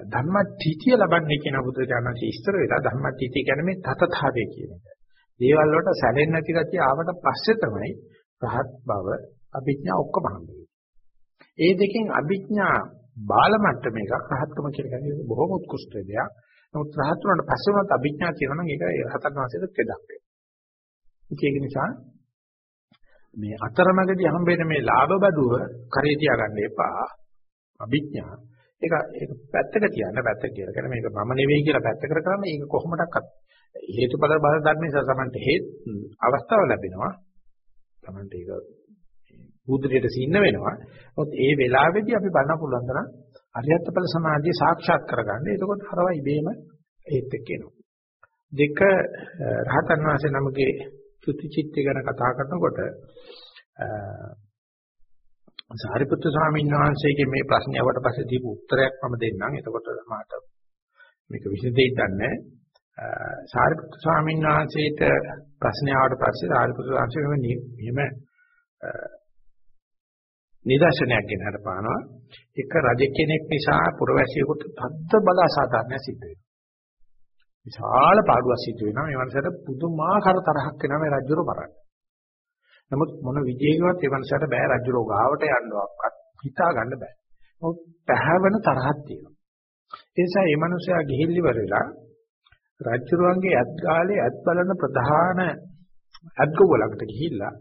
ධම්මටිතිය ලබන්නේ කියන බුදුරජාණන්සේ ඉස්තර වෙලා ධම්මටිතිය කියන්නේ මේ තතතාවය කියන එක. දේවල් වලට සැලෙන්නේ නැති ගැතිය ආවට පස්සේ තමයි රහත් බව අභිඥා ඔක්කොම හම්බෙන්නේ. ඒ දෙකෙන් අභිඥා බාල මට්ටමේක රහත්කම කියලා කියන්නේ බොහොම උත්කෘෂ්ඨ දෙයක්. නමුත් රහත් වුණාට පස්සේ වුණත් අභිඥා කියනවා නම් ඒක රහතන් වහන්සේට දෙදක් වෙනවා. ඒක නිසා මේ අතරමඟදී හම්බෙන මේ ලාභ බඩුව කරේ තියාගන්න එපා. අභිඥා. ඒක ඒක පැත්තක තියන්න පැත්තක කියලා. කියන්නේ මේක මම නෙවෙයි කියලා පැත්තකට කරන්න ඒක කොහොමඩක්වත් හේතුඵල බල ධර්මයේ සමන්ට හේත් අවස්ථාව ලැබෙනවා. Tamante ඒක බුදුරයට සින්න වෙනවා. මොකද ඒ වෙලාවේදී අපි බලන්න පුළුවන් තරම් අරියත්ඵල සමාධිය සාක්ෂාත් කරගන්න. එතකොට හරවයි ඉබේම ඒත් එක්ක එනවා. දෙක රහතන් වහන්සේ නමගේ චුතිචිත්තය ගැන කතා කරනකොට සාරිපුත්‍ර ස්වාමීන් වහන්සේගේ මේ ප්‍රශ්නේ අවට පස්සේ දීපු උත්තරයක් මම දෙන්නම්. එතකොට මාත මේක විශේෂයෙන් දන්නේ සාරිපුත්‍ර ස්වාමීන් වහන්සේට ප්‍රශ්නය ආවට පස්සේ සාරිපුත්‍ර ස්වාමීන් මෙහෙම නිදර්ශනයක් ගෙනහට පානවා. එක රජ කෙනෙක් නිසා පුරවැසියෙකුට තද්ද බල අසාධාරණ සිද්ධ වෙනවා. විශාල පාඩුවක් සිද්ධ වෙනවා. මේ වන්සයට පුදුමාකාර තරහක් එනවා මේ රජුර මරන්න. නමුත් මොන විදියකවත් ඒ වන්සයට බෑ රජුරෝ ගාවට යන්නවත් හිතා ගන්න බෑ. මොකද පැහැවෙන තරහක් තියෙනවා. ඒ නිසා මේ මනුස්සයා ගිහිල්ලි ඉවර වෙලා රජුරුවන්ගේ ඇත් ගාලේ ඇත් බලන ප්‍රධාන ඇත්ගොව ළඟට ගිහිල්ලා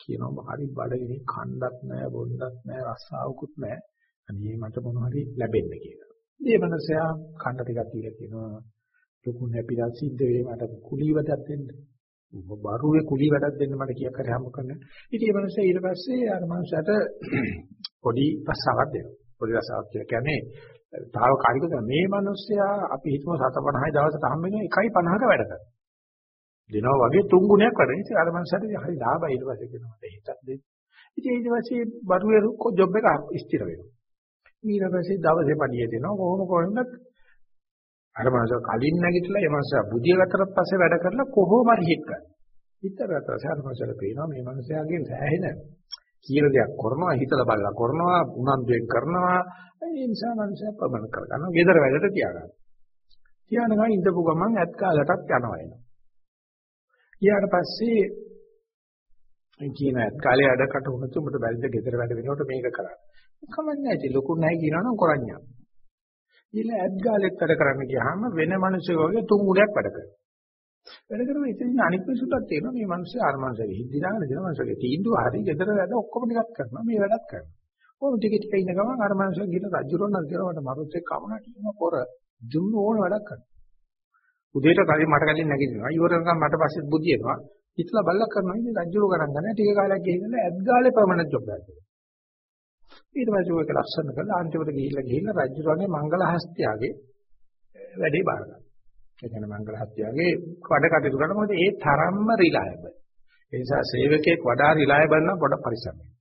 කියනවා හරි බඩගිනි කණ්ඩක් නැහැ බොණ්ඩක් නැහැ රස්සාවකුත් නැහැ. අනේ මට මොන හරි ලැබෙන්න කියලා. මේ මනුස්සයා කණ්ඩ ටිකක් දීලා කියනවා ලොකු නැපිලා සිද්ධ වෙයි මට කුලී වැඩක් දෙන්න. බරුවේ කුලී වැඩක් දෙන්න මට කීයක් හරි හම්බ කරන්න. ඉතින් මේ මනුස්සයා ඊට පස්සේ අර මනුස්සයාට පොඩි රස්සාවක් දෙනවා. පොඩි රස්සාවක් කියන්නේ තාවකාලිකව මේ මිනිස්සයා අපි හිතමු 750යි දවසට හම්බ වෙන 1.50ක වැඩ කරනවා. දෙනවා වගේ තුන් ගුණයක් වැඩ. ඉතින් අර මනුස්සයාට හරි ලාභයි ඊට පස්සේ කියනවා මට හිතක් දෙන්න. ඉතින් ඊට පස්සේ බරුවේ ජොබ් එක ස්ථිර වෙනවා. ඊට පස්සේ දවසේ පඩිය දෙනවා කොහොම කොහෙන්ද අර මනුස්සයා කලින් නැගිටලා ඒ මනුස්සයා බුදිය ගත්තට පස්සේ වැඩ කරලා කොහොම හරි හිට ගන්න. හිතට පස්සේ අර මනුස්සයාට පේනවා මේ මනුස්සයාගෙන් සෑහෙන කියන දෙයක් කරනවා හිතලා බලලා කරනවා උනන්දුවෙන් කරනවා ඒ නිසා මනුස්සයා ප්‍රබල කරගන්නවා. ගෙදර වැඩට තියාගන්නවා. තියානගා ඉඳපු ගමන් ඇත් කාලටත් යනවා එනවා. ඊට පස්සේ කියන කාලේ අඩකට වුණත් උඹට බැරිද ගෙදර වැඩ වෙනකොට මේක කරන්න. කමන්නේ නැහැ. ලොකු නැහැ කියනවනම් කරන්නේ. ඊළ ඇත් ගාලෙත් වැඩ කරන්න ගියාම වෙන මිනිස්සු වගේ තුන් ගුණයක් වැඩ කරනවා. වැඩ කරලා ඉතින් අනිත් මිනිස්සුන්ට තේරෙනවා මේ මිනිස්සු ආර මිනිස්සුගේ හිද්දිනාගෙන දෙන මිනිස්සුගේ තීන්දුව හරි ගෙදර වැඩ ඔක්කොම ටිකක් කරනවා මේ වැඩත් කරනවා. ඕන ටික ටික ඉන්න ගමන් අර මිනිස්සු ගිහින් රජුරොන් නම් කියලා මට මරුත් එක්ක කමනා කියනවා පොර දුන්න ඕන වැඩක් කරනවා. උදේට කලින් මට කලින් නැගිටිනවා. ඉවරනකම් මට පස්සේ බුදියනවා. ඉතලා බල්ලක් කරනවා. ඉතින් රජුර ගණන් ගන්න ටික කාලයක් ගිහින් ඇත් ගාලේ පර්මනන්ට් ජොබ් එකක්. ඊට පස්සේ ඔයක ලස්සන කරලා අන්තිමට ගිහිල්ලා ගිහිල්ලා රජුරගේ මංගල හස්තියාගේ eh, වැඩේ බාර ගන්නවා. ඒ කියන්නේ මංගල හස්තියාගේ වැඩ කටයුතු කරන මොකද ඒ තරම්ම රිලයබල්. ඒ නිසා සේවකයෙක් වඩා රිලයබල් නම් පොඩ පරිස්සම් වෙන්න.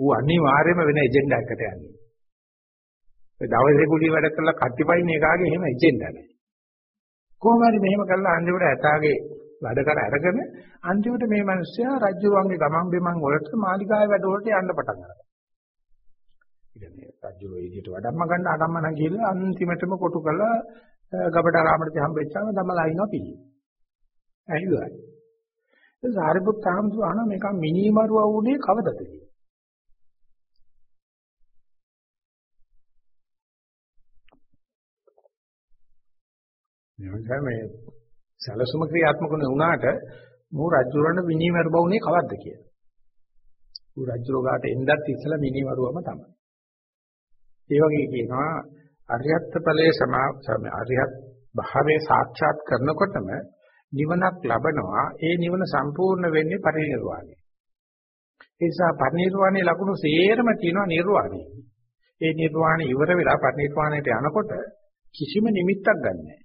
ඌ අනිවාර්යයෙන්ම වෙන එජෙන්ඩා එකකට යන්නේ. ඒ දවසේ කුලි වැඩ කරලා කට්ටිපයින් එකාගේ එහෙම එජෙන්ඩා නැහැ. කොහොම හරි මෙහෙම කරලා අන්තිමට ඇතාගේ වැඩ කර අරගෙන අන්තිමට මේ මිනිස්සයා රජුරුවන්ගේ ගමන් බිමන් වලට මාලිගාවේ වැඩ වලට යන්න පටන් ගන්නවා. ඉතින් රජුරෝ එදිට වඩම්ම ගන්න අඩම්මන ගිහලා අන්තිමටම කොටු කළා ගබඩාරාමට හම්බෙච්චාම තමලා අයින්නවා පිළි. ඇහිුවා. ඒ සාරිපුත් ආමතු අහන මේක මිනිමරුව වුණේ කවදද කියලා. මේ මේ සැලසුම ක්‍රියාත්මක වුණාට මෝ රජුරණ මිනිමරු බවුනේ කවද්ද කියලා. ඌ රජුරෝගාට එන්නත් ඉස්සලා මිනිමරුවම තමයි. ඒ වගේ කියනවා අරියත් ඵලයේ සමා අරියත් භාවයේ සාක්ෂාත් කරනකොටම නිවනක් ලබනවා ඒ නිවන සම්පූර්ණ වෙන්නේ පරිනිර්වාණය. ඒ නිසා පරිනිර්වාණයේ ලකුණු සේරම තියෙනවා නිර්වාණය. ඒ නිර්වාණය ඉවර වෙලා පරිනිර්වාණයට යනකොට කිසිම නිමිත්තක් ගන්නෑ.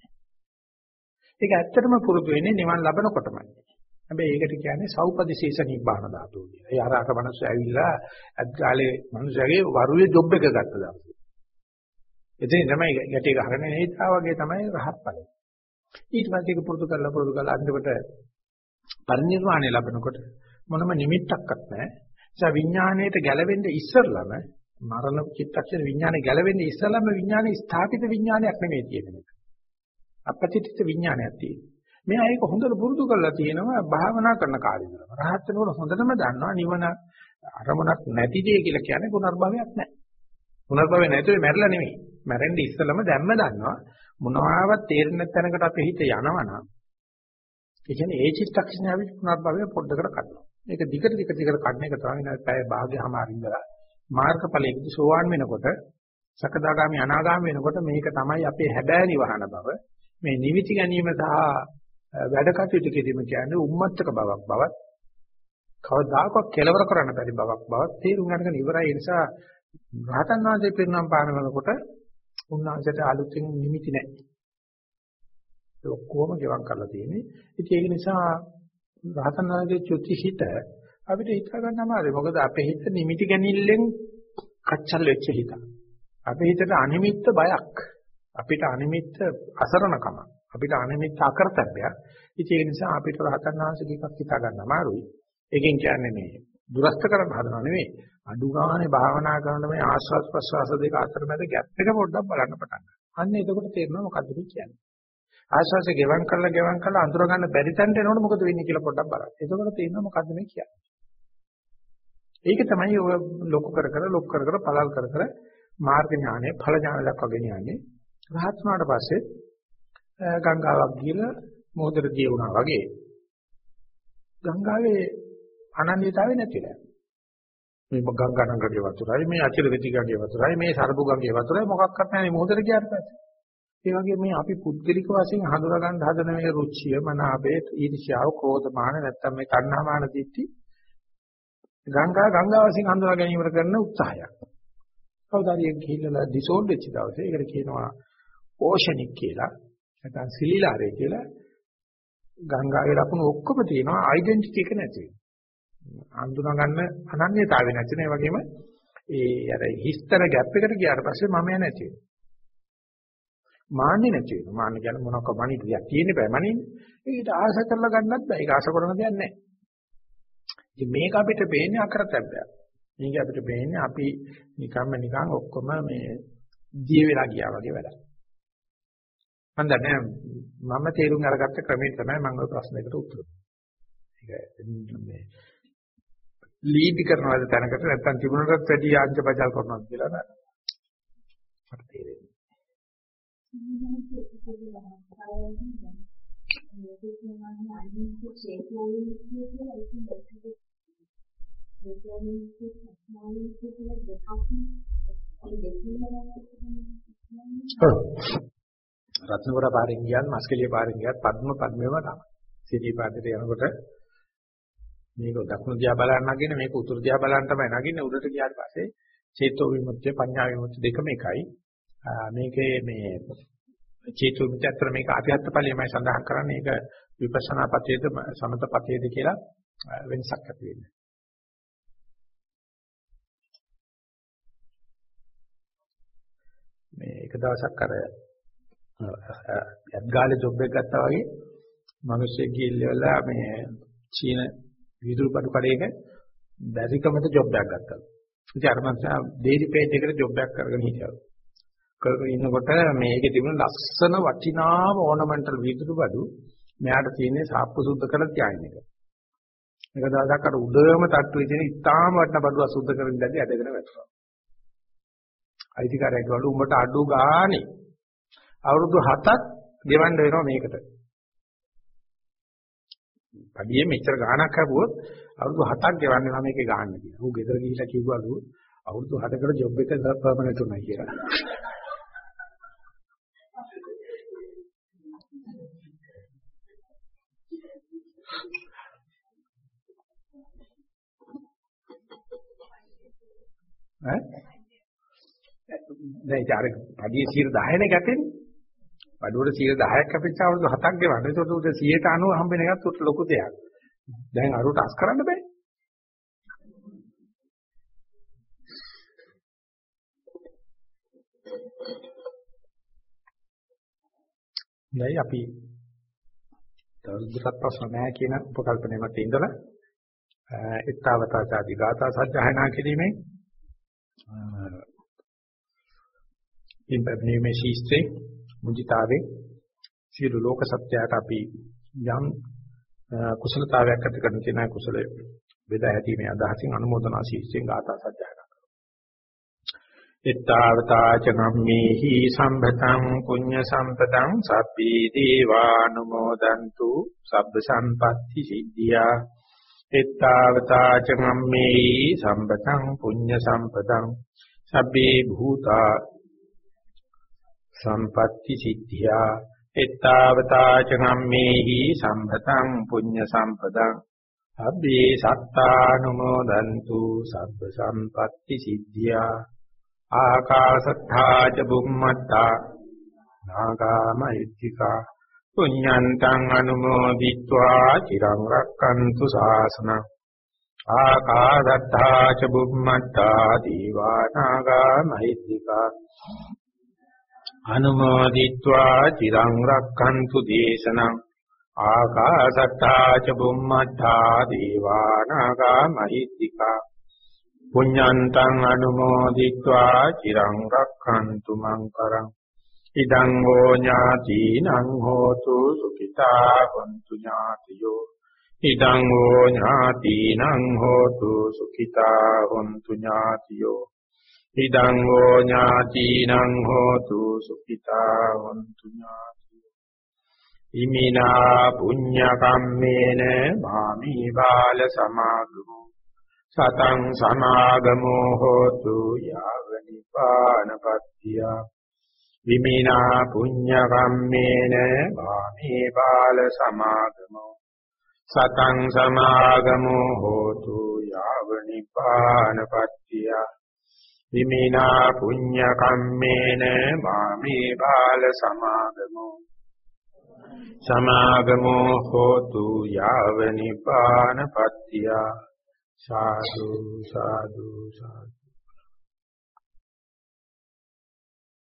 ඒක ඇත්තටම පුරුදු වෙන්නේ නිවන් ලබනකොටමයි. හැබැයි ඒකට කියන්නේ සෞපදිශේෂ නිබ්බාන ධාතුව කියලා. ඒ අර අර මනුස්සය ඇවිල්ලා අත්කාලේ මනුස්සයගේ වරුවේ ජොබ් එක ගත්ත දවසේ. එතෙන් තමයි ගැටේ ගහගෙන නේතා වගේ තමයි රහත් ඵලය. ඊට පස්සේ ඒක පුරුදු කරලා පුරුදු කරලා අන්තිමට පරිණිරවාණය ලැබෙනකොට මොනම නිමිත්තක්වත් නැහැ. ඒ නිසා විඥාණයට ගැලවෙන්න ඉස්සරළම මරණ චිත්තක්ෂණ විඥානේ ගැලවෙන්න ඉස්සරළම විඥානේ ස්ථාපිත විඥානයක් නෙමෙයි තියෙන්නේ. අපපතිත විඥානයක් තියෙන්නේ. මෙයා ඒක හොඳට පුරුදු කරලා තියෙනවා භාවනා කරන කාලේ ඉඳලා. රහත් වෙනකොට හොඳටම දන්නවා නිවන අරමුණක් නැති දෙය කියලා කියන්නේ පුනර්භවයක් නැහැ. පුනර්භවය නැතුව මැරෙලා නෙමෙයි. මැරෙන්න ඉස්සෙල්ලම දැම්ම දන්නවා මොනවාවත් තේරෙන්න තැනකට අපේ හිත යනවනම් ඒ කියන්නේ ඒ චිත්තක්ෂණය අපි පුනර්භවය පොඩ්ඩකට කඩනවා. මේක දිගට දිගට දිගට කඩන එක තමයි නේද පැය භාග්‍යමාර ඉඳලා මාර්ගඵලයේදී සෝවාන් වෙනකොට සකදාගාමි අනාගාමි වෙනකොට මේක තමයි අපේ හැබෑ නිවහන බව. මේ නිවිති ගැනීම සහ වැඩ කටයුතු කිරීම කියන්නේ උම්මත්තක බවක් බවත් කවදාකවත් කෙලවර කරන්න බැරි බවක් බවත් තේරුම් ගන්න ඉවරයි ඒ නිසා රහතන් වහන්සේ පිරිනම් පාන වෙනකොට උන්වහන්සේට අලුතින් නිමිති නැහැ. ඒ ඔක්කොම ගෙවම් කරලා තියෙන්නේ. ඉතින් ඒක නිසා රහතන් වහන්සේ චුතිහිත අපිට හිතා ගන්න අමාරුයි. මොකද අපේ හිත නිමිති ගැනීමෙන් කච්චල් වෙච්ච හිත. අපේ හිතට අනිමිත්ත බයක්. අපිට අනිමිත්ත අසරණකම. අපිට අනිමිත්ත අකර්තව්‍යයක්. ඉතින් ඒ නිසා අපිට රහතන් වහන්සේ එකක් හිතා ගන්න අමාරුයි. ඒකෙන් කියන්නේ මේ දුරස්ත කරන්න හදනව නෙවෙයි. අඩු ගානේ භාවනා කරන මේ ආස්වාද ප්‍රසවාස දෙක අතර මැද ගැප් එක පොඩ්ඩක් බලන්න පටන් ගන්න. අන්න එතකොට තේරෙනවා මොකද්ද කියන්නේ. ආස්වාසේ ගෙවම් කරලා ගෙවම් කරලා අඳුර ගන්න බැරි තැනට එනකොට මොකද වෙන්නේ කියලා පොඩ්ඩක් බලන්න. එතකොට තේරෙනවා මොකද්ද මේ කියන්නේ. ඒක තමයි ඔය ලොකු කර කර ලොකු කර කර පළල් කර කර මාර්ග ඥානය ඵල ඥාන දක්වා ගෙනියන්නේ. රහත් වුණාට පස්සේ ගංගාවක් ගිහලා මොහොතට දිය වුණා වගේ ගංගාවේ අනන්‍යතාවය නැතිලා. මේ ගංගා නංගගේ වතුරයි මේ අචිර ගතිගගේ වතුරයි මේ සරබු ගංගේ වතුරයි මොකක්වත් නැහැ මොහොතට ගියාට පස්සේ. ඒ වගේ මේ අපි පුද්ගලික වශයෙන් හඳුනා ගන්න හදන මේ රුචිය මනාපේ ඊර්ෂ්‍යාව ක්‍රෝධ මාන නැත්තම් මේ තණ්හා මාන දිට්ටි ගංගා ගංගා වශයෙන් හඳුනා ගැනීමට කරන උත්සාහයක්. කවදාරියක් ගිහිල්ලා ඩිසෝල්ව් වෙච්ච දවසේ ඒකට කියනවා ඕෂනික් කියලා නැත්නම් සිලිලාරේ කියලා ගංගාවේ ලකුණු ඔක්කොම තියෙනවා ඩෙන්ටිටි එක නැති වෙනවා. අඳුනා ගන්න අනන්‍යතාවය නැති නේ වගේම ඒ අර හිස්තර ગેප් එකට ගියාට පස්සේ මම නැති වෙනවා. මාන්නේ නැති වෙනවා. මාන්න කියන්නේ මොනක මනිට දෙයක් තියෙන්න බෑ මනින්නේ. ඒකට ආශ කරලා ගන්නත් බෑ. ඒක ආශ කරන දෙයක් නෑ. ඉතින් මේක අපිට පේන්නේ අකරතැබ්බයක්. මේක අපිට පේන්නේ අපි නිකම්ම නිකන් ඔක්කොම මේ දිය වෙලා ගියා වගේ වැඩක්. මම දන්නේ මම තේරුම් අරගත්ත ක්‍රමය තමයි මම ඔය ප්‍රශ්නයකට උත්තර ඒක මේ ලීඩ් කරනවාද තැනකට නැත්නම් තිබුණටත් වැඩි ආංශ බජල් කරනවාද කියලා නේද මට තේරෙන්නේ රත්නපුර පාරෙන් ගියත් මස්කලිය පාරෙන් ගියත් පද්ම පද්මේම තමයි. සිටි පාදයට යනකොට මේක දකුණු දිහා බලන්න නගින මේක උතුරු දිහා බලන්න තමයි නගින්නේ උඩට ගියාට පස්සේ චේතෝ විමුක්තිය පඤ්ඤා විමුක්තිය දෙකම එකයි. මේකේ මේ චේතෝ විමුක්තිය අතර මේක අධ්‍යාත්ම ඵලයමයි සඳහන් කරන්නේ ඒක විපස්සනා පතේද සමත පතේද කියලා වෙනසක් ඇති වෙන්නේ. මේ එක දවසක් අර යත්ගාලේ ජොබ් එකක් ගත්තා වගේ මිනිස්සෙක් ගිහිල්ලා මේ චීන විදුලි බඩු කඩේක බැරිකමට ජොබ් එකක් ගත්තා. ඉතින් අර මංසා ඩේලි පේජ් එකට ජොබ් එකක් කරගෙන හිටියා. කරගෙන ඉන්නකොට මේකේ තිබුණ ලස්සන වටිනාම ඕනමන්ටල් විදුලි බඩු මෙයාට තියෙන්නේ සාප්පු සුද්ධ කරලා තියාගෙන එක. එක දවසක් අර උඩම තට්ටුවේ තියෙන ඉතාම වටින බඩුව සුද්ධ කරගෙන ඉඳලා ඇදගෙන වැටුණා. අයිතිකාරයෙක් වළු උඹට අඩු ගානේ අවුරුදු 7ක් ගෙවන්න වෙනවා මේකට. පඩියේ මෙච්චර ගාණක් හපුවොත් අවුරුදු 7ක් ගෙවන්න වෙනවා මේකේ ගාන්න කියලා. ඌ ගෙදර ගිහිල්ලා කිව්වලු අවුරුදු 7කට ජොබ් එක පර්මනන්ට් උනායි කියලා. ඈ දැන් ඉතින් අර පඩියේ 10 නේ ගැටෙන්නේ බඩුවට 10ක් අපිට අවුරුදු 7ක් ගෙවන්න. ඒකට උට 190 හම්බෙන එකත් උට ලොකු දෙයක්. දැන් අරුට අස් කරන්න බෑ. දැන් අපි තවදුරටත් ප්‍රශ්න නැහැ කියන උපකල්පනය මත ඉඳලා ඊත්තාවතාචාදි ගාථා සජ්ජායනා කිරීමෙන් ඉන්පැබ්නීමේ ශීස්ත්‍රේ මුදිතාවේ සියලු ලෝක සත්‍යයට අපි යම් කුසලතාවයක් ඇති කරන කෙනා කුසල බෙදා හැදීමේ අදහසින් අනුමೋದනා ශීස්ත්‍රයෙන් ගාථා සජ්ජායනා කරනවා. ඊත්තාවතාච නම්මේහි සම්භතං පුඤ්ඤ සම්පතං සබ්බී දීවානුමෝදන්තු සබ්බ සම්පatti සිද්ධියා එත්තාවතාච මම්මේ සම්පතං පුඤ්ඤ සම්පතං සබ්බේ භූතා සම්පatti සිද්ධියා. එත්තාවතා ච ගම්මේහි සම්පතං පුඤ්ඤ සම්පදං. අබ්බේ සත්තානුමෝදන්තු සබ්බ සම්පatti සිද්ධියා. ආකාශත්තා ච බුම්මත්තා. නාගාමයිත්‍තිකා පුඤ්ඤන්තං අනුමෝදිत्वा චිරං රක්칸තු ශාසනං ආකාශත්තා ච බුම්මත්තා දීවානාගාමයිත්‍තිකා අනුමෝදිත්වා චිරං රක්ඛන්තු දේශනං ආකාසත්තා ච බුම්මත්තා දීවානාගා මහිත්‍තිකා පුඤ්ඤන්තං අනුමෝදිත්වා චිරං රක්ඛන්තු මං කරං ඉදං හෝ ඥාතිනං හෝතු සුඛිතා වന്തു ඥාතියෝ ඉදං හෝ ඥාතිනං හෝතු සුඛිතා වന്തു ඥාතියෝ ඉදං හෝ ඥාතිනං හෝතු සුඛිතා වന്തു ඥාතියෝ ඉමිනා පුඤ්ඤ කම්මේන මාමි බාල සමාගමෝ සතං සමාගමෝ හෝතු යාව නිපානපත්තියා විමිනා පුඤ්ඤ කම්මේන වාමේ බාල සමාගමෝ සතං සමාගමෝ හෝතු යාව නිපානපත්තිය විමිනා පුඤ්ඤ කම්මේන වාමේ බාල සමාගමෝ සමාගමෝ හෝතු යාව නිපානපත්තිය සාදු සාදු සාදු